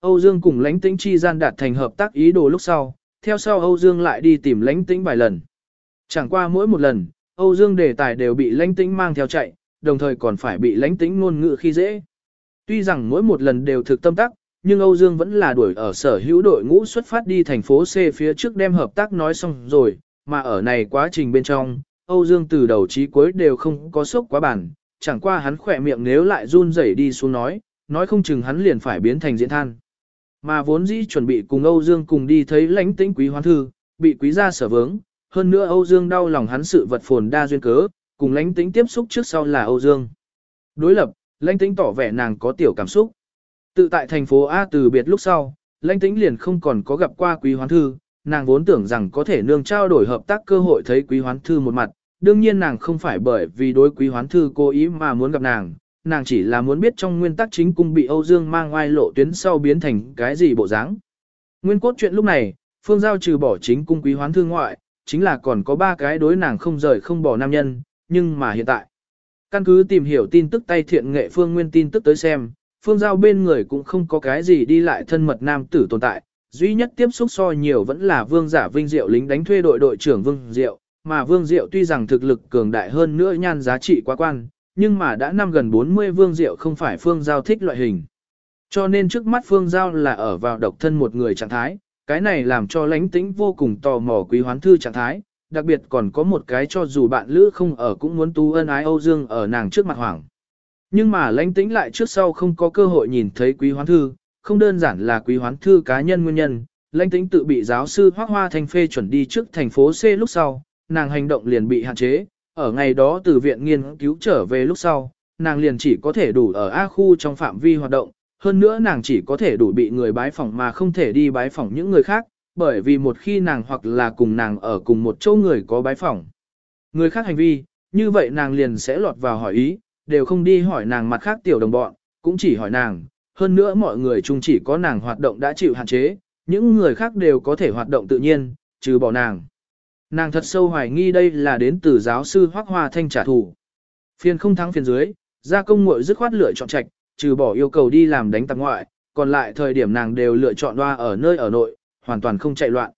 Âu Dương cùng lãnh tĩnh chi gian đạt thành hợp tác ý đồ lúc sau, theo sau Âu Dương lại đi tìm lãnh tĩnh vài lần. Chẳng qua mỗi một lần, Âu Dương đề tài đều bị lãnh tĩnh mang theo chạy, đồng thời còn phải bị lãnh tĩnh ngôn ngữ khi dễ. Tuy rằng mỗi một lần đều thực tâm tắc, nhưng Âu Dương vẫn là đuổi ở sở hữu đội ngũ xuất phát đi thành phố C phía trước đem hợp tác nói xong rồi, mà ở này quá trình bên trong, Âu Dương từ đầu chí cuối đều không có sốc quá bản, chẳng qua hắn khỏe miệng nếu lại run rẩy đi xuống nói, nói không chừng hắn liền phải biến thành diễn than. Mà vốn dĩ chuẩn bị cùng Âu Dương cùng đi thấy lãnh tĩnh quý hoán thư, bị quý gia sở vướng, hơn nữa Âu Dương đau lòng hắn sự vật phồn đa duyên cớ, cùng lãnh tĩnh tiếp xúc trước sau là Âu Dương. Đối lập, lãnh tĩnh tỏ vẻ nàng có tiểu cảm xúc. Tự tại thành phố A từ biệt lúc sau, lãnh tĩnh liền không còn có gặp qua quý hoán thư, nàng vốn tưởng rằng có thể nương trao đổi hợp tác cơ hội thấy quý hoán thư một mặt, đương nhiên nàng không phải bởi vì đối quý hoán thư cố ý mà muốn gặp nàng, nàng chỉ là muốn biết trong nguyên tắc chính cung bị Âu Dương mang oai lộ tuyến sau biến thành cái gì bộ dáng. Nguyên cốt chuyện lúc này, Phương Giao trừ bỏ chính cung quý hoán thư ngoại, chính là còn có ba cái đối nàng không rời không bỏ nam nhân, nhưng mà hiện tại, căn cứ tìm hiểu tin tức tay thiện nghệ Phương Nguyên tin tức tới xem, Phương Giao bên người cũng không có cái gì đi lại thân mật nam tử tồn tại, duy nhất tiếp xúc so nhiều vẫn là Vương Giả Vinh Diệu lính đánh thuê đội đội trưởng Vương Diệu, mà Vương Diệu tuy rằng thực lực cường đại hơn nữa nhan giá trị quá quan, nhưng mà đã năm gần 40 Vương Diệu không phải Phương Giao thích loại hình. Cho nên trước mắt Phương Giao là ở vào độc thân một người trạng thái, cái này làm cho lãnh tĩnh vô cùng tò mò quý hoán thư trạng thái, đặc biệt còn có một cái cho dù bạn lữ không ở cũng muốn tu ân ái Âu Dương ở nàng trước mặt hoảng. Nhưng mà lãnh tĩnh lại trước sau không có cơ hội nhìn thấy quý hoán thư, không đơn giản là quý hoán thư cá nhân nguyên nhân, lãnh tĩnh tự bị giáo sư Hoác Hoa Thanh phê chuẩn đi trước thành phố C lúc sau, nàng hành động liền bị hạn chế, ở ngày đó từ viện nghiên cứu trở về lúc sau, nàng liền chỉ có thể đủ ở A khu trong phạm vi hoạt động, hơn nữa nàng chỉ có thể đủ bị người bái phỏng mà không thể đi bái phỏng những người khác, bởi vì một khi nàng hoặc là cùng nàng ở cùng một chỗ người có bái phỏng. Người khác hành vi, như vậy nàng liền sẽ lọt vào hỏi ý, đều không đi hỏi nàng mặt khác tiểu đồng bọn, cũng chỉ hỏi nàng, hơn nữa mọi người chung chỉ có nàng hoạt động đã chịu hạn chế, những người khác đều có thể hoạt động tự nhiên, trừ bỏ nàng. Nàng thật sâu hoài nghi đây là đến từ giáo sư Hoắc Hoa Thanh trả thù. Phiền không thắng phiền dưới, gia công muội dứt khoát lựa chọn trạch, trừ bỏ yêu cầu đi làm đánh tạp ngoại, còn lại thời điểm nàng đều lựa chọn loa ở nơi ở nội, hoàn toàn không chạy loạn.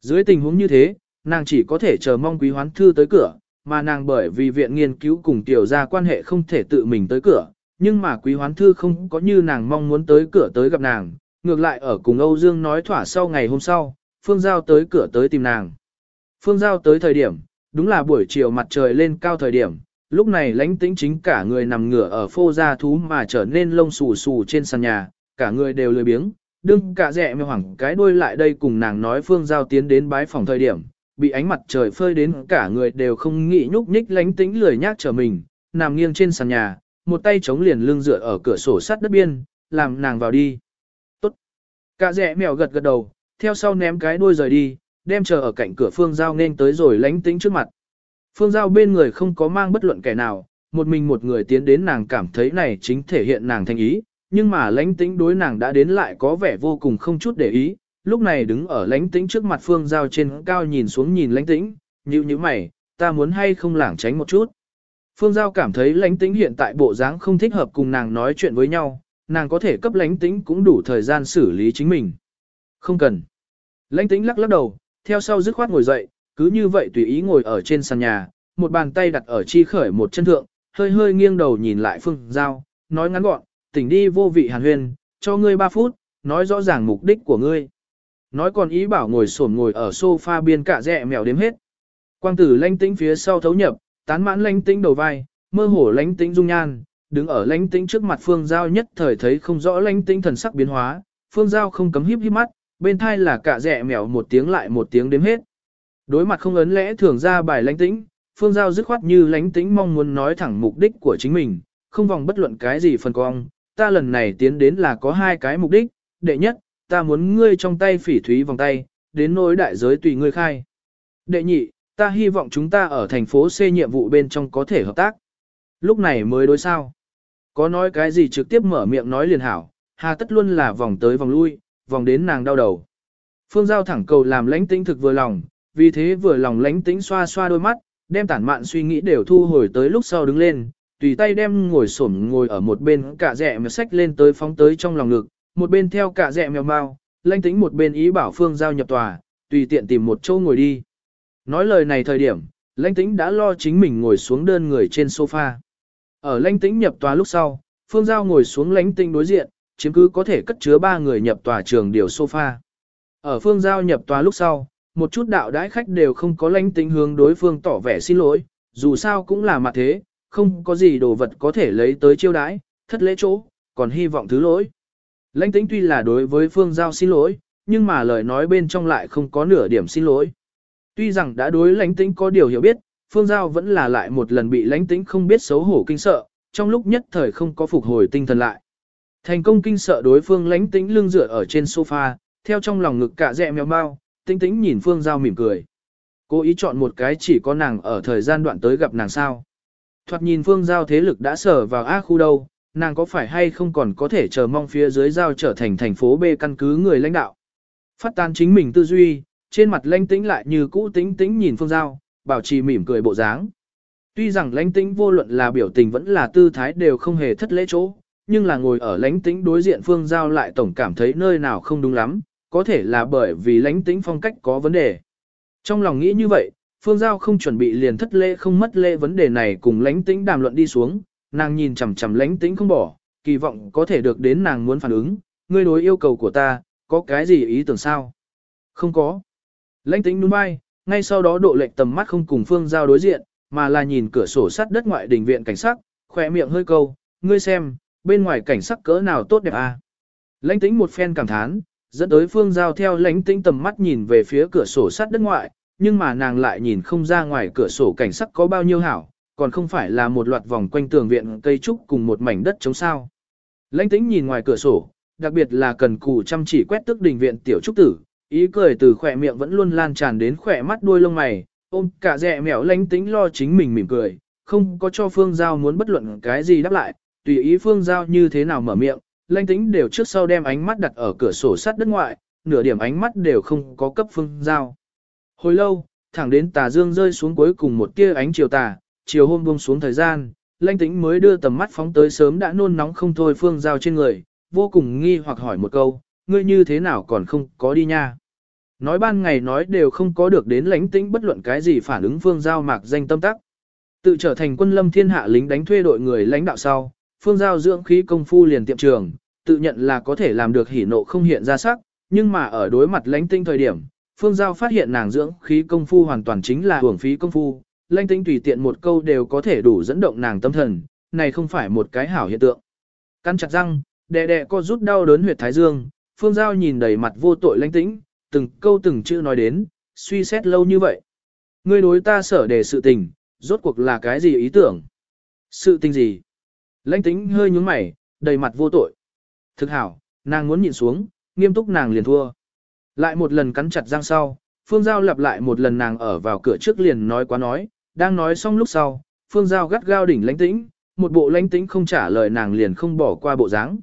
Dưới tình huống như thế, nàng chỉ có thể chờ mong quý hoán thư tới cửa, mà nàng bởi vì viện nghiên cứu cùng tiểu gia quan hệ không thể tự mình tới cửa, nhưng mà quý hoán thư không có như nàng mong muốn tới cửa tới gặp nàng, ngược lại ở cùng Âu Dương nói thỏa sau ngày hôm sau, Phương Giao tới cửa tới tìm nàng. Phương Giao tới thời điểm, đúng là buổi chiều mặt trời lên cao thời điểm, lúc này lánh tĩnh chính cả người nằm ngửa ở phô gia thú mà trở nên lông xù xù trên sàn nhà, cả người đều lười biếng, đương cả rẹ mê hoảng cái đuôi lại đây cùng nàng nói Phương Giao tiến đến bái phòng thời điểm, bị ánh mặt trời phơi đến cả người đều không nghĩ nhúc nhích lánh tĩnh lười nhác trở mình, nằm nghiêng trên sàn nhà, một tay chống liền lưng dựa ở cửa sổ sắt đất biên, làm nàng vào đi. Tốt. Cả rẹ mèo gật gật đầu, theo sau ném cái đuôi rời đi, đem chờ ở cạnh cửa Phương Giao nên tới rồi lánh tĩnh trước mặt. Phương Giao bên người không có mang bất luận kẻ nào, một mình một người tiến đến nàng cảm thấy này chính thể hiện nàng thành ý, nhưng mà lánh tĩnh đối nàng đã đến lại có vẻ vô cùng không chút để ý, lúc này đứng ở lánh tĩnh trước mặt Phương Giao trên cao nhìn xuống nhìn lánh tĩnh, như như mày, ta muốn hay không lảng tránh một chút. Phương Giao cảm thấy lánh tĩnh hiện tại bộ dáng không thích hợp cùng nàng nói chuyện với nhau, nàng có thể cấp lánh tĩnh cũng đủ thời gian xử lý chính mình. Không cần. Lánh tĩnh lắc lắc đầu, theo sau dứt khoát ngồi dậy, cứ như vậy tùy ý ngồi ở trên sàn nhà, một bàn tay đặt ở chi khởi một chân thượng, hơi hơi nghiêng đầu nhìn lại Phương Giao, nói ngắn gọn, tỉnh đi vô vị hàn huyền, cho ngươi 3 phút, nói rõ ràng mục đích của ngươi. Nói còn ý bảo ngồi xổm ngồi ở sofa biên cả rẹ mèo đếm hết. Quang tử lanh tĩnh phía sau thấu nhập, tán mãn lanh tĩnh đầu vai, mơ hồ lanh tĩnh dung nhan, đứng ở lanh tĩnh trước mặt phương giao nhất thời thấy không rõ lanh tĩnh thần sắc biến hóa, phương giao không cấm híp híp mắt, bên thai là cả rẹ mèo một tiếng lại một tiếng đếm hết. Đối mặt không ấn lẽ thường ra bài lãnh tĩnh, phương giao dứt khoát như lãnh tĩnh mong muốn nói thẳng mục đích của chính mình, không vòng bất luận cái gì phần cong, ta lần này tiến đến là có hai cái mục đích, đệ nhất, ta muốn ngươi trong tay phỉ thúy vòng tay, đến nỗi đại giới tùy ngươi khai. Đệ nhị, ta hy vọng chúng ta ở thành phố C nhiệm vụ bên trong có thể hợp tác. Lúc này mới đối sao. Có nói cái gì trực tiếp mở miệng nói liền hảo, hà tất luôn là vòng tới vòng lui, vòng đến nàng đau đầu. Phương Giao thẳng cầu làm lãnh tĩnh thực vừa lòng, vì thế vừa lòng lãnh tĩnh xoa xoa đôi mắt, đem tản mạn suy nghĩ đều thu hồi tới lúc sau đứng lên, tùy tay đem ngồi xổm ngồi ở một bên cả rẹ mèo sách lên tới phóng tới trong lòng ngực, một bên theo cả rẹ mèo mau, lãnh tĩnh một bên ý bảo Phương Giao nhập tòa, tùy tiện tìm một chỗ ngồi đi. Nói lời này thời điểm, lãnh tĩnh đã lo chính mình ngồi xuống đơn người trên sofa. Ở lãnh tĩnh nhập tòa lúc sau, Phương Giao ngồi xuống lãnh tĩnh đối diện, chiếm cứ có thể cất chứa ba người nhập tòa trường điều sofa. Ở Phương Giao nhập tòa lúc sau, một chút đạo đãi khách đều không có lãnh tính hướng đối phương tỏ vẻ xin lỗi, dù sao cũng là mặt thế, không có gì đồ vật có thể lấy tới chiêu đãi, thất lễ chỗ, còn hy vọng thứ lỗi. Lãnh tính tuy là đối với Phương Giao xin lỗi, nhưng mà lời nói bên trong lại không có nửa điểm xin lỗi. Tuy rằng đã đối lãnh tính có điều hiểu biết, Phương Giao vẫn là lại một lần bị lãnh tính không biết xấu hổ kinh sợ, trong lúc nhất thời không có phục hồi tinh thần lại. Thành công kinh sợ đối phương lãnh tĩnh lưng dựa ở trên sofa, theo trong lòng ngực cả dẹ mèo bao, tĩnh tĩnh nhìn Phương Giao mỉm cười. Cô ý chọn một cái chỉ có nàng ở thời gian đoạn tới gặp nàng sao. Thoạt nhìn Phương Giao thế lực đã sở vào A khu đâu, nàng có phải hay không còn có thể chờ mong phía dưới Giao trở thành thành phố B căn cứ người lãnh đạo. Phát tan chính mình tư duy, trên mặt lãnh tĩnh lại như cũ tĩnh tĩnh nhìn Phương Giao, bảo trì mỉm cười bộ dáng. Tuy rằng lãnh tĩnh vô luận là biểu tình vẫn là tư thái đều không hề thất lễ chỗ, nhưng là ngồi ở lãnh tĩnh đối diện Phương Giao lại tổng cảm thấy nơi nào không đúng lắm, có thể là bởi vì lãnh tĩnh phong cách có vấn đề. Trong lòng nghĩ như vậy, Phương Giao không chuẩn bị liền thất lễ không mất lễ vấn đề này cùng lãnh tĩnh đàm luận đi xuống, nàng nhìn chằm chằm lãnh tĩnh không bỏ, kỳ vọng có thể được đến nàng muốn phản ứng, ngươi đối yêu cầu của ta, có cái gì ý tưởng sao? Không có. Lãnh tĩnh đúng bay, ngay sau đó độ lệch tầm mắt không cùng Phương Giao đối diện, mà là nhìn cửa sổ sắt đất ngoại đình viện cảnh sát, khỏe miệng hơi câu, ngươi xem, bên ngoài cảnh sắc cỡ nào tốt đẹp à? Lãnh tĩnh một phen cảm thán, dẫn tới Phương Giao theo lãnh tĩnh tầm mắt nhìn về phía cửa sổ sắt đất ngoại, nhưng mà nàng lại nhìn không ra ngoài cửa sổ cảnh sắc có bao nhiêu hảo, còn không phải là một loạt vòng quanh tường viện cây trúc cùng một mảnh đất trống sao. Lãnh tĩnh nhìn ngoài cửa sổ, đặc biệt là cần cù chăm chỉ quét tức đình viện tiểu trúc tử, ý cười từ khỏe miệng vẫn luôn lan tràn đến khỏe mắt đuôi lông mày, ôm cả dẹ mèo lãnh tĩnh lo chính mình mỉm cười, không có cho phương giao muốn bất luận cái gì đáp lại, tùy ý phương giao như thế nào mở miệng, lãnh tĩnh đều trước sau đem ánh mắt đặt ở cửa sổ sắt đất ngoại, nửa điểm ánh mắt đều không có cấp phương giao. Hồi lâu, thẳng đến tà dương rơi xuống cuối cùng một tia ánh chiều tà, chiều hôm buông xuống thời gian, lãnh tĩnh mới đưa tầm mắt phóng tới sớm đã nôn nóng không thôi phương giao trên người, vô cùng nghi hoặc hỏi một câu, ngươi như thế nào còn không có đi nha. Nói ban ngày nói đều không có được đến lãnh tĩnh bất luận cái gì phản ứng phương giao mạc danh tâm tắc. Tự trở thành quân lâm thiên hạ lính đánh thuê đội người lãnh đạo sau, phương giao dưỡng khí công phu liền tiệm trường, tự nhận là có thể làm được hỉ nộ không hiện ra sắc, nhưng mà ở đối mặt lãnh tinh thời điểm, phương giao phát hiện nàng dưỡng khí công phu hoàn toàn chính là hưởng phí công phu, lãnh tinh tùy tiện một câu đều có thể đủ dẫn động nàng tâm thần, này không phải một cái hảo hiện tượng. Căn chặt răng, đè đè co rút đau đớn huyệt thái dương, phương giao nhìn đầy mặt vô tội lãnh tĩnh, từng câu từng chữ nói đến, suy xét lâu như vậy. Ngươi đối ta sở đề sự tình, rốt cuộc là cái gì ý tưởng? Sự tình gì? Lãnh tĩnh hơi nhúng mày, đầy mặt vô tội. Thực hảo, nàng muốn nhìn xuống, nghiêm túc nàng liền thua. Lại một lần cắn chặt răng sau, Phương Giao lặp lại một lần nàng ở vào cửa trước liền nói quá nói, đang nói xong lúc sau, Phương Giao gắt gao đỉnh lãnh tĩnh, một bộ lãnh tĩnh không trả lời nàng liền không bỏ qua bộ dáng.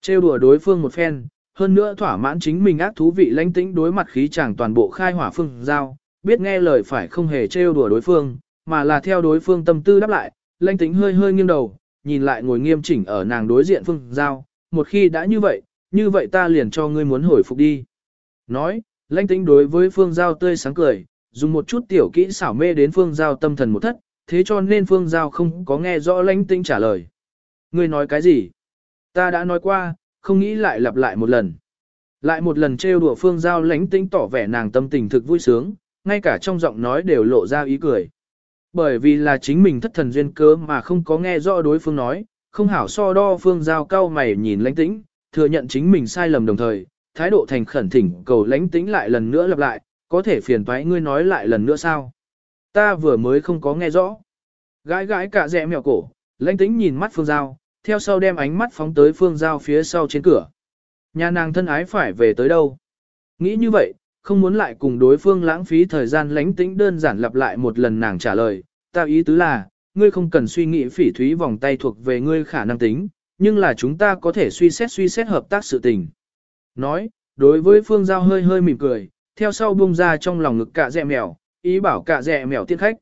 Trêu đùa đối phương một phen, hơn nữa thỏa mãn chính mình ác thú vị lãnh tĩnh đối mặt khí chàng toàn bộ khai hỏa Phương Giao, biết nghe lời phải không hề trêu đùa đối phương, mà là theo đối phương tâm tư đáp lại, lãnh tĩnh hơi hơi nghiêng đầu, nhìn lại ngồi nghiêm chỉnh ở nàng đối diện Phương Giao, một khi đã như vậy, như vậy ta liền cho ngươi muốn hồi phục đi. Nói, lãnh tĩnh đối với Phương Giao tươi sáng cười, dùng một chút tiểu kỹ xảo mê đến Phương Giao tâm thần một thất, thế cho nên Phương Giao không có nghe rõ lãnh tĩnh trả lời. Ngươi nói cái gì? Ta đã nói qua, không nghĩ lại lặp lại một lần. Lại một lần trêu đùa Phương Giao lãnh tĩnh tỏ vẻ nàng tâm tình thực vui sướng, ngay cả trong giọng nói đều lộ ra ý cười. Bởi vì là chính mình thất thần duyên cớ mà không có nghe rõ đối phương nói, không hảo so đo Phương Giao cao mày nhìn lãnh tĩnh, thừa nhận chính mình sai lầm đồng thời, thái độ thành khẩn thỉnh cầu lãnh tĩnh lại lần nữa lặp lại, có thể phiền toái ngươi nói lại lần nữa sao? Ta vừa mới không có nghe rõ. Gái gái cả dẹ mèo cổ, lãnh tĩnh nhìn mắt Phương Giao, theo sau đem ánh mắt phóng tới Phương Giao phía sau trên cửa. Nhà nàng thân ái phải về tới đâu? Nghĩ như vậy, không muốn lại cùng đối phương lãng phí thời gian lãnh tĩnh đơn giản lặp lại một lần nàng trả lời, ta ý tứ là, ngươi không cần suy nghĩ phỉ thúy vòng tay thuộc về ngươi khả năng tính, nhưng là chúng ta có thể suy xét suy xét hợp tác sự tình. Nói, đối với Phương Giao hơi hơi mỉm cười, theo sau buông ra trong lòng ngực cả dẹ mèo, ý bảo cả dẹ mèo tiên khách.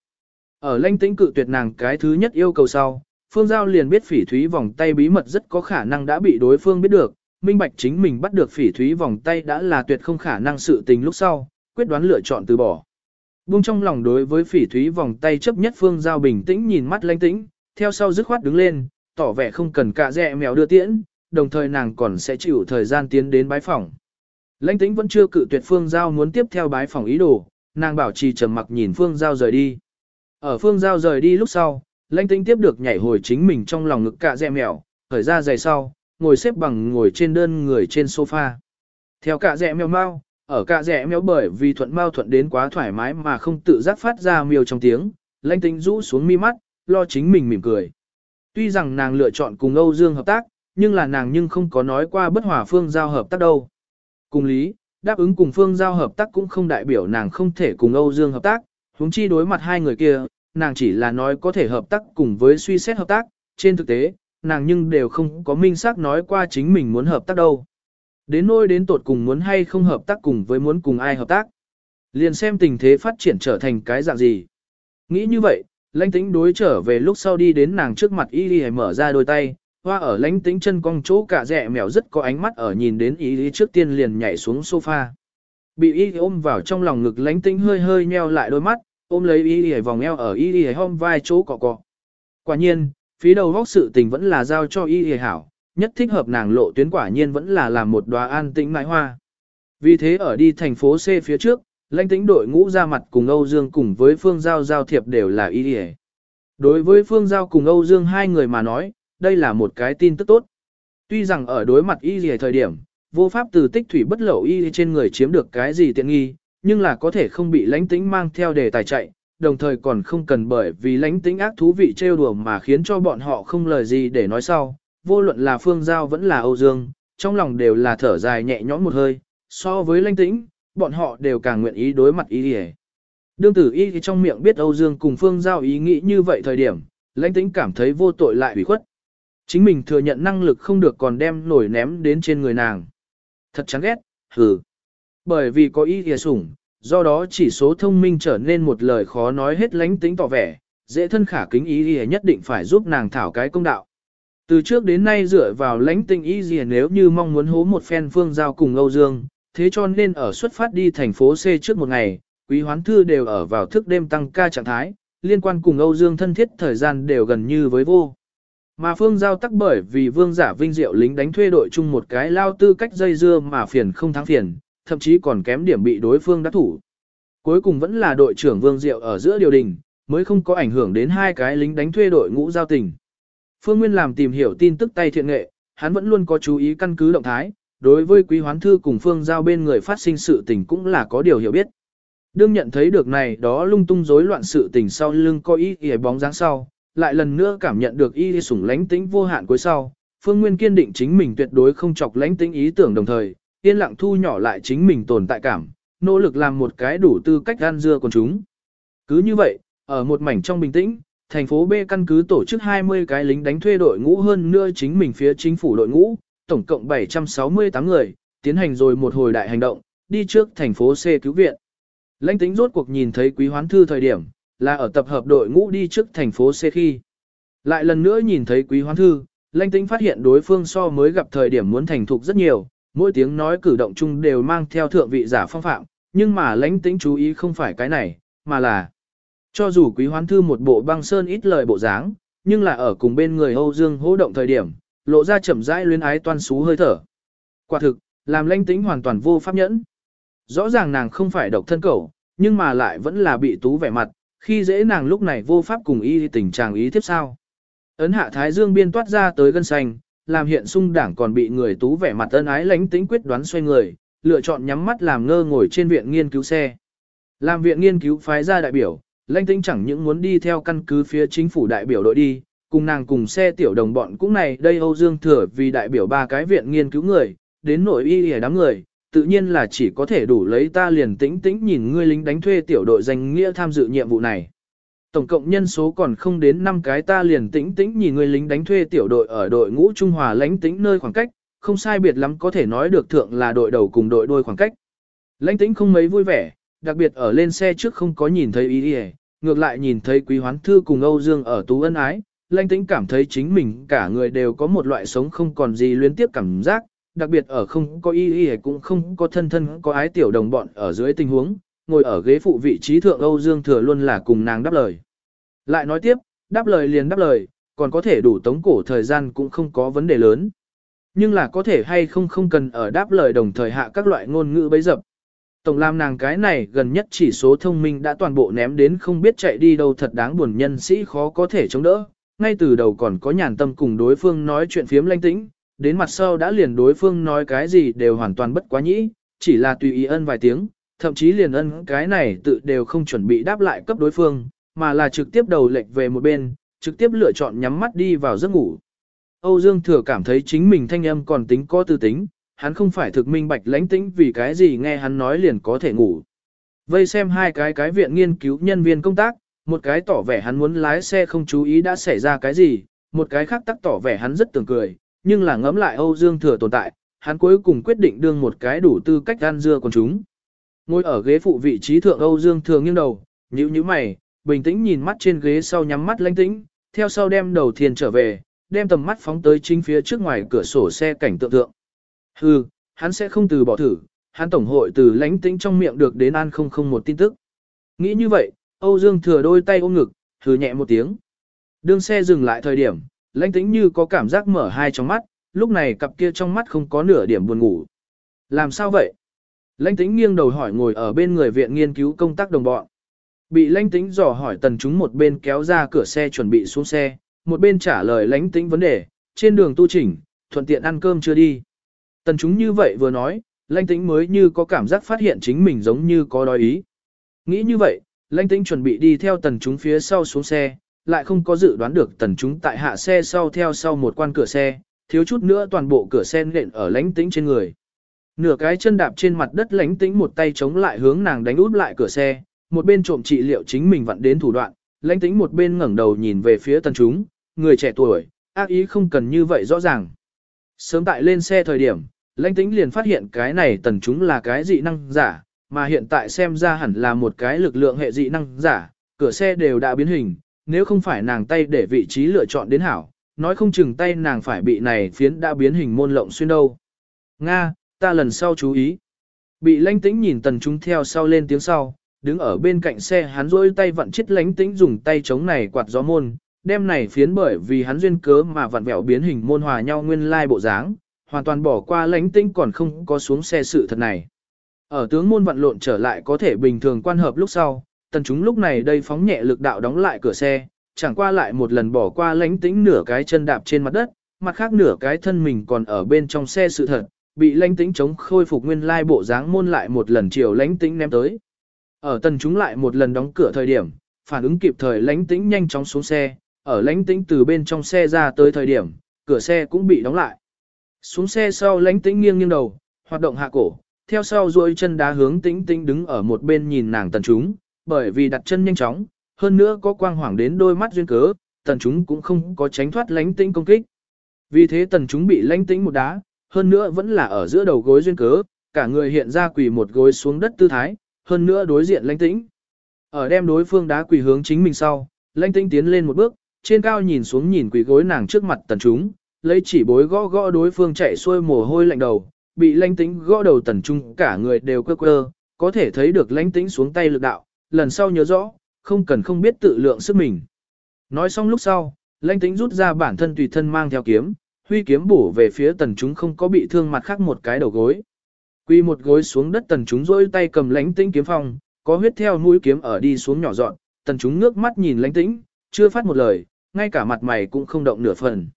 Ở lanh tĩnh cự tuyệt nàng cái thứ nhất yêu cầu sau, Phương Giao liền biết phỉ thúy vòng tay bí mật rất có khả năng đã bị đối phương biết được, minh bạch chính mình bắt được phỉ thúy vòng tay đã là tuyệt không khả năng sự tình lúc sau, quyết đoán lựa chọn từ bỏ. Buông trong lòng đối với phỉ thúy vòng tay chấp nhất Phương Giao bình tĩnh nhìn mắt lãnh tĩnh, theo sau dứt khoát đứng lên, tỏ vẻ không cần cả dẹ mèo đưa tiễn, đồng thời nàng còn sẽ chịu thời gian tiến đến bái phòng. Lãnh tĩnh vẫn chưa cự tuyệt Phương Giao muốn tiếp theo bái phòng ý đồ, nàng bảo trì trầm mặc nhìn Phương Giao rời đi. Ở Phương Giao rời đi lúc sau, lãnh tĩnh tiếp được nhảy hồi chính mình trong lòng ngực cả dẹ mèo, khởi ra giày sau, ngồi xếp bằng ngồi trên đơn người trên sofa. Theo cả rẽ mèo mau, ở cả rẽ mèo bởi vì thuận mau thuận đến quá thoải mái mà không tự giác phát ra miêu trong tiếng, lãnh tính rũ xuống mi mắt, lo chính mình mỉm cười. Tuy rằng nàng lựa chọn cùng Âu Dương hợp tác, nhưng là nàng nhưng không có nói qua bất hòa phương giao hợp tác đâu. Cùng lý, đáp ứng cùng phương giao hợp tác cũng không đại biểu nàng không thể cùng Âu Dương hợp tác, huống chi đối mặt hai người kia, nàng chỉ là nói có thể hợp tác cùng với suy xét hợp tác, trên thực tế, nàng nhưng đều không có minh xác nói qua chính mình muốn hợp tác đâu. Đến nôi đến tột cùng muốn hay không hợp tác cùng với muốn cùng ai hợp tác. Liền xem tình thế phát triển trở thành cái dạng gì. Nghĩ như vậy, lãnh tĩnh đối trở về lúc sau đi đến nàng trước mặt y y mở ra đôi tay, hoa ở lãnh tĩnh chân cong chỗ cả rẻ mèo rất có ánh mắt ở nhìn đến y y trước tiên liền nhảy xuống sofa. Bị y ôm vào trong lòng ngực lãnh tĩnh hơi hơi nheo lại đôi mắt, ôm lấy y y vòng eo ở y y hôm vai chỗ cọ cọ. Quả nhiên, phí đầu góc sự tình vẫn là giao cho y hề hảo, nhất thích hợp nàng lộ tuyến quả nhiên vẫn là làm một đóa an tĩnh mãi hoa. Vì thế ở đi thành phố C phía trước, lãnh tĩnh đội ngũ ra mặt cùng Âu Dương cùng với Phương Giao giao thiệp đều là y hề. Đối với Phương Giao cùng Âu Dương hai người mà nói, đây là một cái tin tức tốt. Tuy rằng ở đối mặt y hề thời điểm, vô pháp từ tích thủy bất lậu y trên người chiếm được cái gì tiện nghi, nhưng là có thể không bị lãnh tĩnh mang theo đề tài chạy, đồng thời còn không cần bởi vì lãnh tính ác thú vị trêu đùa mà khiến cho bọn họ không lời gì để nói sau. Vô luận là Phương Giao vẫn là Âu Dương, trong lòng đều là thở dài nhẹ nhõm một hơi, so với lãnh tĩnh, bọn họ đều càng nguyện ý đối mặt ý đi Đương tử y trong miệng biết Âu Dương cùng Phương Giao ý nghĩ như vậy thời điểm, lãnh tĩnh cảm thấy vô tội lại ủy khuất. Chính mình thừa nhận năng lực không được còn đem nổi ném đến trên người nàng. Thật chán ghét, hừ. Bởi vì có ý thìa sủng, do đó chỉ số thông minh trở nên một lời khó nói hết lánh tính tỏ vẻ, dễ thân khả kính ý gì nhất định phải giúp nàng thảo cái công đạo. Từ trước đến nay dựa vào lãnh tinh ý gì nếu như mong muốn hố một phen phương giao cùng Âu Dương, thế cho nên ở xuất phát đi thành phố C trước một ngày, quý hoán thư đều ở vào thức đêm tăng ca trạng thái, liên quan cùng Âu Dương thân thiết thời gian đều gần như với vô. Mà phương giao tắc bởi vì vương giả vinh diệu lính đánh thuê đội chung một cái lao tư cách dây dưa mà phiền không thắng phiền, thậm chí còn kém điểm bị đối phương đắc thủ. Cuối cùng vẫn là đội trưởng vương diệu ở giữa điều đình, mới không có ảnh hưởng đến hai cái lính đánh thuê đội ngũ giao tình. Phương Nguyên làm tìm hiểu tin tức tay thiện nghệ, hắn vẫn luôn có chú ý căn cứ động thái, đối với quý hoán thư cùng phương giao bên người phát sinh sự tình cũng là có điều hiểu biết. Đương nhận thấy được này đó lung tung rối loạn sự tình sau lưng có ý kìa bóng dáng sau, lại lần nữa cảm nhận được y sủng lánh tĩnh vô hạn cuối sau, Phương Nguyên kiên định chính mình tuyệt đối không chọc lánh tĩnh ý tưởng đồng thời, yên lặng thu nhỏ lại chính mình tồn tại cảm, nỗ lực làm một cái đủ tư cách gan dưa con chúng. Cứ như vậy, ở một mảnh trong bình tĩnh, thành phố B căn cứ tổ chức 20 cái lính đánh thuê đội ngũ hơn nữa chính mình phía chính phủ đội ngũ, tổng cộng 768 người, tiến hành rồi một hồi đại hành động, đi trước thành phố C cứu viện. Lãnh tính rốt cuộc nhìn thấy quý hoán thư thời điểm, là ở tập hợp đội ngũ đi trước thành phố C khi. Lại lần nữa nhìn thấy quý hoán thư, lãnh tính phát hiện đối phương so mới gặp thời điểm muốn thành thục rất nhiều, mỗi tiếng nói cử động chung đều mang theo thượng vị giả phong phạm, nhưng mà lãnh tĩnh chú ý không phải cái này, mà là cho dù quý hoán thư một bộ băng sơn ít lời bộ dáng, nhưng là ở cùng bên người Âu Dương hỗ động thời điểm, lộ ra chậm rãi luyến ái toan xú hơi thở. Quả thực, làm lãnh tĩnh hoàn toàn vô pháp nhẫn. Rõ ràng nàng không phải độc thân cầu, nhưng mà lại vẫn là bị tú vẻ mặt, khi dễ nàng lúc này vô pháp cùng y tình trạng ý tiếp sao. Ấn hạ thái dương biên toát ra tới gân xanh, làm hiện sung đảng còn bị người tú vẻ mặt ân ái lãnh tính quyết đoán xoay người, lựa chọn nhắm mắt làm ngơ ngồi trên viện nghiên cứu xe. Làm viện nghiên cứu phái ra đại biểu, lãnh tính chẳng những muốn đi theo căn cứ phía chính phủ đại biểu đội đi, cùng nàng cùng xe tiểu đồng bọn cũng này đây Âu Dương Thừa vì đại biểu ba cái viện nghiên cứu người, đến nội y hề đám người, tự nhiên là chỉ có thể đủ lấy ta liền tĩnh tĩnh nhìn ngươi lính đánh thuê tiểu đội danh nghĩa tham dự nhiệm vụ này. Tổng cộng nhân số còn không đến 5 cái ta liền tĩnh tĩnh nhìn người lính đánh thuê tiểu đội ở đội ngũ Trung Hòa lãnh tĩnh nơi khoảng cách, không sai biệt lắm có thể nói được thượng là đội đầu cùng đội đôi khoảng cách. Lãnh tĩnh không mấy vui vẻ, đặc biệt ở lên xe trước không có nhìn thấy ý đi ngược lại nhìn thấy quý hoán thư cùng Âu Dương ở tú ân ái, lãnh tĩnh cảm thấy chính mình cả người đều có một loại sống không còn gì luyến tiếp cảm giác, đặc biệt ở không có y y cũng không có thân thân có ái tiểu đồng bọn ở dưới tình huống, ngồi ở ghế phụ vị trí thượng Âu Dương Thừa luôn là cùng nàng đáp lời. Lại nói tiếp, đáp lời liền đáp lời, còn có thể đủ tống cổ thời gian cũng không có vấn đề lớn. Nhưng là có thể hay không không cần ở đáp lời đồng thời hạ các loại ngôn ngữ bấy dập. Tổng làm nàng cái này gần nhất chỉ số thông minh đã toàn bộ ném đến không biết chạy đi đâu thật đáng buồn nhân sĩ khó có thể chống đỡ. Ngay từ đầu còn có nhàn tâm cùng đối phương nói chuyện phiếm lanh tĩnh, đến mặt sau đã liền đối phương nói cái gì đều hoàn toàn bất quá nhĩ, chỉ là tùy ý ân vài tiếng, thậm chí liền ân cái này tự đều không chuẩn bị đáp lại cấp đối phương, mà là trực tiếp đầu lệch về một bên, trực tiếp lựa chọn nhắm mắt đi vào giấc ngủ. Âu Dương Thừa cảm thấy chính mình thanh âm còn tính có tư tính, hắn không phải thực minh bạch lãnh tĩnh vì cái gì nghe hắn nói liền có thể ngủ. Vây xem hai cái cái viện nghiên cứu nhân viên công tác, một cái tỏ vẻ hắn muốn lái xe không chú ý đã xảy ra cái gì, một cái khác tắc tỏ vẻ hắn rất tưởng cười, nhưng là ngẫm lại Âu Dương Thừa tồn tại, hắn cuối cùng quyết định đương một cái đủ tư cách gan dưa con chúng. Ngồi ở ghế phụ vị trí thượng Âu Dương Thừa nghiêng đầu, nhíu nhíu mày, bình tĩnh nhìn mắt trên ghế sau nhắm mắt lãnh tĩnh, theo sau đem đầu thiền trở về, đem tầm mắt phóng tới chính phía trước ngoài cửa sổ xe cảnh tượng tượng. Hừ, hắn sẽ không từ bỏ thử, hắn tổng hội từ lãnh tĩnh trong miệng được đến an không không một tin tức. Nghĩ như vậy, Âu Dương Thừa đôi tay ôm ngực, thử nhẹ một tiếng. đường xe dừng lại thời điểm, lãnh tĩnh như có cảm giác mở hai trong mắt, lúc này cặp kia trong mắt không có nửa điểm buồn ngủ. Làm sao vậy? Lãnh tĩnh nghiêng đầu hỏi ngồi ở bên người viện nghiên cứu công tác đồng bọn. Bị lãnh tĩnh dò hỏi tần chúng một bên kéo ra cửa xe chuẩn bị xuống xe, một bên trả lời lãnh tĩnh vấn đề, trên đường tu chỉnh, thuận tiện ăn cơm chưa đi. Tần chúng như vậy vừa nói, lãnh tĩnh mới như có cảm giác phát hiện chính mình giống như có đói ý. Nghĩ như vậy, lãnh tĩnh chuẩn bị đi theo tần chúng phía sau xuống xe, lại không có dự đoán được tần chúng tại hạ xe sau theo sau một quan cửa xe, thiếu chút nữa toàn bộ cửa xe nện ở lãnh tĩnh trên người. Nửa cái chân đạp trên mặt đất lãnh tĩnh một tay chống lại hướng nàng đánh út lại cửa xe, một bên trộm trị liệu chính mình vặn đến thủ đoạn, lãnh tĩnh một bên ngẩng đầu nhìn về phía tần chúng, người trẻ tuổi, ác ý không cần như vậy rõ ràng. Sớm tại lên xe thời điểm, lãnh tĩnh liền phát hiện cái này tần chúng là cái dị năng giả, mà hiện tại xem ra hẳn là một cái lực lượng hệ dị năng giả, cửa xe đều đã biến hình, nếu không phải nàng tay để vị trí lựa chọn đến hảo, nói không chừng tay nàng phải bị này phiến đã biến hình môn lộng xuyên đâu. Nga, ta lần sau chú ý. Bị lãnh tĩnh nhìn tần chúng theo sau lên tiếng sau, đứng ở bên cạnh xe hắn rôi tay vặn chết lãnh tĩnh dùng tay chống này quạt gió môn, đem này phiến bởi vì hắn duyên cớ mà vặn vẹo biến hình môn hòa nhau nguyên lai bộ dáng, hoàn toàn bỏ qua lãnh tĩnh còn không có xuống xe sự thật này. Ở tướng môn vặn lộn trở lại có thể bình thường quan hợp lúc sau, tần chúng lúc này đây phóng nhẹ lực đạo đóng lại cửa xe, chẳng qua lại một lần bỏ qua lãnh tĩnh nửa cái chân đạp trên mặt đất, mặt khác nửa cái thân mình còn ở bên trong xe sự thật, bị lãnh tĩnh chống khôi phục nguyên lai bộ dáng môn lại một lần chiều lãnh tĩnh ném tới. Ở tần chúng lại một lần đóng cửa thời điểm, phản ứng kịp thời lãnh tĩnh nhanh chóng xuống xe, ở lãnh tĩnh từ bên trong xe ra tới thời điểm, cửa xe cũng bị đóng lại. Xuống xe sau lãnh tĩnh nghiêng nghiêng đầu, hoạt động hạ cổ, theo sau duỗi chân đá hướng tĩnh tĩnh đứng ở một bên nhìn nàng tần chúng, bởi vì đặt chân nhanh chóng, hơn nữa có quang hoảng đến đôi mắt duyên cớ, tần chúng cũng không có tránh thoát lãnh tĩnh công kích. Vì thế tần chúng bị lãnh tĩnh một đá, hơn nữa vẫn là ở giữa đầu gối duyên cớ, cả người hiện ra quỳ một gối xuống đất tư thái, hơn nữa đối diện lãnh tĩnh. Ở đem đối phương đá quỳ hướng chính mình sau, lãnh tĩnh tiến lên một bước, trên cao nhìn xuống nhìn quỳ gối nàng trước mặt tần chúng, lấy chỉ bối gõ gõ đối phương chạy xuôi mồ hôi lạnh đầu, bị lãnh tĩnh gõ đầu tần trung cả người đều quơ quơ, có thể thấy được lãnh tĩnh xuống tay lực đạo, lần sau nhớ rõ, không cần không biết tự lượng sức mình. Nói xong lúc sau, lãnh tĩnh rút ra bản thân tùy thân mang theo kiếm, huy kiếm bổ về phía tần chúng không có bị thương mặt khác một cái đầu gối. Quy một gối xuống đất tần chúng rôi tay cầm lãnh tĩnh kiếm phong, có huyết theo mũi kiếm ở đi xuống nhỏ dọn, tần chúng nước mắt nhìn lãnh tĩnh, chưa phát một lời, ngay cả mặt mày cũng không động nửa phần.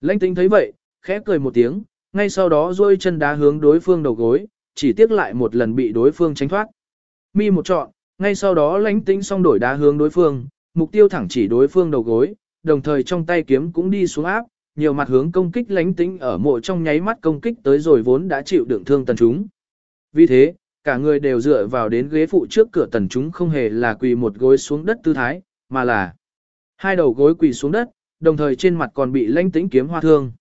Lãnh tĩnh thấy vậy, khẽ cười một tiếng, ngay sau đó rôi chân đá hướng đối phương đầu gối, chỉ tiếc lại một lần bị đối phương tránh thoát. Mi một trọn, ngay sau đó lãnh tĩnh xong đổi đá hướng đối phương, mục tiêu thẳng chỉ đối phương đầu gối, đồng thời trong tay kiếm cũng đi xuống áp, nhiều mặt hướng công kích lãnh tĩnh ở mộ trong nháy mắt công kích tới rồi vốn đã chịu đựng thương tần chúng. Vì thế, cả người đều dựa vào đến ghế phụ trước cửa tần chúng không hề là quỳ một gối xuống đất tư thái, mà là hai đầu gối quỳ xuống đất, đồng thời trên mặt còn bị lãnh tĩnh kiếm hoa thương.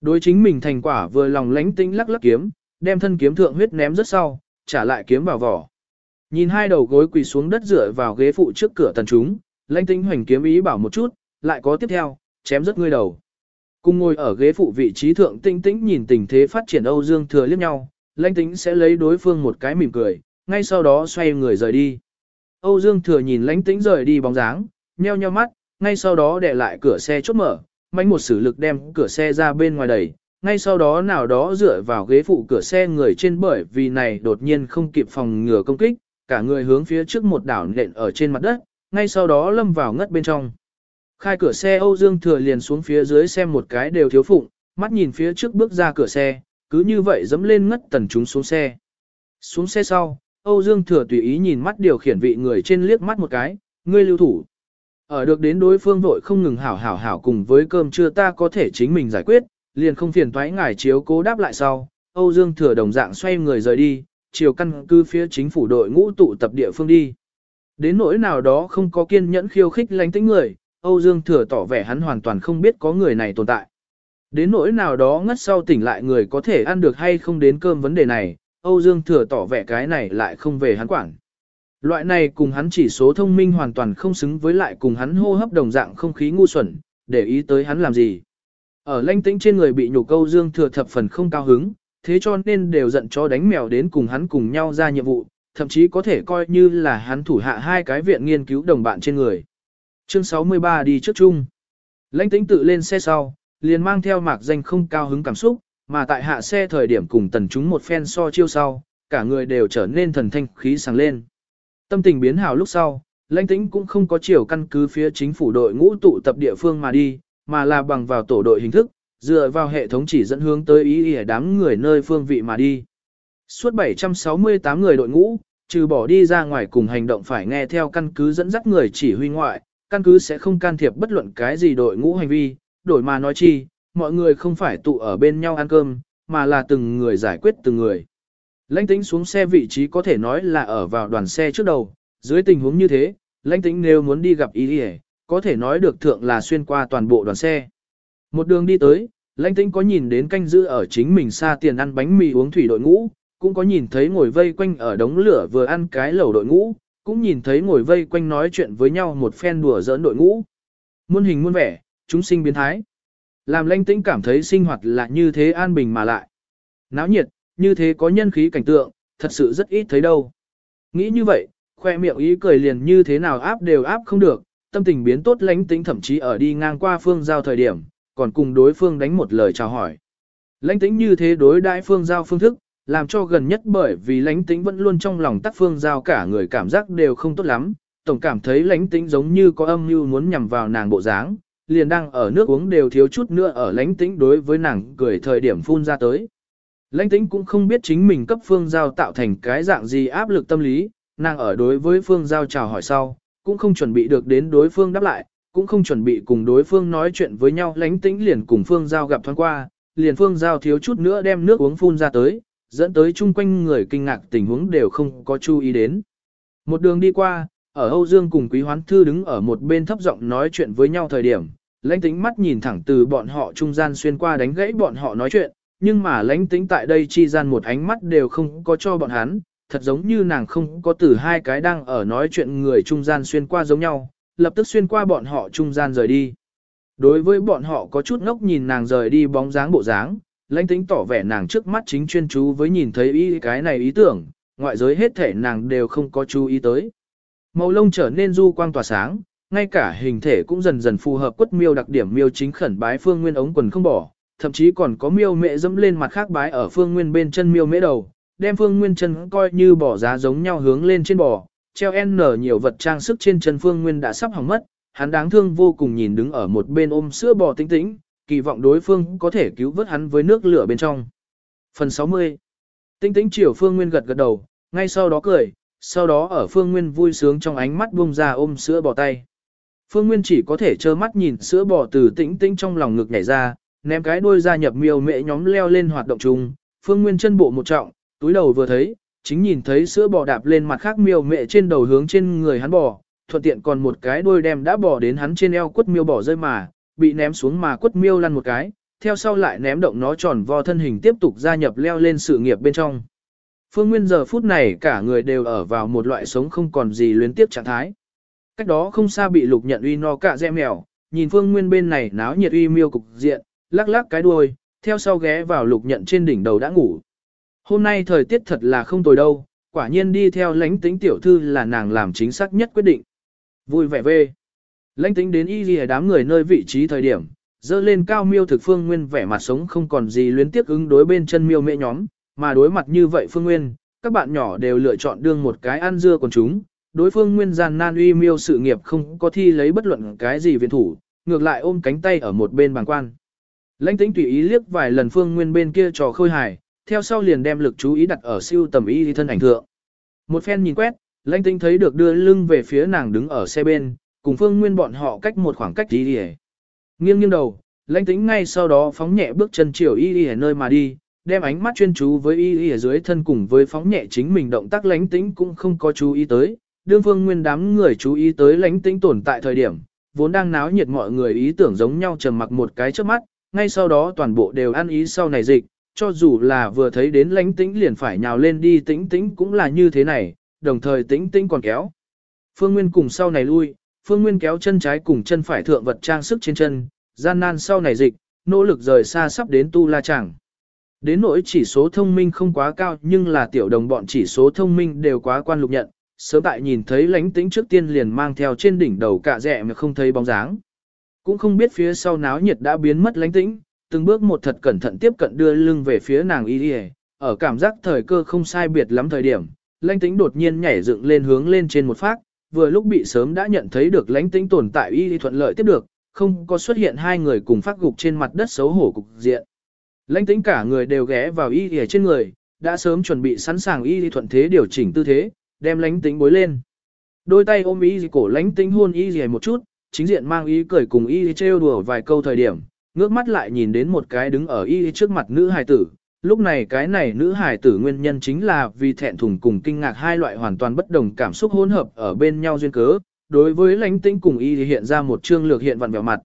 Đối chính mình thành quả vừa lòng lãnh tĩnh lắc lắc kiếm, đem thân kiếm thượng huyết ném rất sau, trả lại kiếm vào vỏ. Nhìn hai đầu gối quỳ xuống đất dựa vào ghế phụ trước cửa tần chúng, lãnh tĩnh hoành kiếm ý bảo một chút, lại có tiếp theo, chém rất ngươi đầu. Cùng ngồi ở ghế phụ vị trí thượng tinh tĩnh nhìn tình thế phát triển Âu Dương Thừa liếc nhau, lãnh tĩnh sẽ lấy đối phương một cái mỉm cười, ngay sau đó xoay người rời đi. Âu Dương Thừa nhìn lãnh tĩnh rời đi bóng dáng, nheo nheo mắt, ngay sau đó để lại cửa xe chốt mở, mạnh một sử lực đem cửa xe ra bên ngoài đẩy, ngay sau đó nào đó dựa vào ghế phụ cửa xe người trên bởi vì này đột nhiên không kịp phòng ngừa công kích, cả người hướng phía trước một đảo nện ở trên mặt đất, ngay sau đó lâm vào ngất bên trong. Khai cửa xe Âu Dương Thừa liền xuống phía dưới xem một cái đều thiếu phụng, mắt nhìn phía trước bước ra cửa xe, cứ như vậy dẫm lên ngất tần chúng xuống xe. Xuống xe sau, Âu Dương Thừa tùy ý nhìn mắt điều khiển vị người trên liếc mắt một cái, ngươi lưu thủ. Ở được đến đối phương vội không ngừng hảo hảo hảo cùng với cơm trưa ta có thể chính mình giải quyết, liền không phiền toái ngài chiếu cố đáp lại sau. Âu Dương Thừa đồng dạng xoay người rời đi, chiều căn cứ phía chính phủ đội ngũ tụ tập địa phương đi. Đến nỗi nào đó không có kiên nhẫn khiêu khích lánh tĩnh người, Âu Dương Thừa tỏ vẻ hắn hoàn toàn không biết có người này tồn tại. Đến nỗi nào đó ngất sau tỉnh lại người có thể ăn được hay không đến cơm vấn đề này, Âu Dương Thừa tỏ vẻ cái này lại không về hắn quản. Loại này cùng hắn chỉ số thông minh hoàn toàn không xứng với lại cùng hắn hô hấp đồng dạng không khí ngu xuẩn, để ý tới hắn làm gì. Ở lanh tĩnh trên người bị nhục Âu Dương Thừa thập phần không cao hứng, thế cho nên đều giận cho đánh mèo đến cùng hắn cùng nhau ra nhiệm vụ, thậm chí có thể coi như là hắn thủ hạ hai cái viện nghiên cứu đồng bạn trên người. Chương 63 đi trước chung. Lãnh tĩnh tự lên xe sau, liền mang theo mạc danh không cao hứng cảm xúc, mà tại hạ xe thời điểm cùng tần chúng một phen so chiêu sau, cả người đều trở nên thần thanh khí sáng lên. Tâm tình biến hào lúc sau, lãnh tĩnh cũng không có chiều căn cứ phía chính phủ đội ngũ tụ tập địa phương mà đi, mà là bằng vào tổ đội hình thức, dựa vào hệ thống chỉ dẫn hướng tới ý ý đám người nơi phương vị mà đi. Suốt 768 người đội ngũ, trừ bỏ đi ra ngoài cùng hành động phải nghe theo căn cứ dẫn dắt người chỉ huy ngoại, căn cứ sẽ không can thiệp bất luận cái gì đội ngũ hành vi, đổi mà nói chi, mọi người không phải tụ ở bên nhau ăn cơm, mà là từng người giải quyết từng người. Lãnh tĩnh xuống xe vị trí có thể nói là ở vào đoàn xe trước đầu, dưới tình huống như thế, lãnh tĩnh nếu muốn đi gặp ý đi có thể nói được thượng là xuyên qua toàn bộ đoàn xe. Một đường đi tới, lãnh tĩnh có nhìn đến canh giữ ở chính mình xa tiền ăn bánh mì uống thủy đội ngũ, cũng có nhìn thấy ngồi vây quanh ở đống lửa vừa ăn cái lẩu đội ngũ, cũng nhìn thấy ngồi vây quanh nói chuyện với nhau một phen đùa giỡn đội ngũ. Muôn hình muôn vẻ, chúng sinh biến thái. Làm lãnh tĩnh cảm thấy sinh hoạt là như thế an bình mà lại. Náo nhiệt, như thế có nhân khí cảnh tượng, thật sự rất ít thấy đâu. Nghĩ như vậy, khoe miệng ý cười liền như thế nào áp đều áp không được, tâm tình biến tốt lãnh tĩnh thậm chí ở đi ngang qua phương giao thời điểm, còn cùng đối phương đánh một lời chào hỏi. Lãnh tĩnh như thế đối đại phương giao phương thức, làm cho gần nhất bởi vì lãnh tính vẫn luôn trong lòng tắc phương giao cả người cảm giác đều không tốt lắm, tổng cảm thấy lãnh tính giống như có âm mưu muốn nhằm vào nàng bộ dáng, liền đang ở nước uống đều thiếu chút nữa ở lãnh tính đối với nàng cười thời điểm phun ra tới. Lãnh tính cũng không biết chính mình cấp phương giao tạo thành cái dạng gì áp lực tâm lý, nàng ở đối với phương giao chào hỏi sau, cũng không chuẩn bị được đến đối phương đáp lại, cũng không chuẩn bị cùng đối phương nói chuyện với nhau lãnh tính liền cùng phương giao gặp thoáng qua, liền phương giao thiếu chút nữa đem nước uống phun ra tới, dẫn tới chung quanh người kinh ngạc tình huống đều không có chú ý đến. Một đường đi qua, ở Âu Dương cùng Quý Hoán Thư đứng ở một bên thấp giọng nói chuyện với nhau thời điểm, lãnh tĩnh mắt nhìn thẳng từ bọn họ trung gian xuyên qua đánh gãy bọn họ nói chuyện, nhưng mà lãnh tĩnh tại đây chi gian một ánh mắt đều không có cho bọn hắn, thật giống như nàng không có từ hai cái đang ở nói chuyện người trung gian xuyên qua giống nhau, lập tức xuyên qua bọn họ trung gian rời đi. Đối với bọn họ có chút ngốc nhìn nàng rời đi bóng dáng bộ dáng, lãnh tính tỏ vẻ nàng trước mắt chính chuyên chú với nhìn thấy ý cái này ý tưởng, ngoại giới hết thể nàng đều không có chú ý tới. Màu lông trở nên du quang tỏa sáng, ngay cả hình thể cũng dần dần phù hợp quất miêu đặc điểm miêu chính khẩn bái phương nguyên ống quần không bỏ, thậm chí còn có miêu mẹ dẫm lên mặt khác bái ở phương nguyên bên chân miêu mễ đầu, đem phương nguyên chân coi như bỏ giá giống nhau hướng lên trên bò, treo n nhiều vật trang sức trên chân phương nguyên đã sắp hỏng mất, hắn đáng thương vô cùng nhìn đứng ở một bên ôm sữa bò tĩnh tĩnh, kỳ vọng đối phương có thể cứu vớt hắn với nước lửa bên trong. Phần 60 Tĩnh tĩnh chiều phương nguyên gật gật đầu, ngay sau đó cười, sau đó ở phương nguyên vui sướng trong ánh mắt buông ra ôm sữa bò tay. Phương Nguyên chỉ có thể trơ mắt nhìn sữa bò từ tĩnh tĩnh trong lòng ngực nhảy ra, ném cái đuôi ra nhập miêu mẹ nhóm leo lên hoạt động chung. Phương Nguyên chân bộ một trọng, túi đầu vừa thấy, chính nhìn thấy sữa bò đạp lên mặt khác miêu mẹ trên đầu hướng trên người hắn bò, thuận tiện còn một cái đuôi đem đã bò đến hắn trên eo quất miêu bò rơi mà, bị ném xuống mà quất miêu lăn một cái, theo sau lại ném động nó tròn vo thân hình tiếp tục gia nhập leo lên sự nghiệp bên trong. Phương Nguyên giờ phút này cả người đều ở vào một loại sống không còn gì luyến tiếp trạng thái. Cách đó không xa bị lục nhận uy no cả dẹ mèo, nhìn Phương Nguyên bên này náo nhiệt uy miêu cục diện, lắc lắc cái đuôi, theo sau ghé vào lục nhận trên đỉnh đầu đã ngủ. Hôm nay thời tiết thật là không tồi đâu, quả nhiên đi theo lãnh tính tiểu thư là nàng làm chính xác nhất quyết định. Vui vẻ về. Lãnh tính đến y ghi đám người nơi vị trí thời điểm, dơ lên cao miêu thực phương nguyên vẻ mặt sống không còn gì luyến tiếc ứng đối bên chân miêu mẹ nhóm, mà đối mặt như vậy phương nguyên, các bạn nhỏ đều lựa chọn đương một cái ăn dưa còn chúng, đối phương nguyên gian nan uy miêu sự nghiệp không có thi lấy bất luận cái gì viện thủ, ngược lại ôm cánh tay ở một bên bàn quan. Lãnh tính tùy ý liếc vài lần phương nguyên bên kia trò khôi hài, theo sau liền đem lực chú ý đặt ở siêu tầm y thân ảnh thượng. Một phen nhìn quét, lãnh tính thấy được đưa lưng về phía nàng đứng ở xe bên, cùng phương nguyên bọn họ cách một khoảng cách đi đi Nghiêng nghiêng đầu, lãnh tĩnh ngay sau đó phóng nhẹ bước chân chiều y đi nơi mà đi, đem ánh mắt chuyên chú với y y ở dưới thân cùng với phóng nhẹ chính mình động tác lãnh tĩnh cũng không có chú ý tới, đương phương nguyên đám người chú ý tới lãnh tĩnh tồn tại thời điểm, vốn đang náo nhiệt mọi người ý tưởng giống nhau trầm mặc một cái trước mắt, ngay sau đó toàn bộ đều ăn ý sau này dịch, cho dù là vừa thấy đến lãnh tĩnh liền phải nhào lên đi tĩnh tĩnh cũng là như thế này, đồng thời tĩnh tĩnh còn kéo. Phương Nguyên cùng sau này lui, Phương Nguyên kéo chân trái cùng chân phải thượng vật trang sức trên chân, gian nan sau này dịch, nỗ lực rời xa sắp đến tu la chẳng. Đến nỗi chỉ số thông minh không quá cao nhưng là tiểu đồng bọn chỉ số thông minh đều quá quan lục nhận, sớm tại nhìn thấy lánh tĩnh trước tiên liền mang theo trên đỉnh đầu cả rẹ mà không thấy bóng dáng. Cũng không biết phía sau náo nhiệt đã biến mất lánh tĩnh, từng bước một thật cẩn thận tiếp cận đưa lưng về phía nàng y đi ở cảm giác thời cơ không sai biệt lắm thời điểm, lánh tĩnh đột nhiên nhảy dựng lên hướng lên trên một phát, vừa lúc bị sớm đã nhận thấy được lánh tĩnh tồn tại y thuận lợi tiếp được, không có xuất hiện hai người cùng phát gục trên mặt đất xấu hổ cục diện. Lãnh tĩnh cả người đều ghé vào y y trên người, đã sớm chuẩn bị sẵn sàng y thuận thế điều chỉnh tư thế, đem lãnh tĩnh bối lên. Đôi tay ôm y cổ lãnh tĩnh hôn y y một chút, chính diện mang y cười cùng y trêu đùa vài câu thời điểm, ngước mắt lại nhìn đến một cái đứng ở y trước mặt nữ hài tử. Lúc này cái này nữ hài tử nguyên nhân chính là vì thẹn thùng cùng kinh ngạc hai loại hoàn toàn bất đồng cảm xúc hỗn hợp ở bên nhau duyên cớ, đối với lãnh tĩnh cùng y thì hiện ra một trương lược hiện vặn vẹo mặt.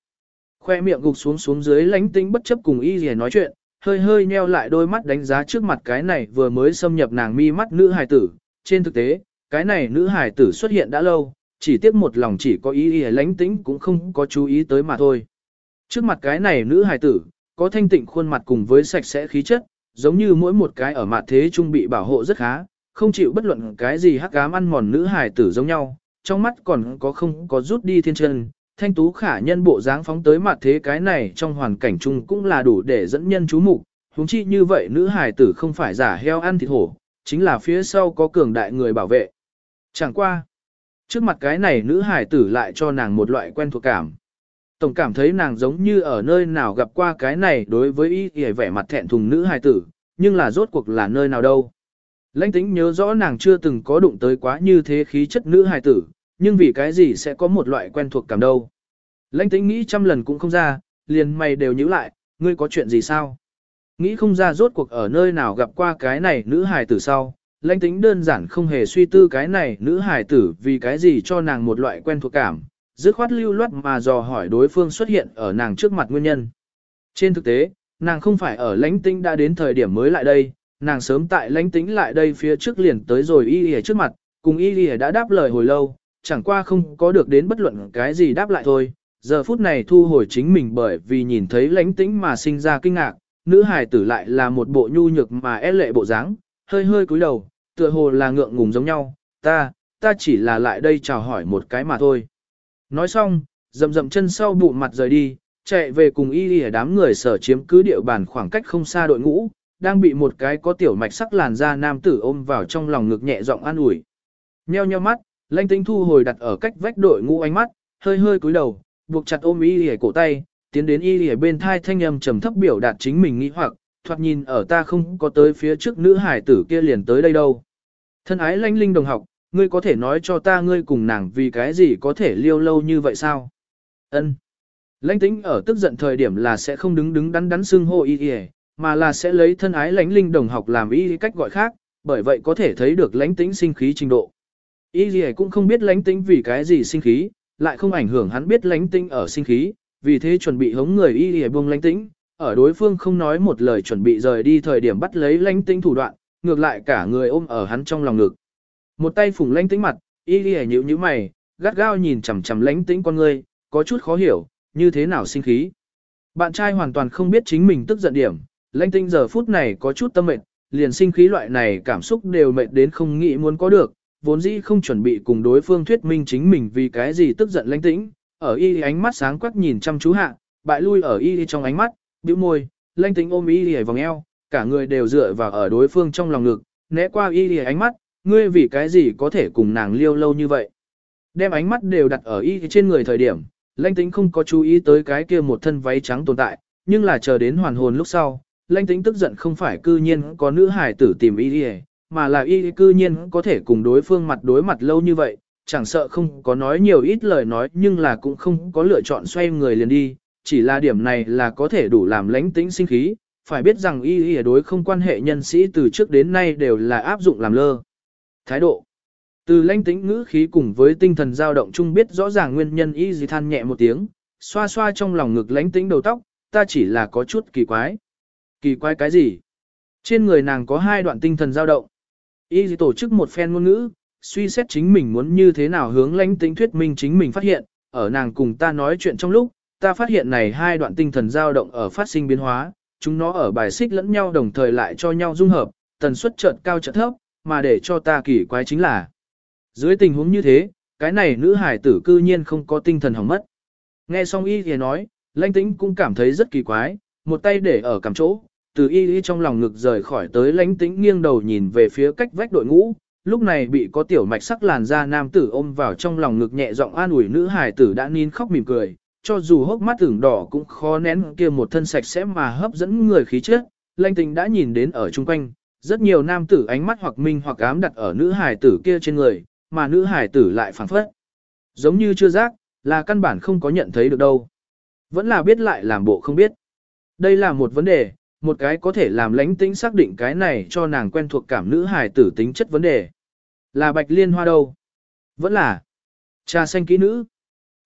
Khoe miệng gục xuống xuống dưới lãnh tĩnh bất chấp cùng y gì nói chuyện, hơi hơi nheo lại đôi mắt đánh giá trước mặt cái này vừa mới xâm nhập nàng mi mắt nữ hài tử. Trên thực tế, cái này nữ hài tử xuất hiện đã lâu, chỉ tiếc một lòng chỉ có ý ý lánh tĩnh cũng không có chú ý tới mà thôi. Trước mặt cái này nữ hài tử, có thanh tịnh khuôn mặt cùng với sạch sẽ khí chất, giống như mỗi một cái ở mặt thế trung bị bảo hộ rất khá, không chịu bất luận cái gì hắc ám ăn mòn nữ hài tử giống nhau, trong mắt còn có không có rút đi thiên chân, thanh tú khả nhân bộ dáng phóng tới mặt thế cái này trong hoàn cảnh chung cũng là đủ để dẫn nhân chú mục. Huống chi như vậy nữ hài tử không phải giả heo ăn thịt hổ, chính là phía sau có cường đại người bảo vệ. Chẳng qua. Trước mặt cái này nữ hài tử lại cho nàng một loại quen thuộc cảm. Tổng cảm thấy nàng giống như ở nơi nào gặp qua cái này đối với ý kìa vẻ mặt thẹn thùng nữ hài tử, nhưng là rốt cuộc là nơi nào đâu. Lãnh tính nhớ rõ nàng chưa từng có đụng tới quá như thế khí chất nữ hài tử, nhưng vì cái gì sẽ có một loại quen thuộc cảm đâu. Lãnh tĩnh nghĩ trăm lần cũng không ra, liền mày đều nhíu lại, ngươi có chuyện gì sao? Nghĩ không ra rốt cuộc ở nơi nào gặp qua cái này nữ hài tử sau, lãnh tĩnh đơn giản không hề suy tư cái này nữ hài tử vì cái gì cho nàng một loại quen thuộc cảm, dứt khoát lưu loát mà dò hỏi đối phương xuất hiện ở nàng trước mặt nguyên nhân. Trên thực tế, nàng không phải ở lãnh tĩnh đã đến thời điểm mới lại đây, nàng sớm tại lãnh tĩnh lại đây phía trước liền tới rồi y lìa trước mặt, cùng y lìa đã đáp lời hồi lâu, chẳng qua không có được đến bất luận cái gì đáp lại thôi. Giờ phút này thu hồi chính mình bởi vì nhìn thấy lãnh tĩnh mà sinh ra kinh ngạc, nữ hài tử lại là một bộ nhu nhược mà e lệ bộ dáng, hơi hơi cúi đầu, tựa hồ là ngượng ngùng giống nhau, ta, ta chỉ là lại đây chào hỏi một cái mà thôi. Nói xong, dậm dậm chân sau bụng mặt rời đi, chạy về cùng y đi đám người sở chiếm cứ địa bàn khoảng cách không xa đội ngũ, đang bị một cái có tiểu mạch sắc làn da nam tử ôm vào trong lòng ngực nhẹ giọng an ủi. Nheo nheo mắt, Lanh Tĩnh thu hồi đặt ở cách vách đội ngũ ánh mắt, hơi hơi cúi đầu, buộc chặt ôm y lìa cổ tay, tiến đến y lìa bên thai thanh âm trầm thấp biểu đạt chính mình nghĩ hoặc, thoạt nhìn ở ta không có tới phía trước nữ hải tử kia liền tới đây đâu. Thân ái lanh linh đồng học, ngươi có thể nói cho ta ngươi cùng nàng vì cái gì có thể liêu lâu như vậy sao? Ân. Lãnh tĩnh ở tức giận thời điểm là sẽ không đứng đứng đắn đắn xưng hô y y, mà là sẽ lấy thân ái lãnh linh đồng học làm y cách gọi khác, bởi vậy có thể thấy được lãnh tĩnh sinh khí trình độ. Y gì cũng không biết lãnh tĩnh vì cái gì sinh khí, lại không ảnh hưởng hắn biết lãnh tĩnh ở sinh khí, vì thế chuẩn bị hống người y gì buông lãnh tĩnh, ở đối phương không nói một lời chuẩn bị rời đi thời điểm bắt lấy lãnh tĩnh thủ đoạn, ngược lại cả người ôm ở hắn trong lòng ngực. Một tay phủng lãnh tĩnh mặt, y gì nhíu nhíu mày, gắt gao nhìn chằm chằm lãnh tĩnh con người, có chút khó hiểu, như thế nào sinh khí. Bạn trai hoàn toàn không biết chính mình tức giận điểm, lãnh tĩnh giờ phút này có chút tâm mệt, liền sinh khí loại này cảm xúc đều mệt đến không nghĩ muốn có được, vốn dĩ không chuẩn bị cùng đối phương thuyết minh chính mình vì cái gì tức giận lãnh tĩnh, ở y ánh mắt sáng quắc nhìn chăm chú hạ, bại lui ở y trong ánh mắt, bĩu môi, lãnh tĩnh ôm y vòng eo, cả người đều dựa vào ở đối phương trong lòng ngực, né qua y ánh mắt, ngươi vì cái gì có thể cùng nàng liêu lâu như vậy. Đem ánh mắt đều đặt ở y trên người thời điểm, lãnh tĩnh không có chú ý tới cái kia một thân váy trắng tồn tại, nhưng là chờ đến hoàn hồn lúc sau, lãnh tĩnh tức giận không phải cư nhiên có nữ hải tử tìm y mà là y cư nhiên có thể cùng đối phương mặt đối mặt lâu như vậy, chẳng sợ không có nói nhiều ít lời nói nhưng là cũng không có lựa chọn xoay người liền đi, chỉ là điểm này là có thể đủ làm lãnh tĩnh sinh khí, phải biết rằng y y đối không quan hệ nhân sĩ từ trước đến nay đều là áp dụng làm lơ. Thái độ Từ lãnh tĩnh ngữ khí cùng với tinh thần dao động chung biết rõ ràng nguyên nhân y gì than nhẹ một tiếng, xoa xoa trong lòng ngực lãnh tĩnh đầu tóc, ta chỉ là có chút kỳ quái. Kỳ quái cái gì? Trên người nàng có hai đoạn tinh thần dao động. Y tổ chức một phen ngôn ngữ, suy xét chính mình muốn như thế nào hướng lãnh tĩnh thuyết minh chính mình phát hiện, ở nàng cùng ta nói chuyện trong lúc, ta phát hiện này hai đoạn tinh thần dao động ở phát sinh biến hóa, chúng nó ở bài xích lẫn nhau đồng thời lại cho nhau dung hợp, tần suất chợt cao chợt thấp, mà để cho ta kỳ quái chính là. Dưới tình huống như thế, cái này nữ hải tử cư nhiên không có tinh thần hỏng mất. Nghe xong y thì nói, lãnh tĩnh cũng cảm thấy rất kỳ quái, một tay để ở cằm chỗ, từ y y trong lòng ngực rời khỏi tới Lãnh tĩnh nghiêng đầu nhìn về phía cách vách đội ngũ, lúc này bị có tiểu mạch sắc làn da nam tử ôm vào trong lòng ngực nhẹ giọng an ủi nữ hải tử đã nín khóc mỉm cười, cho dù hốc mắt tưởng đỏ cũng khó nén kia một thân sạch sẽ mà hấp dẫn người khí chất, Lãnh tình đã nhìn đến ở chung quanh, rất nhiều nam tử ánh mắt hoặc minh hoặc ám đặt ở nữ hài tử kia trên người, mà nữ hài tử lại phản phất. Giống như chưa giác, là căn bản không có nhận thấy được đâu. Vẫn là biết lại làm bộ không biết. Đây là một vấn đề, một cái có thể làm lãnh tính xác định cái này cho nàng quen thuộc cảm nữ hài tử tính chất vấn đề. Là bạch liên hoa đâu? Vẫn là trà xanh kỹ nữ.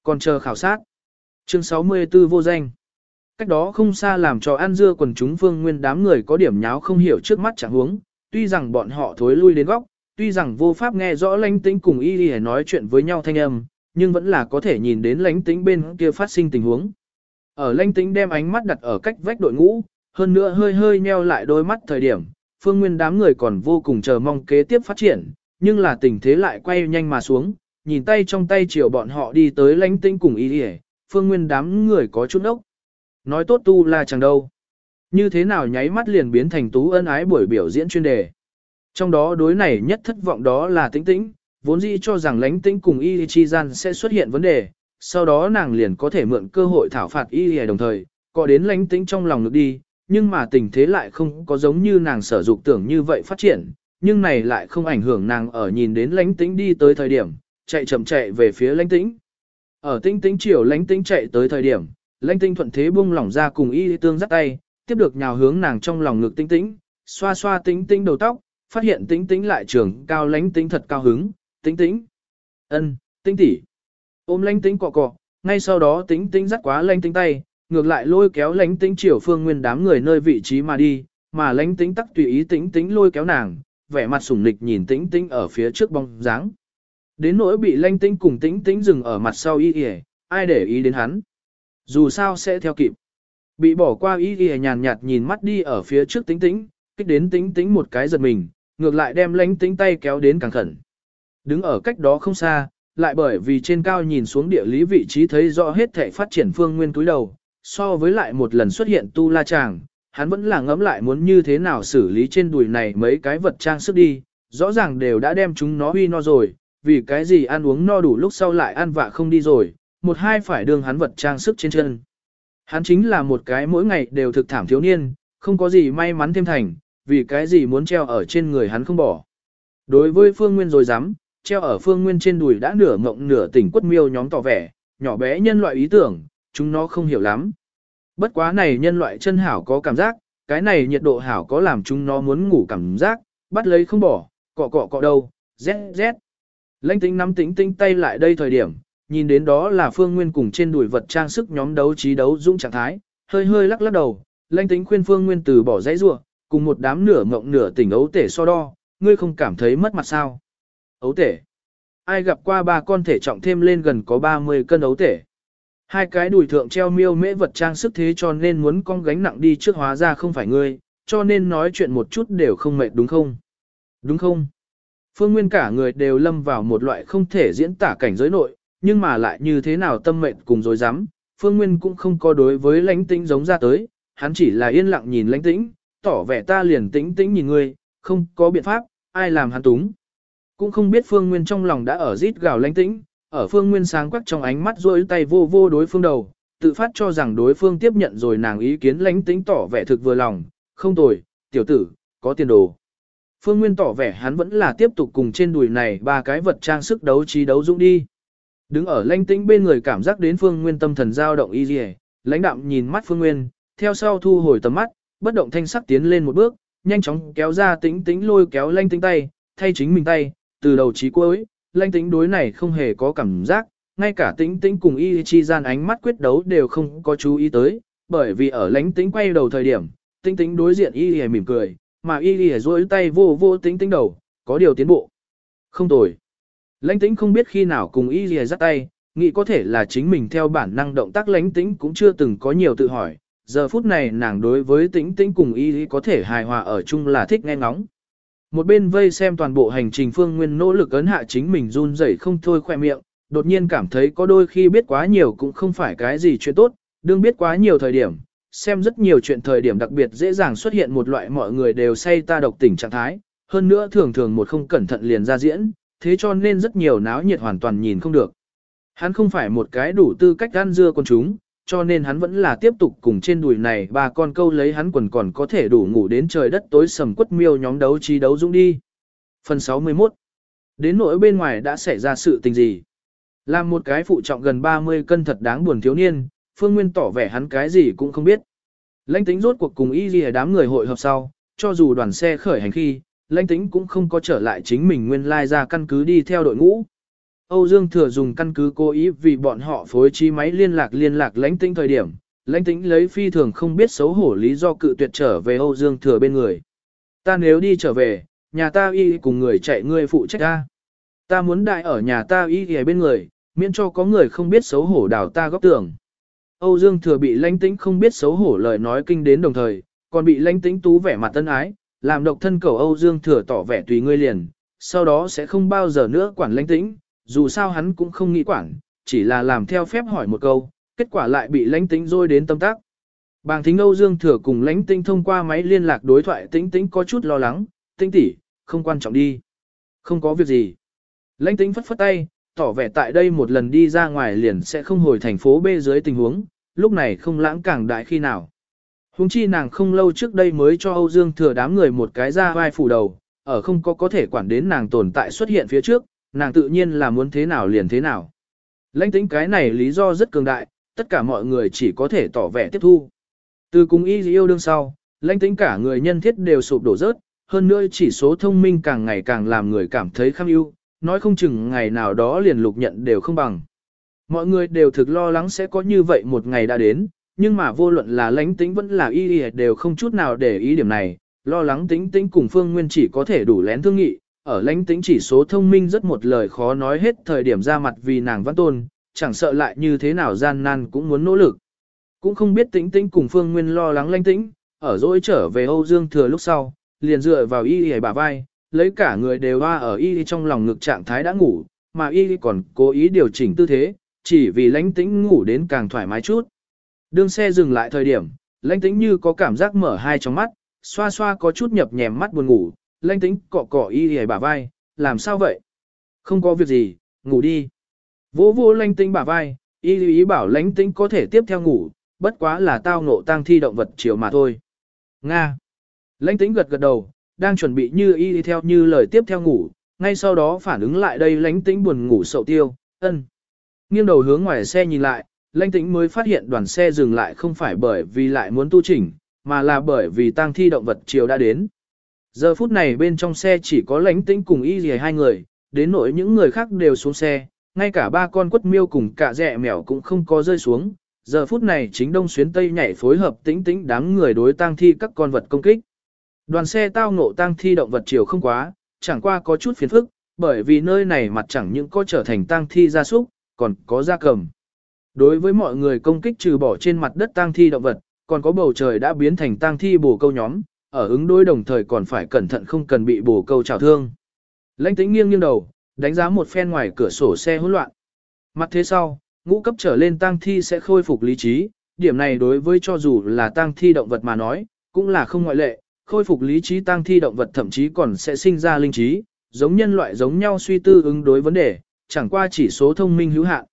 Còn chờ khảo sát. Chương 64 vô danh. Cách đó không xa làm cho ăn dưa quần chúng phương nguyên đám người có điểm nháo không hiểu trước mắt chẳng huống, tuy rằng bọn họ thối lui đến góc, tuy rằng vô pháp nghe rõ lãnh tĩnh cùng y y nói chuyện với nhau thanh âm, nhưng vẫn là có thể nhìn đến lãnh tĩnh bên kia phát sinh tình huống. Ở lãnh tĩnh đem ánh mắt đặt ở cách vách đội ngũ, hơn nữa hơi hơi nheo lại đôi mắt thời điểm, phương nguyên đám người còn vô cùng chờ mong kế tiếp phát triển, nhưng là tình thế lại quay nhanh mà xuống, nhìn tay trong tay chiều bọn họ đi tới lãnh tĩnh cùng y y, phương nguyên đám người có chút ốc. Nói tốt tu là chẳng đâu. Như thế nào nháy mắt liền biến thành tú ân ái buổi biểu diễn chuyên đề. Trong đó đối này nhất thất vọng đó là tĩnh tĩnh, vốn dĩ cho rằng lánh tĩnh cùng y chi gian sẽ xuất hiện vấn đề, sau đó nàng liền có thể mượn cơ hội thảo phạt y đồng thời, có đến lánh tĩnh trong lòng được đi, nhưng mà tình thế lại không có giống như nàng sở dục tưởng như vậy phát triển, nhưng này lại không ảnh hưởng nàng ở nhìn đến lánh tĩnh đi tới thời điểm, chạy chậm chạy về phía lánh tĩnh. Ở tĩnh tĩnh chiều lánh tĩnh chạy tới thời điểm, lánh tinh thuận thế buông lỏng ra cùng y tương dắt tay, tiếp được nhào hướng nàng trong lòng ngực tinh tĩnh, xoa xoa tinh tĩnh đầu tóc, phát hiện tinh tĩnh lại trưởng, cao lãnh tinh thật cao hứng, tinh tĩnh. ân, tinh tỷ. Ôm lãnh tinh cọ cọ, ngay sau đó tinh tĩnh dắt quá lãnh tinh tay, ngược lại lôi kéo lãnh tinh chiều phương nguyên đám người nơi vị trí mà đi, mà lãnh tinh tắc tùy ý tinh tĩnh lôi kéo nàng, vẻ mặt sủng nịch nhìn tinh tĩnh ở phía trước bóng dáng. Đến nỗi bị lãnh tinh cùng tĩnh tĩnh dừng ở mặt sau y y, ai để ý đến hắn. Dù sao sẽ theo kịp. Bị bỏ qua ý ghi nhàn nhạt nhìn mắt đi ở phía trước tĩnh tĩnh, kích đến tĩnh tĩnh một cái giật mình, ngược lại đem lánh tĩnh tay kéo đến càng khẩn. Đứng ở cách đó không xa, lại bởi vì trên cao nhìn xuống địa lý vị trí thấy rõ hết thể phát triển phương nguyên túi đầu, so với lại một lần xuất hiện tu la chàng, hắn vẫn là ngẫm lại muốn như thế nào xử lý trên đùi này mấy cái vật trang sức đi, rõ ràng đều đã đem chúng nó huy no rồi, vì cái gì ăn uống no đủ lúc sau lại ăn vạ không đi rồi, một hai phải đương hắn vật trang sức trên chân. Hắn chính là một cái mỗi ngày đều thực thảm thiếu niên, không có gì may mắn thêm thành, vì cái gì muốn treo ở trên người hắn không bỏ. Đối với Phương Nguyên rồi dám, treo ở Phương Nguyên trên đùi đã nửa mộng nửa tỉnh quất miêu nhóm tỏ vẻ, nhỏ bé nhân loại ý tưởng, chúng nó không hiểu lắm. Bất quá này nhân loại chân hảo có cảm giác, cái này nhiệt độ hảo có làm chúng nó muốn ngủ cảm giác, bắt lấy không bỏ, cọ cọ cọ đâu, rét rét. Lãnh tính nắm tính tinh tay lại đây thời điểm, nhìn đến đó là Phương Nguyên cùng trên đùi vật trang sức nhóm đấu trí đấu dũng trạng thái, hơi hơi lắc lắc đầu, lãnh tính khuyên Phương Nguyên từ bỏ dãy rủa, cùng một đám nửa ngộng nửa tỉnh ấu tể so đo, ngươi không cảm thấy mất mặt sao. Ấu tể. Ai gặp qua ba con thể trọng thêm lên gần có 30 cân ấu tể. Hai cái đùi thượng treo miêu mễ vật trang sức thế cho nên muốn con gánh nặng đi trước hóa ra không phải ngươi, cho nên nói chuyện một chút đều không mệt đúng không? Đúng không? Phương Nguyên cả người đều lâm vào một loại không thể diễn tả cảnh giới nội, nhưng mà lại như thế nào tâm mệnh cùng dối rắm Phương Nguyên cũng không có đối với lãnh tĩnh giống ra tới, hắn chỉ là yên lặng nhìn lãnh tĩnh, tỏ vẻ ta liền tĩnh tĩnh nhìn ngươi, không có biện pháp, ai làm hắn túng. Cũng không biết Phương Nguyên trong lòng đã ở rít gào lãnh tĩnh, ở Phương Nguyên sáng quắc trong ánh mắt rôi tay vô vô đối phương đầu, tự phát cho rằng đối phương tiếp nhận rồi nàng ý kiến lãnh tĩnh tỏ vẻ thực vừa lòng, không tồi, tiểu tử, có tiền đồ. Phương Nguyên tỏ vẻ hắn vẫn là tiếp tục cùng trên đùi này ba cái vật trang sức đấu trí đấu dũng đi. Đứng ở lãnh tĩnh bên người cảm giác đến Phương Nguyên tâm thần dao động y dì lãnh đạm nhìn mắt Phương Nguyên, theo sau thu hồi tầm mắt, bất động thanh sắc tiến lên một bước, nhanh chóng kéo ra tĩnh tĩnh lôi kéo lãnh tĩnh tay, thay chính mình tay, từ đầu chí cuối, lãnh tĩnh đối này không hề có cảm giác, ngay cả tĩnh tĩnh cùng y chi gian ánh mắt quyết đấu đều không có chú ý tới, bởi vì ở lãnh tĩnh quay đầu thời điểm, tĩnh tĩnh đối diện y mỉm cười, mà y lìa duỗi tay vô vô tĩnh tĩnh đầu, có điều tiến bộ. Không tồi. Lãnh tĩnh không biết khi nào cùng y lìa dắt tay, nghĩ có thể là chính mình theo bản năng động tác lãnh tĩnh cũng chưa từng có nhiều tự hỏi, giờ phút này nàng đối với tĩnh tĩnh cùng y có thể hài hòa ở chung là thích nghe ngóng. Một bên vây xem toàn bộ hành trình phương nguyên nỗ lực ấn hạ chính mình run rẩy không thôi khoe miệng, đột nhiên cảm thấy có đôi khi biết quá nhiều cũng không phải cái gì chuyện tốt, đương biết quá nhiều thời điểm, xem rất nhiều chuyện thời điểm đặc biệt dễ dàng xuất hiện một loại mọi người đều say ta độc tình trạng thái, hơn nữa thường thường một không cẩn thận liền ra diễn, thế cho nên rất nhiều náo nhiệt hoàn toàn nhìn không được. Hắn không phải một cái đủ tư cách gan dưa con chúng, cho nên hắn vẫn là tiếp tục cùng trên đùi này ba con câu lấy hắn quần còn có thể đủ ngủ đến trời đất tối sầm quất miêu nhóm đấu trí đấu dũng đi. Phần 61 Đến nỗi bên ngoài đã xảy ra sự tình gì? Làm một cái phụ trọng gần 30 cân thật đáng buồn thiếu niên, Phương Nguyên tỏ vẻ hắn cái gì cũng không biết. Lãnh tính rốt cuộc cùng y ghi đám người hội hợp sau, cho dù đoàn xe khởi hành khi, lãnh tĩnh cũng không có trở lại chính mình nguyên lai ra căn cứ đi theo đội ngũ. Âu Dương Thừa dùng căn cứ cố ý vì bọn họ phối trí máy liên lạc liên lạc lãnh tĩnh thời điểm, lãnh tĩnh lấy phi thường không biết xấu hổ lý do cự tuyệt trở về Âu Dương Thừa bên người. Ta nếu đi trở về, nhà ta y cùng người chạy ngươi phụ trách ta. Ta muốn đại ở nhà ta y ở bên người, miễn cho có người không biết xấu hổ đào ta góc tưởng. Âu Dương Thừa bị lãnh tĩnh không biết xấu hổ lời nói kinh đến đồng thời, còn bị lãnh tĩnh tú vẻ mặt tân ái, làm độc thân cầu Âu Dương Thừa tỏ vẻ tùy ngươi liền, sau đó sẽ không bao giờ nữa quản lãnh tĩnh, dù sao hắn cũng không nghĩ quản, chỉ là làm theo phép hỏi một câu, kết quả lại bị lãnh tĩnh rôi đến tâm tác. Bàng thính Âu Dương Thừa cùng lãnh tĩnh thông qua máy liên lạc đối thoại tĩnh tĩnh có chút lo lắng, tĩnh tỷ, không quan trọng đi. Không có việc gì. Lãnh tĩnh phất phất tay, tỏ vẻ tại đây một lần đi ra ngoài liền sẽ không hồi thành phố B dưới tình huống, lúc này không lãng càng đại khi nào. Hùng chi nàng không lâu trước đây mới cho Âu Dương thừa đám người một cái ra vai phủ đầu, ở không có có thể quản đến nàng tồn tại xuất hiện phía trước, nàng tự nhiên là muốn thế nào liền thế nào. Lãnh tính cái này lý do rất cường đại, tất cả mọi người chỉ có thể tỏ vẻ tiếp thu. Từ cùng y yêu đương sau, lãnh tính cả người nhân thiết đều sụp đổ rớt, hơn nữa chỉ số thông minh càng ngày càng làm người cảm thấy kham ưu, nói không chừng ngày nào đó liền lục nhận đều không bằng. Mọi người đều thực lo lắng sẽ có như vậy một ngày đã đến, nhưng mà vô luận là lãnh tính vẫn là y y đều không chút nào để ý điểm này, lo lắng tính tính cùng phương nguyên chỉ có thể đủ lén thương nghị, ở lãnh tính chỉ số thông minh rất một lời khó nói hết thời điểm ra mặt vì nàng văn tôn, chẳng sợ lại như thế nào gian nan cũng muốn nỗ lực. Cũng không biết tính tính cùng phương nguyên lo lắng lãnh tính, ở dỗi trở về Âu Dương thừa lúc sau, liền dựa vào y y bả vai, lấy cả người đều hoa ở y trong lòng ngực trạng thái đã ngủ, mà y còn cố ý điều chỉnh tư thế, chỉ vì lãnh tĩnh ngủ đến càng thoải mái chút. Đương xe dừng lại thời điểm, lãnh tĩnh như có cảm giác mở hai trong mắt, xoa xoa có chút nhập nhèm mắt buồn ngủ, lãnh tĩnh cọ cọ y hề bả vai, làm sao vậy? Không có việc gì, ngủ đi. Vô vô lãnh tĩnh bả vai, y ý bảo lãnh tĩnh có thể tiếp theo ngủ, bất quá là tao ngộ tang thi động vật chiều mà thôi. Nga. Lãnh tĩnh gật gật đầu, đang chuẩn bị như y đi theo như lời tiếp theo ngủ, ngay sau đó phản ứng lại đây lãnh tĩnh buồn ngủ sậu tiêu, ân. Nghiêng đầu hướng ngoài xe nhìn lại, lãnh tĩnh mới phát hiện đoàn xe dừng lại không phải bởi vì lại muốn tu chỉnh, mà là bởi vì tang thi động vật chiều đã đến. Giờ phút này bên trong xe chỉ có lãnh tĩnh cùng y gì hai người, đến nỗi những người khác đều xuống xe, ngay cả ba con quất miêu cùng cả rẹ mèo cũng không có rơi xuống. Giờ phút này chính đông xuyến tây nhảy phối hợp tĩnh tĩnh đám người đối tang thi các con vật công kích. Đoàn xe tao ngộ tang thi động vật chiều không quá, chẳng qua có chút phiền phức, bởi vì nơi này mặt chẳng những có trở thành tang thi gia súc, còn có gia cầm. Đối với mọi người công kích trừ bỏ trên mặt đất tang thi động vật, còn có bầu trời đã biến thành tang thi bổ câu nhóm, ở ứng đối đồng thời còn phải cẩn thận không cần bị bổ câu trào thương. Lãnh tĩnh nghiêng nghiêng đầu, đánh giá một phen ngoài cửa sổ xe hỗn loạn. Mặt thế sau, ngũ cấp trở lên tang thi sẽ khôi phục lý trí, điểm này đối với cho dù là tang thi động vật mà nói, cũng là không ngoại lệ, khôi phục lý trí tang thi động vật thậm chí còn sẽ sinh ra linh trí, giống nhân loại giống nhau suy tư ứng đối vấn đề, chẳng qua chỉ số thông minh hữu hạn.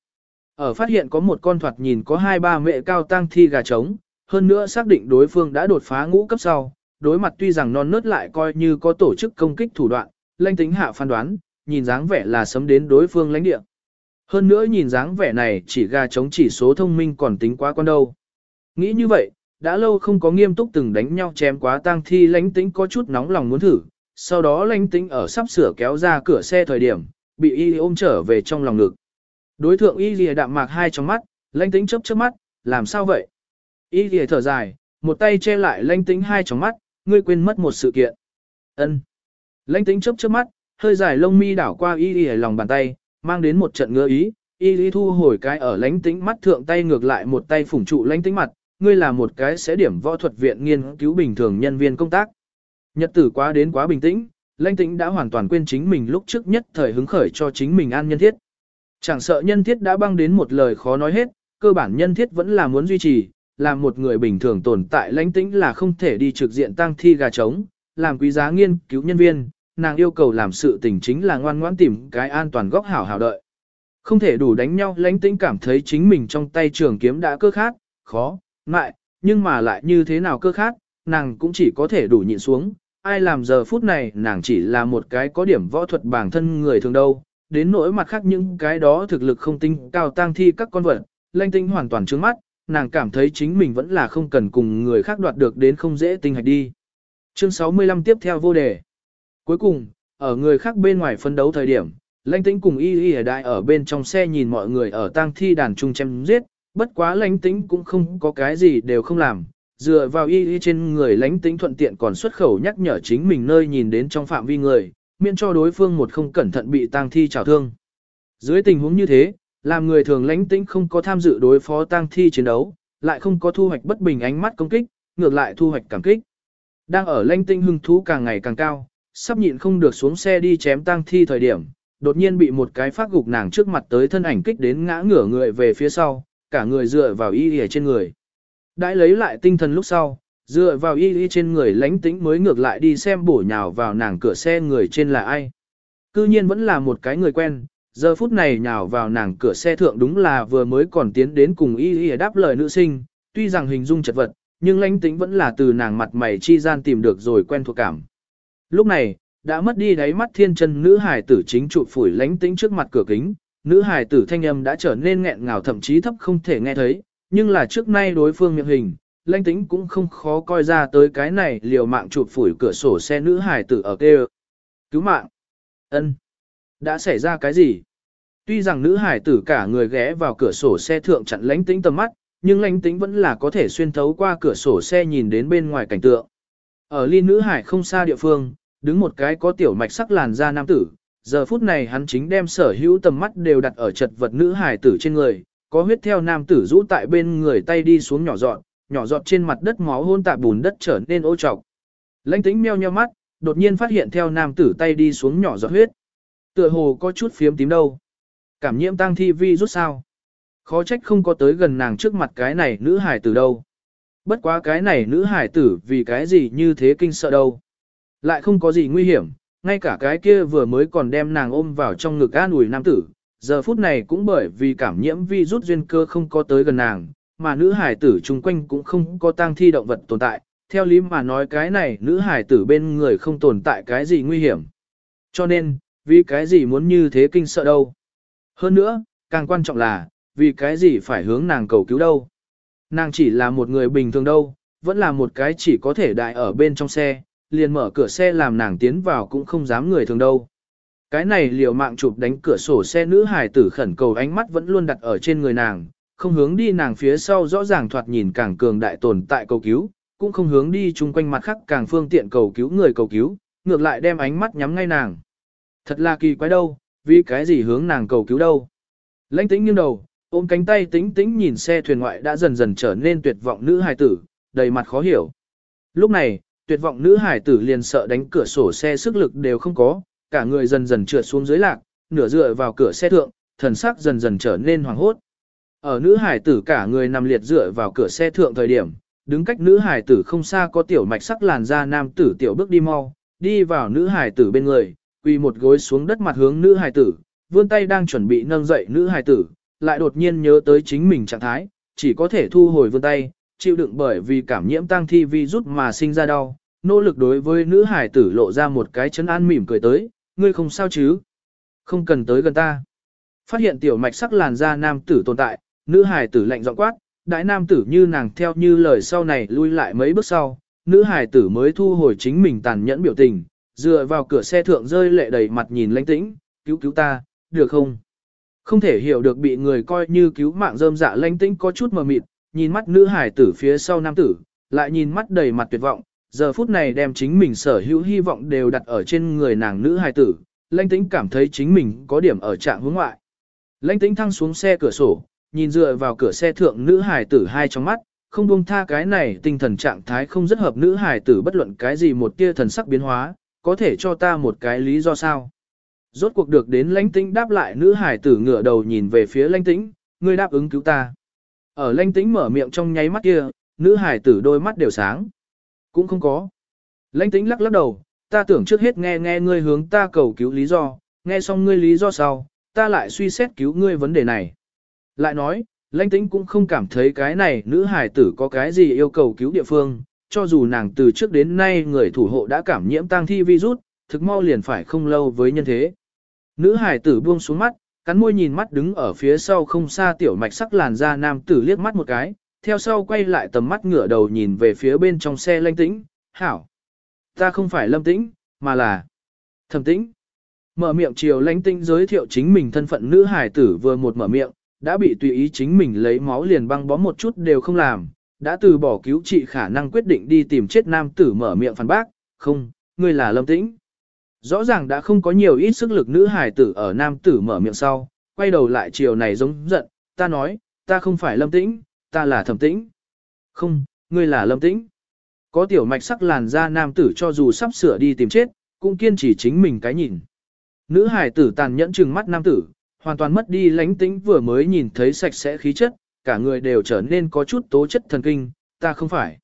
Ở phát hiện có một con thoạt nhìn có hai ba mẹ cao tăng thi gà trống, hơn nữa xác định đối phương đã đột phá ngũ cấp sau, đối mặt tuy rằng non nớt lại coi như có tổ chức công kích thủ đoạn, lanh tính hạ phán đoán, nhìn dáng vẻ là sấm đến đối phương lãnh địa. Hơn nữa nhìn dáng vẻ này chỉ gà trống chỉ số thông minh còn tính quá con đâu. Nghĩ như vậy, đã lâu không có nghiêm túc từng đánh nhau chém quá tang thi lãnh tĩnh có chút nóng lòng muốn thử, sau đó lãnh tĩnh ở sắp sửa kéo ra cửa xe thời điểm, bị y ôm trở về trong lòng ngực. Đối thượng y lìa đạm mạc hai trong mắt, lãnh tĩnh chớp chớp mắt, làm sao vậy? Y lìa thở dài, một tay che lại lãnh tĩnh hai trong mắt, ngươi quên mất một sự kiện. Ân. Lãnh tĩnh chớp chớp mắt, hơi dài lông mi đảo qua y lìa lòng bàn tay, mang đến một trận ngứa ý. Y lìa thu hồi cái ở lãnh tĩnh mắt thượng tay ngược lại một tay phủng trụ lãnh tĩnh mặt, ngươi là một cái sẽ điểm võ thuật viện nghiên cứu bình thường nhân viên công tác. Nhật tử quá đến quá bình tĩnh, lãnh tĩnh đã hoàn toàn quên chính mình lúc trước nhất thời hứng khởi cho chính mình an nhân thiết. Chẳng sợ nhân thiết đã băng đến một lời khó nói hết, cơ bản nhân thiết vẫn là muốn duy trì, làm một người bình thường tồn tại lãnh tĩnh là không thể đi trực diện tăng thi gà trống, làm quý giá nghiên cứu nhân viên, nàng yêu cầu làm sự tình chính là ngoan ngoãn tìm cái an toàn góc hảo hảo đợi. Không thể đủ đánh nhau lãnh tĩnh cảm thấy chính mình trong tay trường kiếm đã cơ khát, khó, Mại, nhưng mà lại như thế nào cơ khác, nàng cũng chỉ có thể đủ nhịn xuống, ai làm giờ phút này nàng chỉ là một cái có điểm võ thuật bản thân người thường đâu, đến nỗi mặt khác những cái đó thực lực không tinh cao tăng thi các con vật, lanh tinh hoàn toàn trướng mắt, nàng cảm thấy chính mình vẫn là không cần cùng người khác đoạt được đến không dễ tinh hạch đi. Chương 65 tiếp theo vô đề. Cuối cùng, ở người khác bên ngoài phân đấu thời điểm, lãnh tĩnh cùng y y đại ở bên trong xe nhìn mọi người ở tang thi đàn trung chém giết, bất quá lãnh tĩnh cũng không có cái gì đều không làm, dựa vào y y trên người lãnh tĩnh thuận tiện còn xuất khẩu nhắc nhở chính mình nơi nhìn đến trong phạm vi người, miễn cho đối phương một không cẩn thận bị tang thi trào thương. Dưới tình huống như thế, làm người thường lãnh tĩnh không có tham dự đối phó tang thi chiến đấu, lại không có thu hoạch bất bình ánh mắt công kích, ngược lại thu hoạch cảm kích. Đang ở lãnh tĩnh hưng thú càng ngày càng cao, sắp nhịn không được xuống xe đi chém tang thi thời điểm, đột nhiên bị một cái phát gục nàng trước mặt tới thân ảnh kích đến ngã ngửa người về phía sau, cả người dựa vào y y trên người. Đãi lấy lại tinh thần lúc sau, dựa vào y y trên người lánh tĩnh mới ngược lại đi xem bổ nhào vào nàng cửa xe người trên là ai. Cư nhiên vẫn là một cái người quen, giờ phút này nhào vào nàng cửa xe thượng đúng là vừa mới còn tiến đến cùng y y đáp lời nữ sinh, tuy rằng hình dung chật vật, nhưng lánh tĩnh vẫn là từ nàng mặt mày chi gian tìm được rồi quen thuộc cảm. Lúc này, đã mất đi đáy mắt thiên chân nữ hải tử chính trụ phủi lánh tĩnh trước mặt cửa kính, nữ hải tử thanh âm đã trở nên nghẹn ngào thậm chí thấp không thể nghe thấy, nhưng là trước nay đối phương miệng hình, lãnh tĩnh cũng không khó coi ra tới cái này liều mạng chụp phủi cửa sổ xe nữ hải tử ở kêu. Cứu mạng! ân Đã xảy ra cái gì? Tuy rằng nữ hải tử cả người ghé vào cửa sổ xe thượng chặn lãnh tĩnh tầm mắt, nhưng lãnh tĩnh vẫn là có thể xuyên thấu qua cửa sổ xe nhìn đến bên ngoài cảnh tượng. Ở ly nữ hải không xa địa phương, đứng một cái có tiểu mạch sắc làn da nam tử, giờ phút này hắn chính đem sở hữu tầm mắt đều đặt ở chật vật nữ hải tử trên người, có huyết theo nam tử rũ tại bên người tay đi xuống nhỏ dọn, nhỏ giọt trên mặt đất máu hôn tạ bùn đất trở nên ô trọc. Lãnh tĩnh meo nheo mắt, đột nhiên phát hiện theo nam tử tay đi xuống nhỏ giọt huyết. Tựa hồ có chút phiếm tím đâu. Cảm nhiễm tăng thi vi rút sao. Khó trách không có tới gần nàng trước mặt cái này nữ hải tử đâu. Bất quá cái này nữ hải tử vì cái gì như thế kinh sợ đâu. Lại không có gì nguy hiểm, ngay cả cái kia vừa mới còn đem nàng ôm vào trong ngực an ủi nam tử, giờ phút này cũng bởi vì cảm nhiễm vi rút duyên cơ không có tới gần nàng, mà nữ hải tử chung quanh cũng không có tang thi động vật tồn tại, theo lý mà nói cái này nữ hải tử bên người không tồn tại cái gì nguy hiểm. Cho nên, vì cái gì muốn như thế kinh sợ đâu. Hơn nữa, càng quan trọng là, vì cái gì phải hướng nàng cầu cứu đâu. Nàng chỉ là một người bình thường đâu, vẫn là một cái chỉ có thể đại ở bên trong xe, liền mở cửa xe làm nàng tiến vào cũng không dám người thường đâu. Cái này liều mạng chụp đánh cửa sổ xe nữ hải tử khẩn cầu ánh mắt vẫn luôn đặt ở trên người nàng, không hướng đi nàng phía sau rõ ràng thoạt nhìn càng cường đại tồn tại cầu cứu, cũng không hướng đi chung quanh mặt khác càng phương tiện cầu cứu người cầu cứu, ngược lại đem ánh mắt nhắm ngay nàng. Thật là kỳ quái đâu, vì cái gì hướng nàng cầu cứu đâu. Lãnh tĩnh nghiêng đầu, ôm cánh tay tĩnh tĩnh nhìn xe thuyền ngoại đã dần dần trở nên tuyệt vọng nữ hài tử, đầy mặt khó hiểu. Lúc này, tuyệt vọng nữ hải tử liền sợ đánh cửa sổ xe sức lực đều không có, cả người dần dần trượt xuống dưới lạc, nửa dựa vào cửa xe thượng, thần sắc dần dần trở nên hoảng hốt. Ở nữ hải tử cả người nằm liệt dựa vào cửa xe thượng thời điểm, đứng cách nữ hải tử không xa có tiểu mạch sắc làn da nam tử tiểu bước đi mau, đi vào nữ hải tử bên người, quỳ một gối xuống đất mặt hướng nữ hải tử, vươn tay đang chuẩn bị nâng dậy nữ hải tử, lại đột nhiên nhớ tới chính mình trạng thái, chỉ có thể thu hồi vươn tay, chịu đựng bởi vì cảm nhiễm tăng thi vi rút mà sinh ra đau, nỗ lực đối với nữ hải tử lộ ra một cái chân an mỉm cười tới, ngươi không sao chứ? Không cần tới gần ta. Phát hiện tiểu mạch sắc làn da nam tử tồn tại, nữ hải tử lạnh giọng quát, đại nam tử như nàng theo như lời sau này lui lại mấy bước sau, nữ hải tử mới thu hồi chính mình tàn nhẫn biểu tình, dựa vào cửa xe thượng rơi lệ đầy mặt nhìn lãnh tĩnh, cứu cứu ta, được không? Không thể hiểu được bị người coi như cứu mạng rơm dạ lãnh tĩnh có chút mờ mịt, nhìn mắt nữ hải tử phía sau nam tử, lại nhìn mắt đầy mặt tuyệt vọng, giờ phút này đem chính mình sở hữu hy vọng đều đặt ở trên người nàng nữ hải tử, lãnh tĩnh cảm thấy chính mình có điểm ở trạng hướng ngoại. Lãnh tĩnh thăng xuống xe cửa sổ, nhìn dựa vào cửa xe thượng nữ hải tử hai trong mắt, không buông tha cái này tinh thần trạng thái không rất hợp nữ hải tử bất luận cái gì một tia thần sắc biến hóa, có thể cho ta một cái lý do sao. Rốt cuộc được đến lãnh tĩnh đáp lại nữ hải tử ngửa đầu nhìn về phía lãnh tĩnh, ngươi đáp ứng cứu ta. Ở lãnh tĩnh mở miệng trong nháy mắt kia, nữ hải tử đôi mắt đều sáng. Cũng không có. Lãnh tĩnh lắc lắc đầu, ta tưởng trước hết nghe nghe ngươi hướng ta cầu cứu lý do, nghe xong ngươi lý do sau, ta lại suy xét cứu ngươi vấn đề này. Lại nói, lãnh tĩnh cũng không cảm thấy cái này nữ hải tử có cái gì yêu cầu cứu địa phương, cho dù nàng từ trước đến nay người thủ hộ đã cảm nhiễm tang thi virus, thực mau liền phải không lâu với nhân thế. Nữ hải tử buông xuống mắt, cắn môi nhìn mắt đứng ở phía sau không xa tiểu mạch sắc làn da nam tử liếc mắt một cái, theo sau quay lại tầm mắt ngửa đầu nhìn về phía bên trong xe lãnh tĩnh, hảo. Ta không phải lâm tĩnh, mà là thẩm tĩnh. Mở miệng chiều lãnh tĩnh giới thiệu chính mình thân phận nữ hải tử vừa một mở miệng, đã bị tùy ý chính mình lấy máu liền băng bó một chút đều không làm, đã từ bỏ cứu trị khả năng quyết định đi tìm chết nam tử mở miệng phản bác, không, ngươi là lâm tĩnh. Rõ ràng đã không có nhiều ít sức lực nữ hải tử ở nam tử mở miệng sau, quay đầu lại chiều này giống giận, ta nói, ta không phải lâm tĩnh, ta là thẩm tĩnh. Không, ngươi là lâm tĩnh. Có tiểu mạch sắc làn da nam tử cho dù sắp sửa đi tìm chết, cũng kiên trì chính mình cái nhìn. Nữ hải tử tàn nhẫn trừng mắt nam tử, hoàn toàn mất đi lánh tĩnh vừa mới nhìn thấy sạch sẽ khí chất, cả người đều trở nên có chút tố chất thần kinh, ta không phải.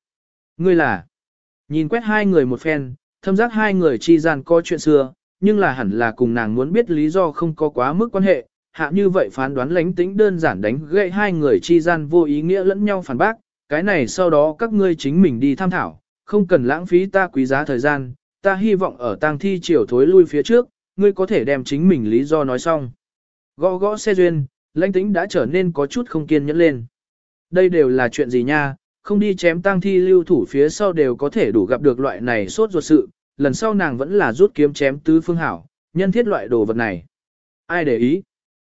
Ngươi là. Nhìn quét hai người một phen, thâm giác hai người chi gian có chuyện xưa, nhưng là hẳn là cùng nàng muốn biết lý do không có quá mức quan hệ, hạ như vậy phán đoán lánh tĩnh đơn giản đánh gậy hai người chi gian vô ý nghĩa lẫn nhau phản bác, cái này sau đó các ngươi chính mình đi tham thảo, không cần lãng phí ta quý giá thời gian, ta hy vọng ở tang thi chiều thối lui phía trước, ngươi có thể đem chính mình lý do nói xong. Gõ gõ xe duyên, lãnh tĩnh đã trở nên có chút không kiên nhẫn lên. Đây đều là chuyện gì nha, không đi chém tang thi lưu thủ phía sau đều có thể đủ gặp được loại này sốt ruột sự, lần sau nàng vẫn là rút kiếm chém tứ phương hảo, nhân thiết loại đồ vật này. Ai để ý?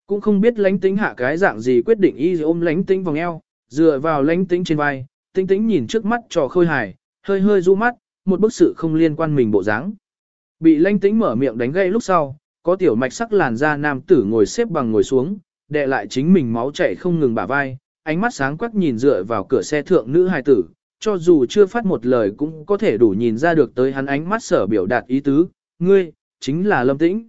Cũng không biết lãnh tĩnh hạ cái dạng gì quyết định y ôm lãnh tĩnh vòng eo, dựa vào lãnh tĩnh trên vai, tĩnh tĩnh nhìn trước mắt trò khôi hài, hơi hơi du mắt, một bức sự không liên quan mình bộ dáng. Bị lãnh tĩnh mở miệng đánh gây lúc sau, có tiểu mạch sắc làn da nam tử ngồi xếp bằng ngồi xuống, đè lại chính mình máu chảy không ngừng bả vai, ánh mắt sáng quắc nhìn dựa vào cửa xe thượng nữ hài tử, cho dù chưa phát một lời cũng có thể đủ nhìn ra được tới hắn ánh mắt sở biểu đạt ý tứ, ngươi, chính là lâm tĩnh.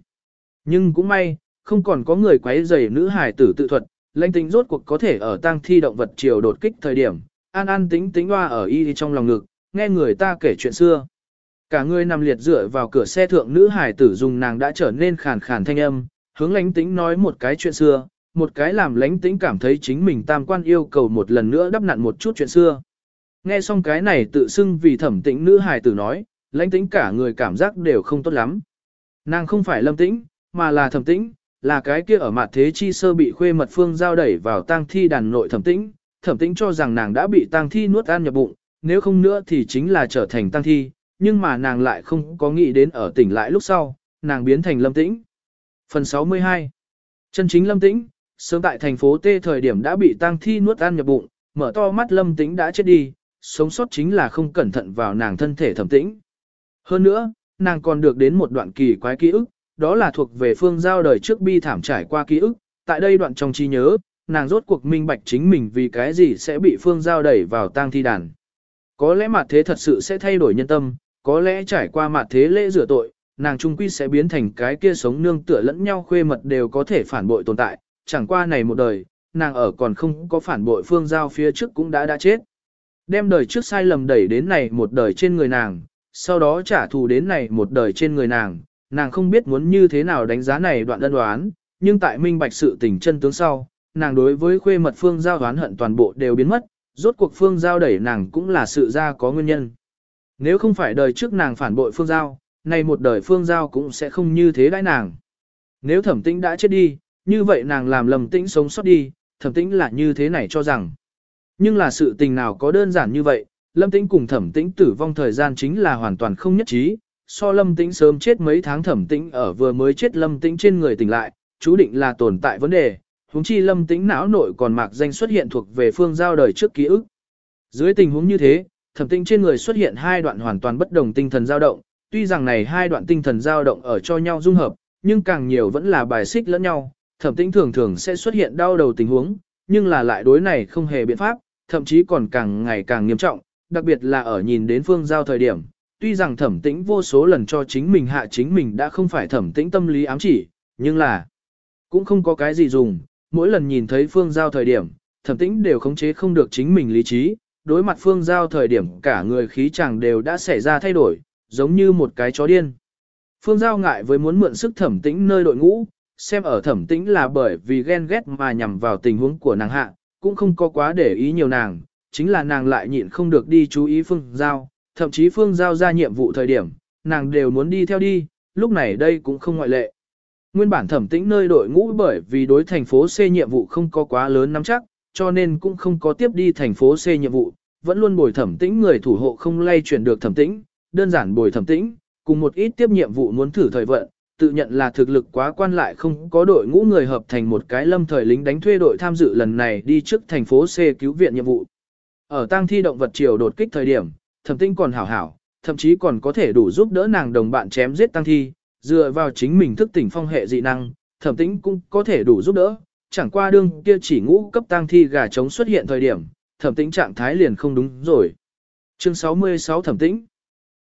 Nhưng cũng may, không còn có người quấy rầy nữ hài tử tự thuật, lãnh tĩnh rốt cuộc có thể ở tang thi động vật chiều đột kích thời điểm, an an tính tính hoa ở y trong lòng ngực, nghe người ta kể chuyện xưa. Cả người nằm liệt dựa vào cửa xe thượng nữ hải tử dùng nàng đã trở nên khàn khàn thanh âm, hướng lánh tĩnh nói một cái chuyện xưa, một cái làm lánh tĩnh cảm thấy chính mình tam quan yêu cầu một lần nữa đắp nặn một chút chuyện xưa. Nghe xong cái này tự xưng vì thẩm tĩnh nữ hải tử nói, lãnh tĩnh cả người cảm giác đều không tốt lắm. Nàng không phải lâm tĩnh, mà là thẩm tĩnh, là cái kia ở mặt thế chi sơ bị khuê mật phương giao đẩy vào tang thi đàn nội thẩm tĩnh. Thẩm tĩnh cho rằng nàng đã bị tang thi nuốt ăn nhập bụng, nếu không nữa thì chính là trở thành tang thi, nhưng mà nàng lại không có nghĩ đến ở tỉnh lại lúc sau, nàng biến thành lâm tĩnh. Phần 62 Chân chính lâm tĩnh, sớm tại thành phố T thời điểm đã bị tang thi nuốt ăn nhập bụng, mở to mắt lâm tĩnh đã chết đi, sống sót chính là không cẩn thận vào nàng thân thể thẩm tĩnh. Hơn nữa, nàng còn được đến một đoạn kỳ quái ký ức, đó là thuộc về phương giao đời trước bi thảm trải qua ký ức, tại đây đoạn trong trí nhớ, nàng rốt cuộc minh bạch chính mình vì cái gì sẽ bị phương giao đẩy vào tang thi đàn. Có lẽ mặt thế thật sự sẽ thay đổi nhân tâm, có lẽ trải qua mặt thế lễ rửa tội, nàng trung quy sẽ biến thành cái kia sống nương tựa lẫn nhau khuê mật đều có thể phản bội tồn tại, chẳng qua này một đời, nàng ở còn không có phản bội phương giao phía trước cũng đã đã chết. Đem đời trước sai lầm đẩy đến này một đời trên người nàng, sau đó trả thù đến này một đời trên người nàng, nàng không biết muốn như thế nào đánh giá này đoạn ân đoán, nhưng tại minh bạch sự tình chân tướng sau, nàng đối với khuê mật phương giao đoán hận toàn bộ đều biến mất, rốt cuộc phương giao đẩy nàng cũng là sự ra có nguyên nhân. Nếu không phải đời trước nàng phản bội phương giao, nay một đời phương giao cũng sẽ không như thế đãi nàng. Nếu thẩm tĩnh đã chết đi, như vậy nàng làm lầm tĩnh sống sót đi, thẩm tĩnh là như thế này cho rằng. Nhưng là sự tình nào có đơn giản như vậy, lâm tĩnh cùng thẩm tĩnh tử vong thời gian chính là hoàn toàn không nhất trí. So lâm tĩnh sớm chết mấy tháng thẩm tĩnh ở vừa mới chết lâm tĩnh trên người tỉnh lại, chú định là tồn tại vấn đề, huống chi lâm tĩnh não nội còn mạc danh xuất hiện thuộc về phương giao đời trước ký ức. Dưới tình huống như thế, thẩm tinh trên người xuất hiện hai đoạn hoàn toàn bất đồng tinh thần dao động, tuy rằng này hai đoạn tinh thần dao động ở cho nhau dung hợp, nhưng càng nhiều vẫn là bài xích lẫn nhau, thẩm tinh thường thường sẽ xuất hiện đau đầu tình huống, nhưng là lại đối này không hề biện pháp, thậm chí còn càng ngày càng nghiêm trọng, đặc biệt là ở nhìn đến phương giao thời điểm, tuy rằng thẩm tĩnh vô số lần cho chính mình hạ chính mình đã không phải thẩm tĩnh tâm lý ám chỉ, nhưng là cũng không có cái gì dùng, mỗi lần nhìn thấy phương giao thời điểm, thẩm tĩnh đều khống chế không được chính mình lý trí, đối mặt phương giao thời điểm cả người khí chàng đều đã xảy ra thay đổi, giống như một cái chó điên. Phương giao ngại với muốn mượn sức thẩm tĩnh nơi đội ngũ, xem ở thẩm tĩnh là bởi vì ghen ghét mà nhằm vào tình huống của nàng hạ, cũng không có quá để ý nhiều nàng, chính là nàng lại nhịn không được đi chú ý phương giao, thậm chí phương giao ra nhiệm vụ thời điểm, nàng đều muốn đi theo đi, lúc này đây cũng không ngoại lệ. Nguyên bản thẩm tĩnh nơi đội ngũ bởi vì đối thành phố C nhiệm vụ không có quá lớn nắm chắc, cho nên cũng không có tiếp đi thành phố C nhiệm vụ, vẫn luôn bồi thẩm tĩnh người thủ hộ không lay chuyển được thẩm tĩnh, đơn giản bồi thẩm tĩnh, cùng một ít tiếp nhiệm vụ muốn thử thời vận, tự nhận là thực lực quá quan lại không có đội ngũ người hợp thành một cái lâm thời lính đánh thuê đội tham dự lần này đi trước thành phố C cứu viện nhiệm vụ. Ở tang thi động vật triều đột kích thời điểm, thẩm tĩnh còn hảo hảo, thậm chí còn có thể đủ giúp đỡ nàng đồng bạn chém giết tang thi, dựa vào chính mình thức tỉnh phong hệ dị năng, thẩm tĩnh cũng có thể đủ giúp đỡ, chẳng qua đương kia chỉ ngũ cấp tang thi gà trống xuất hiện thời điểm, thẩm tĩnh trạng thái liền không đúng rồi. Chương 66 thẩm tĩnh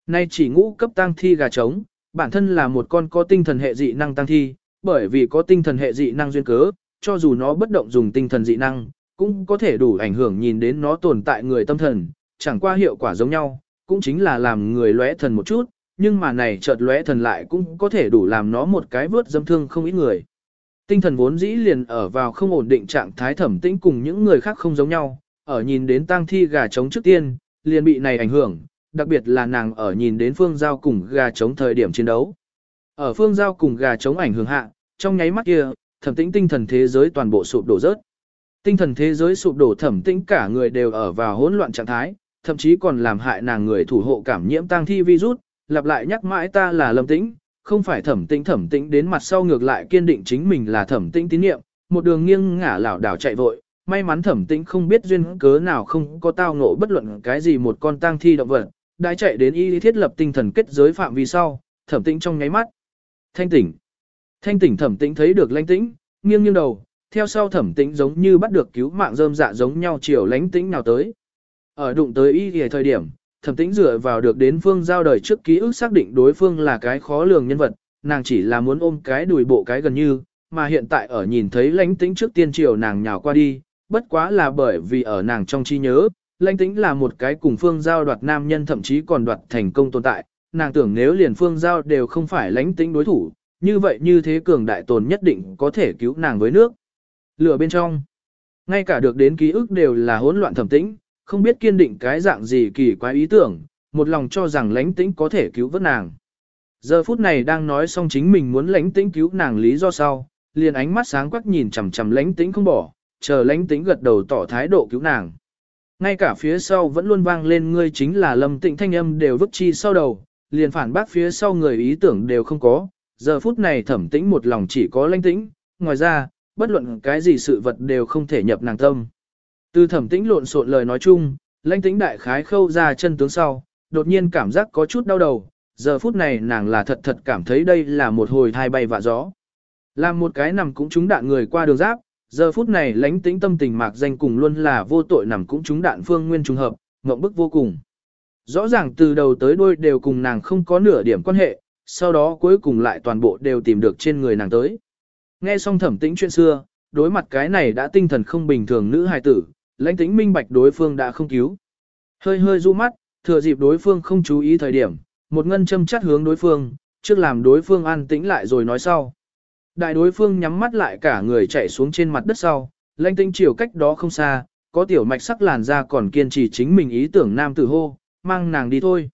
Nay chỉ ngũ cấp tang thi gà trống, bản thân là một con có tinh thần hệ dị năng tang thi, bởi vì có tinh thần hệ dị năng duyên cớ, cho dù nó bất động dùng tinh thần dị năng, cũng có thể đủ ảnh hưởng nhìn đến nó tồn tại người tâm thần, chẳng qua hiệu quả giống nhau, cũng chính là làm người lóe thần một chút, nhưng mà này chợt lóe thần lại cũng có thể đủ làm nó một cái vớt dâm thương không ít người. Tinh thần vốn dĩ liền ở vào không ổn định trạng thái thẩm tĩnh cùng những người khác không giống nhau, ở nhìn đến tang thi gà trống trước tiên, liền bị này ảnh hưởng, đặc biệt là nàng ở nhìn đến phương giao cùng gà trống thời điểm chiến đấu. Ở phương giao cùng gà trống ảnh hưởng hạ, trong nháy mắt kia, thẩm tĩnh tinh thần thế giới toàn bộ sụp đổ rớt. Tinh thần thế giới sụp đổ thẩm tĩnh cả người đều ở vào hỗn loạn trạng thái, thậm chí còn làm hại nàng người thủ hộ cảm nhiễm tang thi virus, lặp lại nhắc mãi ta là lâm tĩnh, không phải thẩm tĩnh thẩm tĩnh đến mặt sau ngược lại kiên định chính mình là thẩm tĩnh tín nhiệm, một đường nghiêng ngả lảo đảo chạy vội, may mắn thẩm tĩnh không biết duyên cớ nào không có tao ngộ bất luận cái gì một con tang thi động vật, đã chạy đến y thiết lập tinh thần kết giới phạm vi sau, thẩm tĩnh trong nháy mắt. Thanh tỉnh. Thanh tỉnh thẩm tĩnh thấy được lãnh tĩnh, nghiêng nghiêng đầu, theo sau thẩm tĩnh giống như bắt được cứu mạng rơm dạ giống nhau chiều lãnh tĩnh nào tới. Ở đụng tới y thì thời điểm, thẩm tĩnh dựa vào được đến phương giao đời trước ký ức xác định đối phương là cái khó lường nhân vật, nàng chỉ là muốn ôm cái đùi bộ cái gần như, mà hiện tại ở nhìn thấy lãnh tĩnh trước tiên triều nàng nhào qua đi, bất quá là bởi vì ở nàng trong trí nhớ, lãnh tĩnh là một cái cùng phương giao đoạt nam nhân thậm chí còn đoạt thành công tồn tại, nàng tưởng nếu liền phương giao đều không phải lãnh tĩnh đối thủ, như vậy như thế cường đại tồn nhất định có thể cứu nàng với nước. Lửa bên trong, ngay cả được đến ký ức đều là hỗn loạn thẩm tĩnh, không biết kiên định cái dạng gì kỳ quái ý tưởng, một lòng cho rằng lãnh tĩnh có thể cứu vớt nàng. Giờ phút này đang nói xong chính mình muốn lãnh tĩnh cứu nàng lý do sau, liền ánh mắt sáng quắc nhìn chằm chằm lãnh tĩnh không bỏ, chờ lãnh tĩnh gật đầu tỏ thái độ cứu nàng. Ngay cả phía sau vẫn luôn vang lên ngươi chính là lâm tĩnh thanh âm đều vứt chi sau đầu, liền phản bác phía sau người ý tưởng đều không có, giờ phút này thẩm tĩnh một lòng chỉ có lãnh tĩnh, ngoài ra, bất luận cái gì sự vật đều không thể nhập nàng tâm. Từ thẩm tĩnh lộn xộn lời nói chung, lãnh tĩnh đại khái khâu ra chân tướng sau, đột nhiên cảm giác có chút đau đầu, giờ phút này nàng là thật thật cảm thấy đây là một hồi thai bay vạ gió. Làm một cái nằm cũng trúng đạn người qua đường giáp, giờ phút này lãnh tĩnh tâm tình mạc danh cùng luôn là vô tội nằm cũng trúng đạn phương nguyên trùng hợp, ngộng bức vô cùng. Rõ ràng từ đầu tới đuôi đều cùng nàng không có nửa điểm quan hệ, sau đó cuối cùng lại toàn bộ đều tìm được trên người nàng tới. Nghe xong thẩm tĩnh chuyện xưa, đối mặt cái này đã tinh thần không bình thường nữ hài tử, lãnh tĩnh minh bạch đối phương đã không cứu. Hơi hơi du mắt, thừa dịp đối phương không chú ý thời điểm, một ngân châm chắt hướng đối phương, trước làm đối phương an tĩnh lại rồi nói sau. Đại đối phương nhắm mắt lại cả người chạy xuống trên mặt đất sau, lãnh tĩnh chiều cách đó không xa, có tiểu mạch sắc làn da còn kiên trì chính mình ý tưởng nam tử hô, mang nàng đi thôi.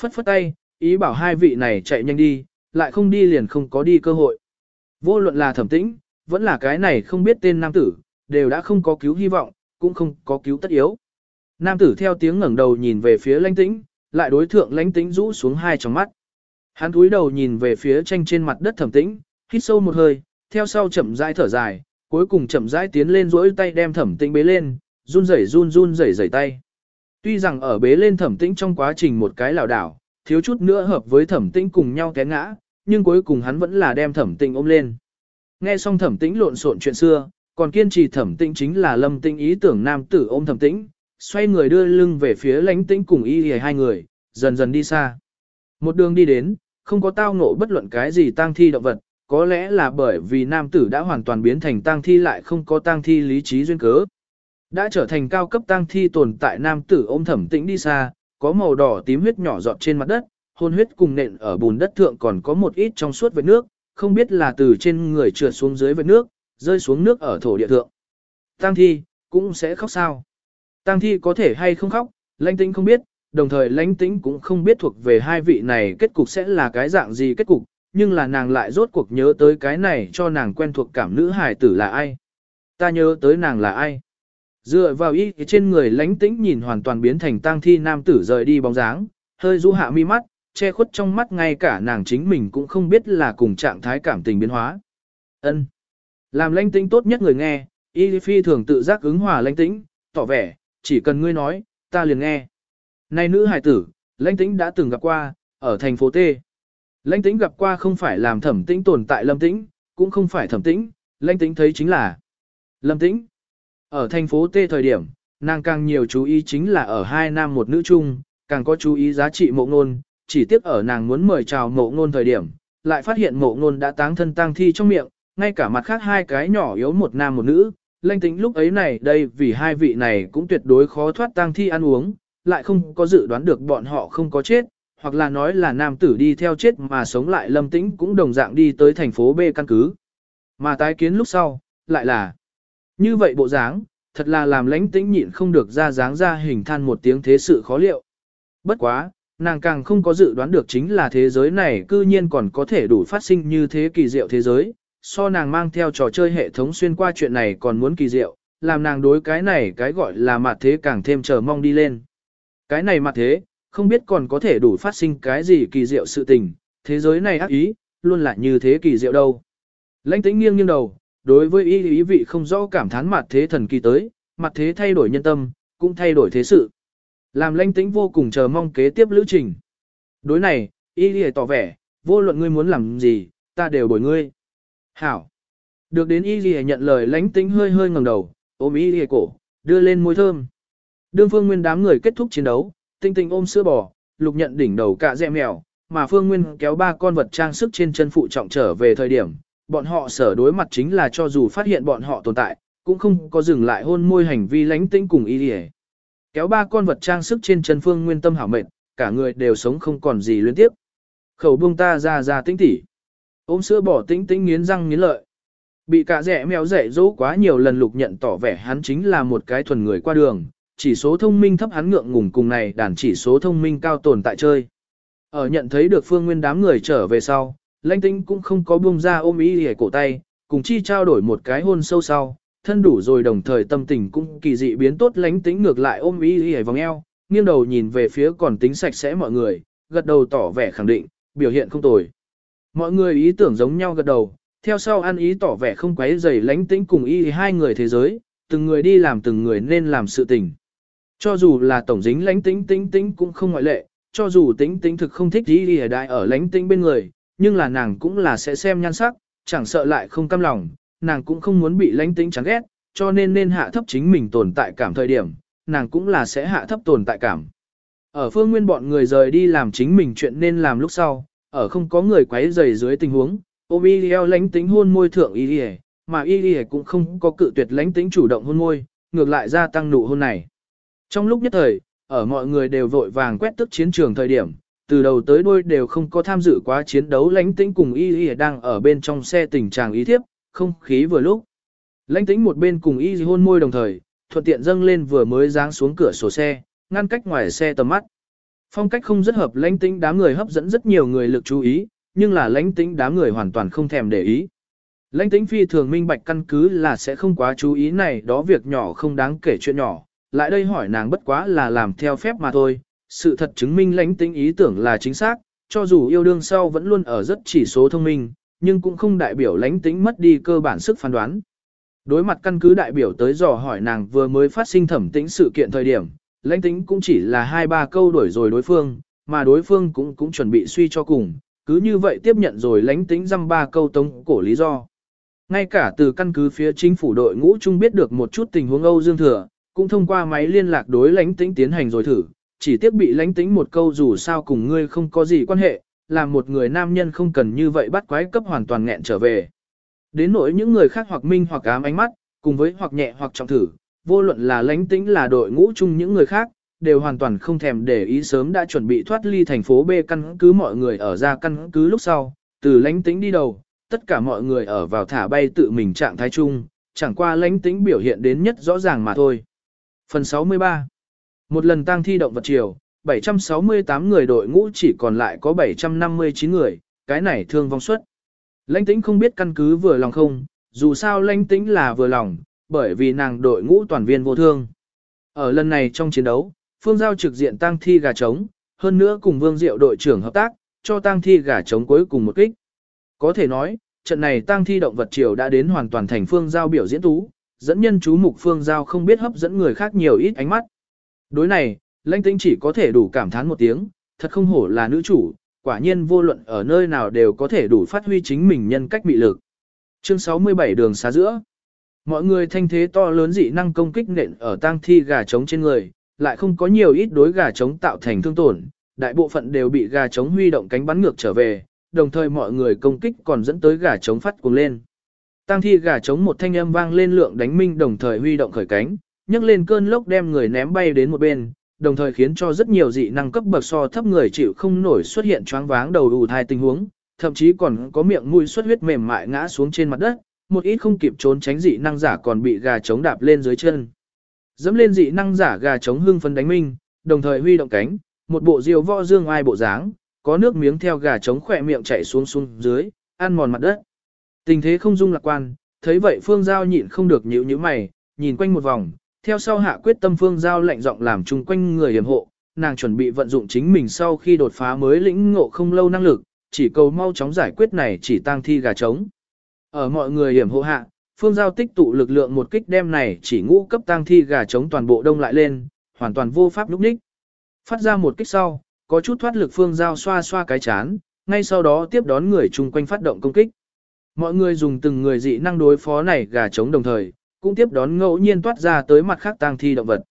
Phất phất tay, ý bảo hai vị này chạy nhanh đi, lại không đi liền không có đi cơ hội. Vô luận là thẩm tĩnh, vẫn là cái này không biết tên nam tử, đều đã không có cứu hy vọng, cũng không có cứu tất yếu. Nam tử theo tiếng ngẩng đầu nhìn về phía lãnh tĩnh, lại đối thượng lãnh tĩnh rũ xuống hai tròng mắt. Hắn cúi đầu nhìn về phía tranh trên mặt đất thẩm tĩnh, hít sâu một hơi, theo sau chậm rãi thở dài, cuối cùng chậm rãi tiến lên duỗi tay đem thẩm tĩnh bế lên, run rẩy run run rẩy rẩy tay. Tuy rằng ở bế lên thẩm tĩnh trong quá trình một cái lảo đảo, thiếu chút nữa hợp với thẩm tĩnh cùng nhau té ngã, nhưng cuối cùng hắn vẫn là đem thẩm tĩnh ôm lên. Nghe xong thẩm tĩnh lộn xộn chuyện xưa, còn kiên trì thẩm tĩnh chính là lâm tĩnh ý tưởng nam tử ôm thẩm tĩnh, xoay người đưa lưng về phía lãnh tĩnh cùng y hề hai người, dần dần đi xa. Một đường đi đến, không có tao ngộ bất luận cái gì tang thi động vật, có lẽ là bởi vì nam tử đã hoàn toàn biến thành tang thi lại không có tang thi lý trí duyên cớ. Đã trở thành cao cấp tang thi tồn tại nam tử ôm thẩm tĩnh đi xa, có màu đỏ tím huyết nhỏ giọt trên mặt đất, hôn huyết cùng nện ở bùn đất thượng còn có một ít trong suốt vệt nước, không biết là từ trên người trượt xuống dưới vệt nước, rơi xuống nước ở thổ địa thượng. Tăng thi, cũng sẽ khóc sao. Tăng thi có thể hay không khóc, lãnh tĩnh không biết, đồng thời lãnh tĩnh cũng không biết thuộc về hai vị này kết cục sẽ là cái dạng gì kết cục, nhưng là nàng lại rốt cuộc nhớ tới cái này cho nàng quen thuộc cảm nữ hài tử là ai. Ta nhớ tới nàng là ai. Dựa vào ý trên người lãnh tĩnh nhìn hoàn toàn biến thành tang thi nam tử rời đi bóng dáng, hơi du hạ mi mắt, che khuất trong mắt ngay cả nàng chính mình cũng không biết là cùng trạng thái cảm tình biến hóa. Ân, làm lãnh tĩnh tốt nhất người nghe, y phi thường tự giác ứng hòa lãnh tĩnh, tỏ vẻ, chỉ cần ngươi nói, ta liền nghe. Này nữ hải tử, lãnh tĩnh đã từng gặp qua, ở thành phố T. Lãnh tĩnh gặp qua không phải làm thẩm tĩnh tồn tại lâm tĩnh, cũng không phải thẩm tĩnh, lãnh tĩnh thấy chính là lâm tĩnh. Ở thành phố T thời điểm, nàng càng nhiều chú ý chính là ở hai nam một nữ chung, càng có chú ý giá trị mộ ngôn, chỉ tiếc ở nàng muốn mời chào mộ ngôn thời điểm, lại phát hiện mộ ngôn đã táng thân tang thi trong miệng, ngay cả mặt khác hai cái nhỏ yếu một nam một nữ, lanh tính lúc ấy này đây vì hai vị này cũng tuyệt đối khó thoát tang thi ăn uống, lại không có dự đoán được bọn họ không có chết, hoặc là nói là nam tử đi theo chết mà sống lại lâm tĩnh cũng đồng dạng đi tới thành phố B căn cứ. Mà tái kiến lúc sau, lại là như vậy bộ dáng, thật là làm lãnh tĩnh nhịn không được ra dáng ra hình than một tiếng thế sự khó liệu. Bất quá, nàng càng không có dự đoán được chính là thế giới này cư nhiên còn có thể đủ phát sinh như thế kỳ diệu thế giới, so nàng mang theo trò chơi hệ thống xuyên qua chuyện này còn muốn kỳ diệu, làm nàng đối cái này cái gọi là mặt thế càng thêm chờ mong đi lên. Cái này mặt thế, không biết còn có thể đủ phát sinh cái gì kỳ diệu sự tình, thế giới này ác ý, luôn là như thế kỳ diệu đâu. Lãnh tĩnh nghiêng nghiêng đầu, đối với ý ý vị không rõ cảm thán mặt thế thần kỳ tới, mặt thế thay đổi nhân tâm, cũng thay đổi thế sự. Làm lãnh tĩnh vô cùng chờ mong kế tiếp lữ trình. Đối này, ý ý tỏ vẻ, vô luận ngươi muốn làm gì, ta đều bồi ngươi. Hảo. Được đến y gì nhận lời lãnh tính hơi hơi ngẩng đầu, ôm y gì cổ, đưa lên môi thơm. Đương phương nguyên đám người kết thúc chiến đấu, tinh tinh ôm sữa bò, lục nhận đỉnh đầu cả dẹ mèo, mà phương nguyên kéo ba con vật trang sức trên chân phụ trọng trở về thời điểm, bọn họ sở đối mặt chính là cho dù phát hiện bọn họ tồn tại, cũng không có dừng lại hôn môi hành vi lánh tĩnh cùng y đi Kéo ba con vật trang sức trên chân phương nguyên tâm hảo mệt, cả người đều sống không còn gì liên tiếp. Khẩu buông ta ra ra tĩnh tỉ. Ôm sữa bỏ tĩnh tĩnh nghiến răng nghiến lợi. Bị cả rẻ mèo dạy dỗ quá nhiều lần lục nhận tỏ vẻ hắn chính là một cái thuần người qua đường, chỉ số thông minh thấp hắn ngượng ngùng cùng này đàn chỉ số thông minh cao tồn tại chơi. Ở nhận thấy được phương nguyên đám người trở về sau, lãnh tĩnh cũng không có buông ra ôm ý hề cổ tay, cùng chi trao đổi một cái hôn sâu sau, thân đủ rồi đồng thời tâm tình cũng kỳ dị biến tốt lãnh tĩnh ngược lại ôm ý hề vòng eo, nghiêng đầu nhìn về phía còn tính sạch sẽ mọi người, gật đầu tỏ vẻ khẳng định, biểu hiện không tồi. Mọi người ý tưởng giống nhau gật đầu, theo sau ăn ý tỏ vẻ không quấy rầy lãnh tĩnh cùng y hai người thế giới, từng người đi làm từng người nên làm sự tình. Cho dù là tổng dính lãnh tĩnh tĩnh tĩnh cũng không ngoại lệ, cho dù tĩnh tĩnh thực không thích y ở đại ở lãnh tĩnh bên người, nhưng là nàng cũng là sẽ xem nhan sắc, chẳng sợ lại không cam lòng, nàng cũng không muốn bị lãnh tĩnh chán ghét, cho nên nên hạ thấp chính mình tồn tại cảm thời điểm, nàng cũng là sẽ hạ thấp tồn tại cảm. Ở phương nguyên bọn người rời đi làm chính mình chuyện nên làm lúc sau, ở không có người quấy rầy dưới tình huống, ôm y lánh lãnh hôn môi thượng y mà y cũng không có cự tuyệt lãnh tính chủ động hôn môi, ngược lại gia tăng nụ hôn này. Trong lúc nhất thời, ở mọi người đều vội vàng quét tức chiến trường thời điểm, từ đầu tới đuôi đều không có tham dự quá chiến đấu lãnh tính cùng y đang ở bên trong xe tình trạng ý thiếp, không khí vừa lúc. Lãnh tính một bên cùng y hôn môi đồng thời, thuận tiện dâng lên vừa mới giáng xuống cửa sổ xe, ngăn cách ngoài xe tầm mắt. Phong cách không rất hợp lãnh tĩnh đám người hấp dẫn rất nhiều người lực chú ý, nhưng là lãnh tĩnh đám người hoàn toàn không thèm để ý. Lãnh tĩnh phi thường minh bạch căn cứ là sẽ không quá chú ý này đó việc nhỏ không đáng kể chuyện nhỏ, lại đây hỏi nàng bất quá là làm theo phép mà thôi, sự thật chứng minh lãnh tĩnh ý tưởng là chính xác, cho dù yêu đương sau vẫn luôn ở rất chỉ số thông minh, nhưng cũng không đại biểu lãnh tĩnh mất đi cơ bản sức phán đoán. Đối mặt căn cứ đại biểu tới dò hỏi nàng vừa mới phát sinh thẩm tĩnh sự kiện thời điểm, lãnh tính cũng chỉ là hai ba câu đổi rồi đối phương, mà đối phương cũng cũng chuẩn bị suy cho cùng, cứ như vậy tiếp nhận rồi lãnh tính dăm ba câu tống cổ lý do. Ngay cả từ căn cứ phía chính phủ đội ngũ chung biết được một chút tình huống Âu Dương Thừa, cũng thông qua máy liên lạc đối lãnh tính tiến hành rồi thử, chỉ tiếc bị lãnh tính một câu dù sao cùng ngươi không có gì quan hệ, làm một người nam nhân không cần như vậy bắt quái cấp hoàn toàn nghẹn trở về. Đến nỗi những người khác hoặc minh hoặc ám ánh mắt, cùng với hoặc nhẹ hoặc trọng thử, vô luận là lãnh tĩnh là đội ngũ chung những người khác, đều hoàn toàn không thèm để ý sớm đã chuẩn bị thoát ly thành phố B căn cứ mọi người ở ra căn cứ lúc sau, từ lãnh tĩnh đi đầu, tất cả mọi người ở vào thả bay tự mình trạng thái chung, chẳng qua lãnh tĩnh biểu hiện đến nhất rõ ràng mà thôi. Phần 63 Một lần tăng thi động vật chiều, 768 người đội ngũ chỉ còn lại có 759 người, cái này thương vong suất. Lãnh tĩnh không biết căn cứ vừa lòng không, dù sao lãnh tĩnh là vừa lòng, bởi vì nàng đội ngũ toàn viên vô thương. Ở lần này trong chiến đấu, phương giao trực diện tăng thi gà trống, hơn nữa cùng Vương Diệu đội trưởng hợp tác, cho tang thi gà chống cuối cùng một kích. Có thể nói, trận này tang thi động vật triều đã đến hoàn toàn thành phương giao biểu diễn tú, dẫn nhân chú mục phương giao không biết hấp dẫn người khác nhiều ít ánh mắt. Đối này, lãnh tĩnh chỉ có thể đủ cảm thán một tiếng, thật không hổ là nữ chủ, quả nhiên vô luận ở nơi nào đều có thể đủ phát huy chính mình nhân cách bị lực. Chương 67 đường xá giữa. Mọi người thanh thế to lớn dị năng công kích nện ở tang thi gà trống trên người, lại không có nhiều ít đối gà trống tạo thành thương tổn, đại bộ phận đều bị gà trống huy động cánh bắn ngược trở về, đồng thời mọi người công kích còn dẫn tới gà trống phát cuồng lên. Tang thi gà trống một thanh âm vang lên lượng đánh minh đồng thời huy động khởi cánh, nhấc lên cơn lốc đem người ném bay đến một bên, đồng thời khiến cho rất nhiều dị năng cấp bậc so thấp người chịu không nổi xuất hiện choáng váng đầu ù thai tình huống, thậm chí còn có miệng mũi xuất huyết mềm mại ngã xuống trên mặt đất, một ít không kịp trốn tránh dị năng giả còn bị gà trống đạp lên dưới chân. Dẫm lên dị năng giả gà trống hưng phấn đánh minh, đồng thời huy động cánh, một bộ diều võ dương ai bộ dáng, có nước miếng theo gà trống khỏe miệng chảy xuống xuống dưới, ăn mòn mặt đất. Tình thế không dung lạc quan, thấy vậy Phương Giao nhịn không được nhíu nhíu mày, nhìn quanh một vòng, theo sau hạ quyết tâm Phương Giao lạnh giọng làm chung quanh người hiểm hộ, nàng chuẩn bị vận dụng chính mình sau khi đột phá mới lĩnh ngộ không lâu năng lực, chỉ cầu mau chóng giải quyết này chỉ tang thi gà trống. Ở mọi người hiểm hộ hạ, Phương Giao tích tụ lực lượng một kích đem này chỉ ngũ cấp tang thi gà trống toàn bộ đông lại lên, hoàn toàn vô pháp lúc ních. Phát ra một kích sau, có chút thoát lực Phương Giao xoa xoa cái chán, ngay sau đó tiếp đón người chung quanh phát động công kích. Mọi người dùng từng người dị năng đối phó này gà trống đồng thời, cũng tiếp đón ngẫu nhiên toát ra tới mặt khác tang thi động vật.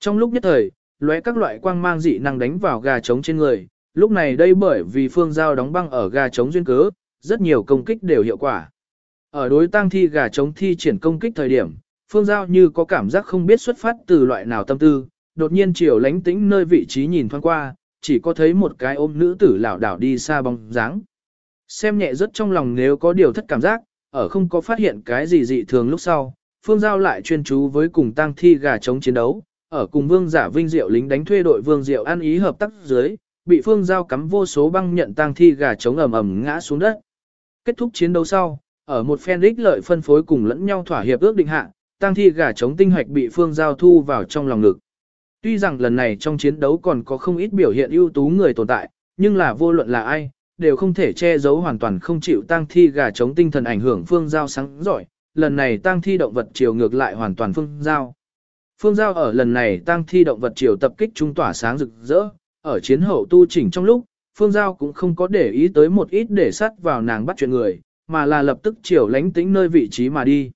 Trong lúc nhất thời, lóe các loại quang mang dị năng đánh vào gà trống trên người, lúc này đây bởi vì phương giao đóng băng ở gà trống duyên cớ, rất nhiều công kích đều hiệu quả. Ở đối tang thi gà trống thi triển công kích thời điểm, phương giao như có cảm giác không biết xuất phát từ loại nào tâm tư, đột nhiên chiều lánh tĩnh nơi vị trí nhìn thoáng qua, chỉ có thấy một cái ôm nữ tử lảo đảo đi xa bóng dáng. Xem nhẹ rất trong lòng nếu có điều thất cảm giác, ở không có phát hiện cái gì dị thường lúc sau, Phương Giao lại chuyên chú với cùng tang thi gà chống chiến đấu, ở cùng Vương Giả Vinh Diệu lính đánh thuê đội Vương Diệu ăn ý hợp tác dưới, bị Phương Giao cắm vô số băng nhận tang thi gà chống ầm ầm ngã xuống đất. Kết thúc chiến đấu sau, ở một phen đích lợi phân phối cùng lẫn nhau thỏa hiệp ước định hạ, tang thi gà chống tinh hoạch bị Phương Giao thu vào trong lòng ngực. Tuy rằng lần này trong chiến đấu còn có không ít biểu hiện ưu tú người tồn tại, nhưng là vô luận là ai, đều không thể che giấu hoàn toàn không chịu tang thi gà chống tinh thần ảnh hưởng phương giao sáng giỏi, lần này tang thi động vật chiều ngược lại hoàn toàn phương giao. Phương giao ở lần này tang thi động vật chiều tập kích trung tỏa sáng rực rỡ, ở chiến hậu tu chỉnh trong lúc, phương giao cũng không có để ý tới một ít để sắt vào nàng bắt chuyện người, mà là lập tức chiều lánh tĩnh nơi vị trí mà đi.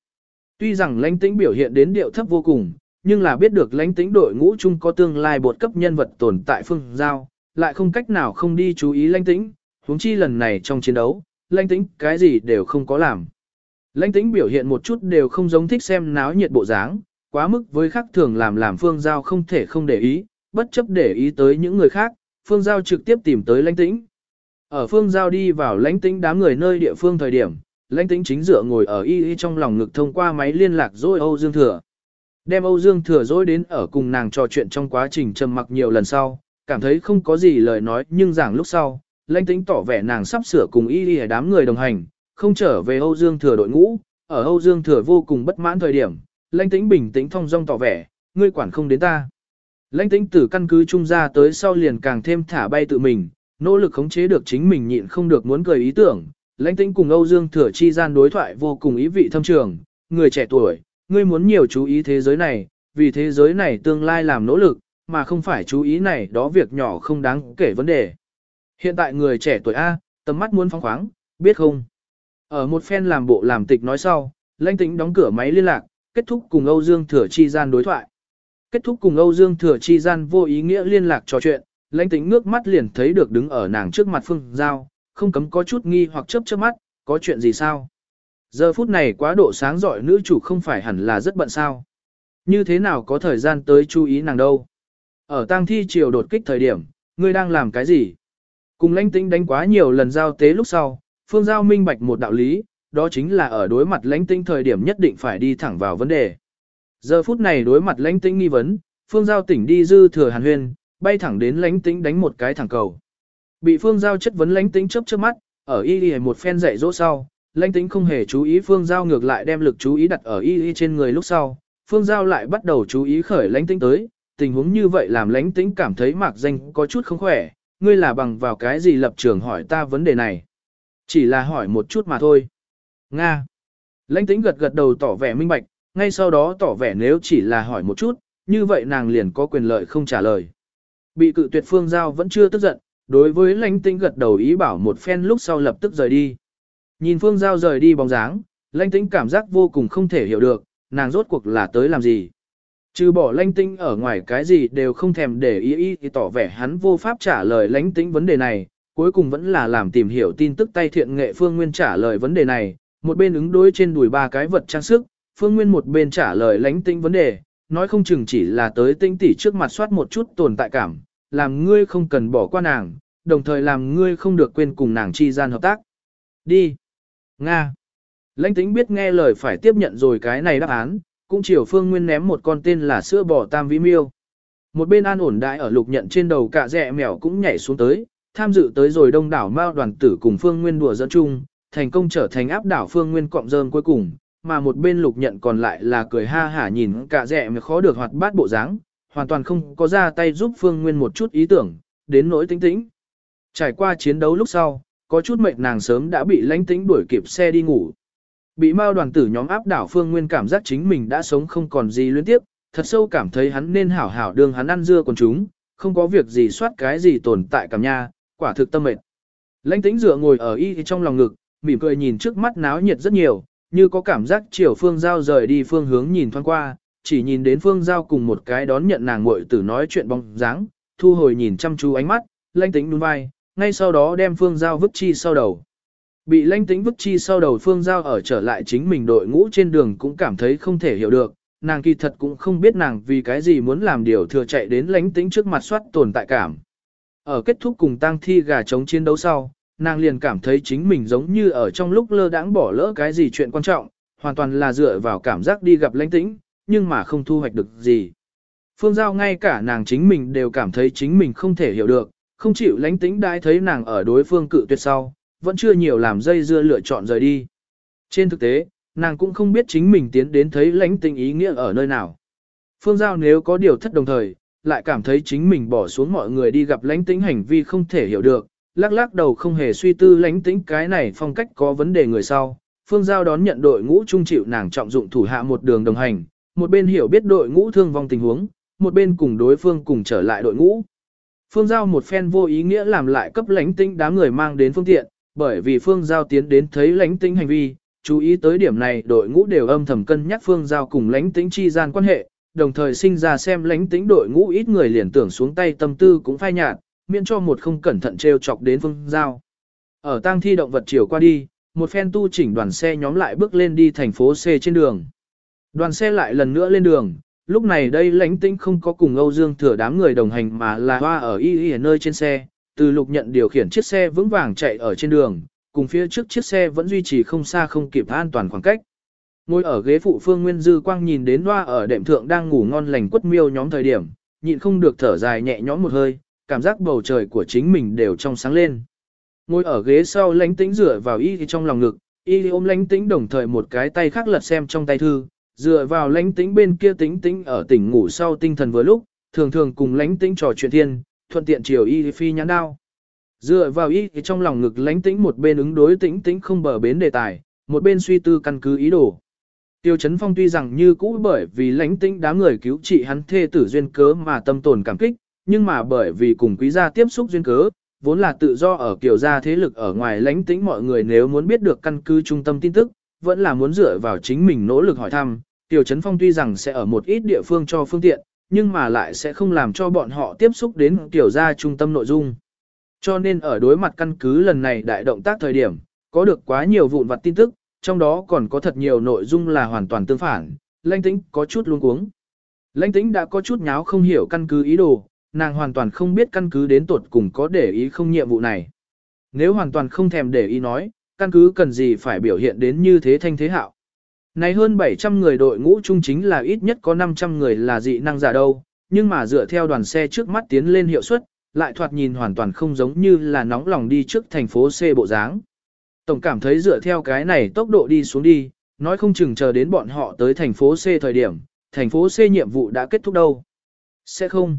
Tuy rằng lánh tĩnh biểu hiện đến điệu thấp vô cùng, nhưng là biết được lánh tĩnh đội ngũ chung có tương lai bột cấp nhân vật tồn tại phương giao, lại không cách nào không đi chú ý lánh tĩnh, huống chi lần này trong chiến đấu, lãnh tĩnh cái gì đều không có làm. Lãnh tĩnh biểu hiện một chút đều không giống thích xem náo nhiệt bộ dáng, quá mức với khác thường làm làm phương giao không thể không để ý, bất chấp để ý tới những người khác, phương giao trực tiếp tìm tới lãnh tĩnh. Ở phương giao đi vào lãnh tĩnh đám người nơi địa phương thời điểm, lãnh tĩnh chính dựa ngồi ở y y trong lòng ngực thông qua máy liên lạc dối Âu Dương Thừa. Đem Âu Dương Thừa dối đến ở cùng nàng trò chuyện trong quá trình trầm mặc nhiều lần sau, cảm thấy không có gì lời nói nhưng giảng lúc sau, lãnh tĩnh tỏ vẻ nàng sắp sửa cùng y đi đám người đồng hành, không trở về Âu Dương Thừa đội ngũ, ở Âu Dương Thừa vô cùng bất mãn thời điểm, lãnh tĩnh bình tĩnh thong dong tỏ vẻ, ngươi quản không đến ta. Lãnh tĩnh từ căn cứ trung ra tới sau liền càng thêm thả bay tự mình, nỗ lực khống chế được chính mình nhịn không được muốn cười ý tưởng. Lãnh tĩnh cùng Âu Dương Thừa chi gian đối thoại vô cùng ý vị thâm trường, người trẻ tuổi, ngươi muốn nhiều chú ý thế giới này, vì thế giới này tương lai làm nỗ lực, mà không phải chú ý này đó việc nhỏ không đáng kể vấn đề. Hiện tại người trẻ tuổi A, tầm mắt muốn phóng khoáng, biết không? Ở một phen làm bộ làm tịch nói sau, lãnh tĩnh đóng cửa máy liên lạc, kết thúc cùng Âu Dương Thừa Chi gian đối thoại. Kết thúc cùng Âu Dương Thừa Chi gian vô ý nghĩa liên lạc trò chuyện, lãnh tĩnh ngước mắt liền thấy được đứng ở nàng trước mặt Phương Giao, không cấm có chút nghi hoặc chớp chớp mắt, có chuyện gì sao? Giờ phút này quá độ sáng giỏi nữ chủ không phải hẳn là rất bận sao? Như thế nào có thời gian tới chú ý nàng đâu? Ở tang thi chiều đột kích thời điểm, ngươi đang làm cái gì? Cùng lãnh tĩnh đánh quá nhiều lần giao tế lúc sau, phương giao minh bạch một đạo lý, đó chính là ở đối mặt lãnh tĩnh thời điểm nhất định phải đi thẳng vào vấn đề. Giờ phút này đối mặt lãnh tĩnh nghi vấn, phương giao tỉnh đi dư thừa hàn huyên, bay thẳng đến lãnh tĩnh đánh một cái thẳng cầu. Bị phương giao chất vấn lãnh tĩnh chớp chớp mắt, ở y y một phen dạy dỗ sau, lãnh tĩnh không hề chú ý phương giao ngược lại đem lực chú ý đặt ở y y trên người lúc sau, phương giao lại bắt đầu chú ý khởi lãnh tĩnh tới, tình huống như vậy làm lánh tĩnh cảm thấy mạc danh có chút không khỏe, ngươi là bằng vào cái gì lập trường hỏi ta vấn đề này. Chỉ là hỏi một chút mà thôi. Nga. Lãnh tĩnh gật gật đầu tỏ vẻ minh bạch, ngay sau đó tỏ vẻ nếu chỉ là hỏi một chút, như vậy nàng liền có quyền lợi không trả lời. Bị cự tuyệt phương giao vẫn chưa tức giận, đối với lãnh tĩnh gật đầu ý bảo một phen lúc sau lập tức rời đi. Nhìn phương giao rời đi bóng dáng, lãnh tĩnh cảm giác vô cùng không thể hiểu được, nàng rốt cuộc là tới làm gì. Trừ bỏ lãnh tĩnh ở ngoài cái gì đều không thèm để ý ý thì tỏ vẻ hắn vô pháp trả lời lãnh tĩnh vấn đề này, cuối cùng vẫn là làm tìm hiểu tin tức tay thiện nghệ phương nguyên trả lời vấn đề này, một bên ứng đối trên đùi ba cái vật trang sức, phương nguyên một bên trả lời lãnh tĩnh vấn đề, nói không chừng chỉ là tới tinh tỉ trước mặt soát một chút tồn tại cảm, làm ngươi không cần bỏ qua nàng, đồng thời làm ngươi không được quên cùng nàng chi gian hợp tác. Đi. Nga. Lãnh tĩnh biết nghe lời phải tiếp nhận rồi cái này đáp án, cũng chiều phương nguyên ném một con tên là sữa bò tam vĩ miêu. Một bên an ổn đại ở lục nhận trên đầu cả rẹ mèo cũng nhảy xuống tới, tham dự tới rồi đông đảo mao đoàn tử cùng phương nguyên đùa dẫn chung, thành công trở thành áp đảo phương nguyên cọng rơm cuối cùng, mà một bên lục nhận còn lại là cười ha hả nhìn cả rẻ mà khó được hoạt bát bộ dáng, hoàn toàn không có ra tay giúp phương nguyên một chút ý tưởng, đến nỗi tính tĩnh. Trải qua chiến đấu lúc sau, có chút mệt nàng sớm đã bị lãnh tĩnh đuổi kịp xe đi ngủ. Bị mao đoàn tử nhóm áp đảo phương nguyên cảm giác chính mình đã sống không còn gì liên tiếp, thật sâu cảm thấy hắn nên hảo hảo đường hắn ăn dưa còn chúng, không có việc gì soát cái gì tồn tại cảm nha, quả thực tâm mệt. Lãnh tĩnh dựa ngồi ở y trong lòng ngực, mỉm cười nhìn trước mắt náo nhiệt rất nhiều, như có cảm giác chiều phương giao rời đi phương hướng nhìn thoáng qua, chỉ nhìn đến phương giao cùng một cái đón nhận nàng muội tử nói chuyện bóng dáng, thu hồi nhìn chăm chú ánh mắt, lãnh tĩnh nhún vai, ngay sau đó đem phương giao vứt chi sau đầu. Bị lãnh tĩnh vứt chi sau đầu phương giao ở trở lại chính mình đội ngũ trên đường cũng cảm thấy không thể hiểu được, nàng kỳ thật cũng không biết nàng vì cái gì muốn làm điều thừa chạy đến lãnh tĩnh trước mặt soát tồn tại cảm. Ở kết thúc cùng tang thi gà chống chiến đấu sau, nàng liền cảm thấy chính mình giống như ở trong lúc lơ đãng bỏ lỡ cái gì chuyện quan trọng, hoàn toàn là dựa vào cảm giác đi gặp lãnh tĩnh, nhưng mà không thu hoạch được gì. Phương Giao ngay cả nàng chính mình đều cảm thấy chính mình không thể hiểu được, không chịu lãnh tĩnh đãi thấy nàng ở đối phương cự tuyệt sau, vẫn chưa nhiều làm dây dưa lựa chọn rời đi. Trên thực tế, nàng cũng không biết chính mình tiến đến thấy lãnh tĩnh ý nghĩa ở nơi nào. Phương Giao nếu có điều thất đồng thời, lại cảm thấy chính mình bỏ xuống mọi người đi gặp lãnh tĩnh hành vi không thể hiểu được, lắc lắc đầu không hề suy tư lãnh tĩnh cái này phong cách có vấn đề người sau. Phương Giao đón nhận đội ngũ trung chịu nàng trọng dụng thủ hạ một đường đồng hành, một bên hiểu biết đội ngũ thương vong tình huống, một bên cùng đối phương cùng trở lại đội ngũ. Phương Giao một phen vô ý nghĩa làm lại cấp lãnh tĩnh đám người mang đến phương tiện, bởi vì Phương Giao tiến đến thấy lãnh tĩnh hành vi, chú ý tới điểm này đội ngũ đều âm thầm cân nhắc Phương Giao cùng lãnh tĩnh chi gian quan hệ, đồng thời sinh ra xem lãnh tĩnh đội ngũ ít người liền tưởng xuống tay tâm tư cũng phai nhạt, miễn cho một không cẩn thận trêu chọc đến Phương Giao. Ở tang thi động vật chiều qua đi, một phen tu chỉnh đoàn xe nhóm lại bước lên đi thành phố C trên đường. Đoàn xe lại lần nữa lên đường, lúc này đây lãnh tĩnh không có cùng Âu Dương thừa đám người đồng hành mà là hoa ở y y ở nơi trên xe, từ lục nhận điều khiển chiếc xe vững vàng chạy ở trên đường, cùng phía trước chiếc xe vẫn duy trì không xa không kịp an toàn khoảng cách. Ngồi ở ghế phụ phương Nguyên Dư Quang nhìn đến hoa ở đệm thượng đang ngủ ngon lành quất miêu nhóm thời điểm, nhịn không được thở dài nhẹ nhõm một hơi, cảm giác bầu trời của chính mình đều trong sáng lên. Ngồi ở ghế sau lánh tĩnh dựa vào y trong lòng ngực, y ôm lánh tĩnh đồng thời một cái tay khác lật xem trong tay thư, dựa vào lánh tĩnh bên kia tĩnh tĩnh ở tỉnh ngủ sau tinh thần vừa lúc, thường thường cùng lánh tĩnh trò chuyện thiên, thuận tiện chiều y phi nhãn đao. Dựa vào y trong lòng ngực lánh tĩnh một bên ứng đối tĩnh tĩnh không bờ bến đề tài, một bên suy tư căn cứ ý đồ. Tiêu Chấn Phong tuy rằng như cũ bởi vì lánh tĩnh đám người cứu trị hắn thê tử duyên cớ mà tâm tồn cảm kích, nhưng mà bởi vì cùng quý gia tiếp xúc duyên cớ, vốn là tự do ở kiểu gia thế lực ở ngoài lánh tĩnh mọi người nếu muốn biết được căn cứ trung tâm tin tức, vẫn là muốn dựa vào chính mình nỗ lực hỏi thăm. tiểu Chấn Phong tuy rằng sẽ ở một ít địa phương cho phương tiện, nhưng mà lại sẽ không làm cho bọn họ tiếp xúc đến kiểu gia trung tâm nội dung. Cho nên ở đối mặt căn cứ lần này đại động tác thời điểm, có được quá nhiều vụn vặt tin tức, trong đó còn có thật nhiều nội dung là hoàn toàn tương phản, lãnh tĩnh có chút luống cuống. Lãnh tĩnh đã có chút nháo không hiểu căn cứ ý đồ, nàng hoàn toàn không biết căn cứ đến tuột cùng có để ý không nhiệm vụ này. Nếu hoàn toàn không thèm để ý nói, căn cứ cần gì phải biểu hiện đến như thế thanh thế hạo. Này hơn 700 người đội ngũ chung chính là ít nhất có 500 người là dị năng giả đâu, nhưng mà dựa theo đoàn xe trước mắt tiến lên hiệu suất, lại thoạt nhìn hoàn toàn không giống như là nóng lòng đi trước thành phố C bộ dáng. Tổng cảm thấy dựa theo cái này tốc độ đi xuống đi, nói không chừng chờ đến bọn họ tới thành phố C thời điểm, thành phố C nhiệm vụ đã kết thúc đâu. Sẽ không.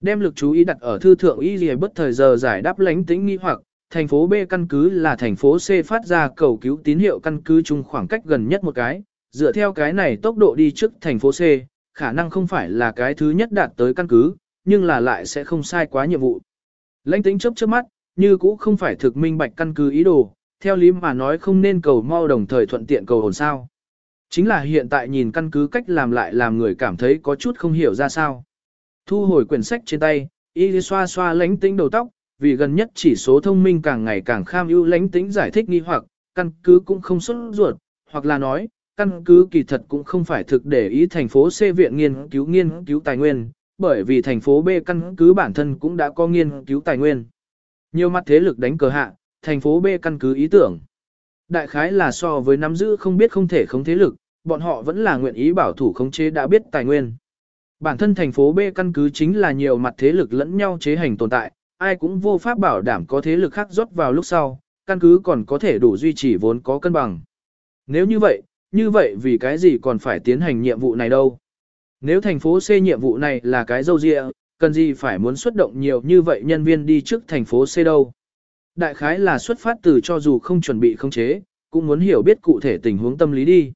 Đem lực chú ý đặt ở thư thượng y gì bất thời giờ giải đáp lánh tĩnh nghi hoặc, thành phố B căn cứ là thành phố C phát ra cầu cứu tín hiệu căn cứ chung khoảng cách gần nhất một cái, dựa theo cái này tốc độ đi trước thành phố C, khả năng không phải là cái thứ nhất đạt tới căn cứ, nhưng là lại sẽ không sai quá nhiệm vụ. Lãnh tĩnh chấp chớp mắt, như cũ không phải thực minh bạch căn cứ ý đồ, theo lý mà nói không nên cầu mau đồng thời thuận tiện cầu hồn sao. Chính là hiện tại nhìn căn cứ cách làm lại làm người cảm thấy có chút không hiểu ra sao. Thu hồi quyển sách trên tay, y xoa xoa lánh tĩnh đầu tóc, vì gần nhất chỉ số thông minh càng ngày càng kham ưu lánh tĩnh giải thích nghi hoặc, căn cứ cũng không xuất ruột, hoặc là nói, căn cứ kỳ thật cũng không phải thực để ý thành phố C viện nghiên cứu nghiên cứu tài nguyên, bởi vì thành phố B căn cứ bản thân cũng đã có nghiên cứu tài nguyên. Nhiều mặt thế lực đánh cờ hạ, thành phố B căn cứ ý tưởng. Đại khái là so với nắm giữ không biết không thể không thế lực, bọn họ vẫn là nguyện ý bảo thủ khống chế đã biết tài nguyên. Bản thân thành phố B căn cứ chính là nhiều mặt thế lực lẫn nhau chế hành tồn tại, ai cũng vô pháp bảo đảm có thế lực khác rót vào lúc sau, căn cứ còn có thể đủ duy trì vốn có cân bằng. Nếu như vậy, như vậy vì cái gì còn phải tiến hành nhiệm vụ này đâu? Nếu thành phố C nhiệm vụ này là cái dâu dịa, cần gì phải muốn xuất động nhiều như vậy nhân viên đi trước thành phố C đâu? Đại khái là xuất phát từ cho dù không chuẩn bị không chế, cũng muốn hiểu biết cụ thể tình huống tâm lý đi.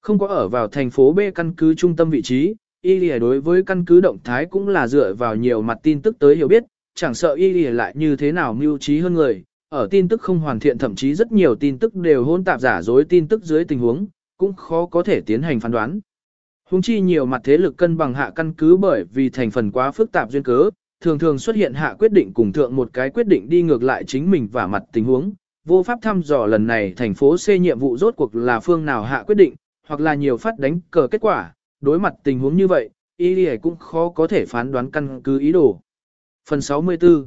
Không có ở vào thành phố B căn cứ trung tâm vị trí, y lìa đối với căn cứ động thái cũng là dựa vào nhiều mặt tin tức tới hiểu biết, chẳng sợ y lìa lại như thế nào mưu trí hơn người, ở tin tức không hoàn thiện thậm chí rất nhiều tin tức đều hôn tạp giả dối tin tức dưới tình huống, cũng khó có thể tiến hành phán đoán. Hùng chi nhiều mặt thế lực cân bằng hạ căn cứ bởi vì thành phần quá phức tạp duyên cớ, thường thường xuất hiện hạ quyết định cùng thượng một cái quyết định đi ngược lại chính mình và mặt tình huống. Vô pháp thăm dò lần này thành phố C nhiệm vụ rốt cuộc là phương nào hạ quyết định, hoặc là nhiều phát đánh cờ kết quả, đối mặt tình huống như vậy, y cũng khó có thể phán đoán căn cứ ý đồ. Phần 64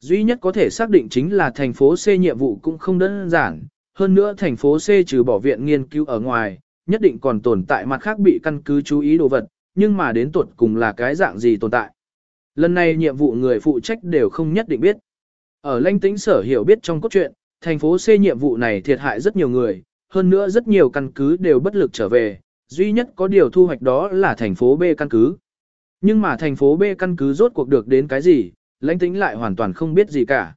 Duy nhất có thể xác định chính là thành phố C nhiệm vụ cũng không đơn giản, hơn nữa thành phố C trừ bỏ viện nghiên cứu ở ngoài, nhất định còn tồn tại mặt khác bị căn cứ chú ý đồ vật, nhưng mà đến tuột cùng là cái dạng gì tồn tại. Lần này nhiệm vụ người phụ trách đều không nhất định biết. Ở lãnh tính sở hiểu biết trong cốt truyện, thành phố C nhiệm vụ này thiệt hại rất nhiều người, hơn nữa rất nhiều căn cứ đều bất lực trở về, duy nhất có điều thu hoạch đó là thành phố B căn cứ. Nhưng mà thành phố B căn cứ rốt cuộc được đến cái gì, lãnh tĩnh lại hoàn toàn không biết gì cả.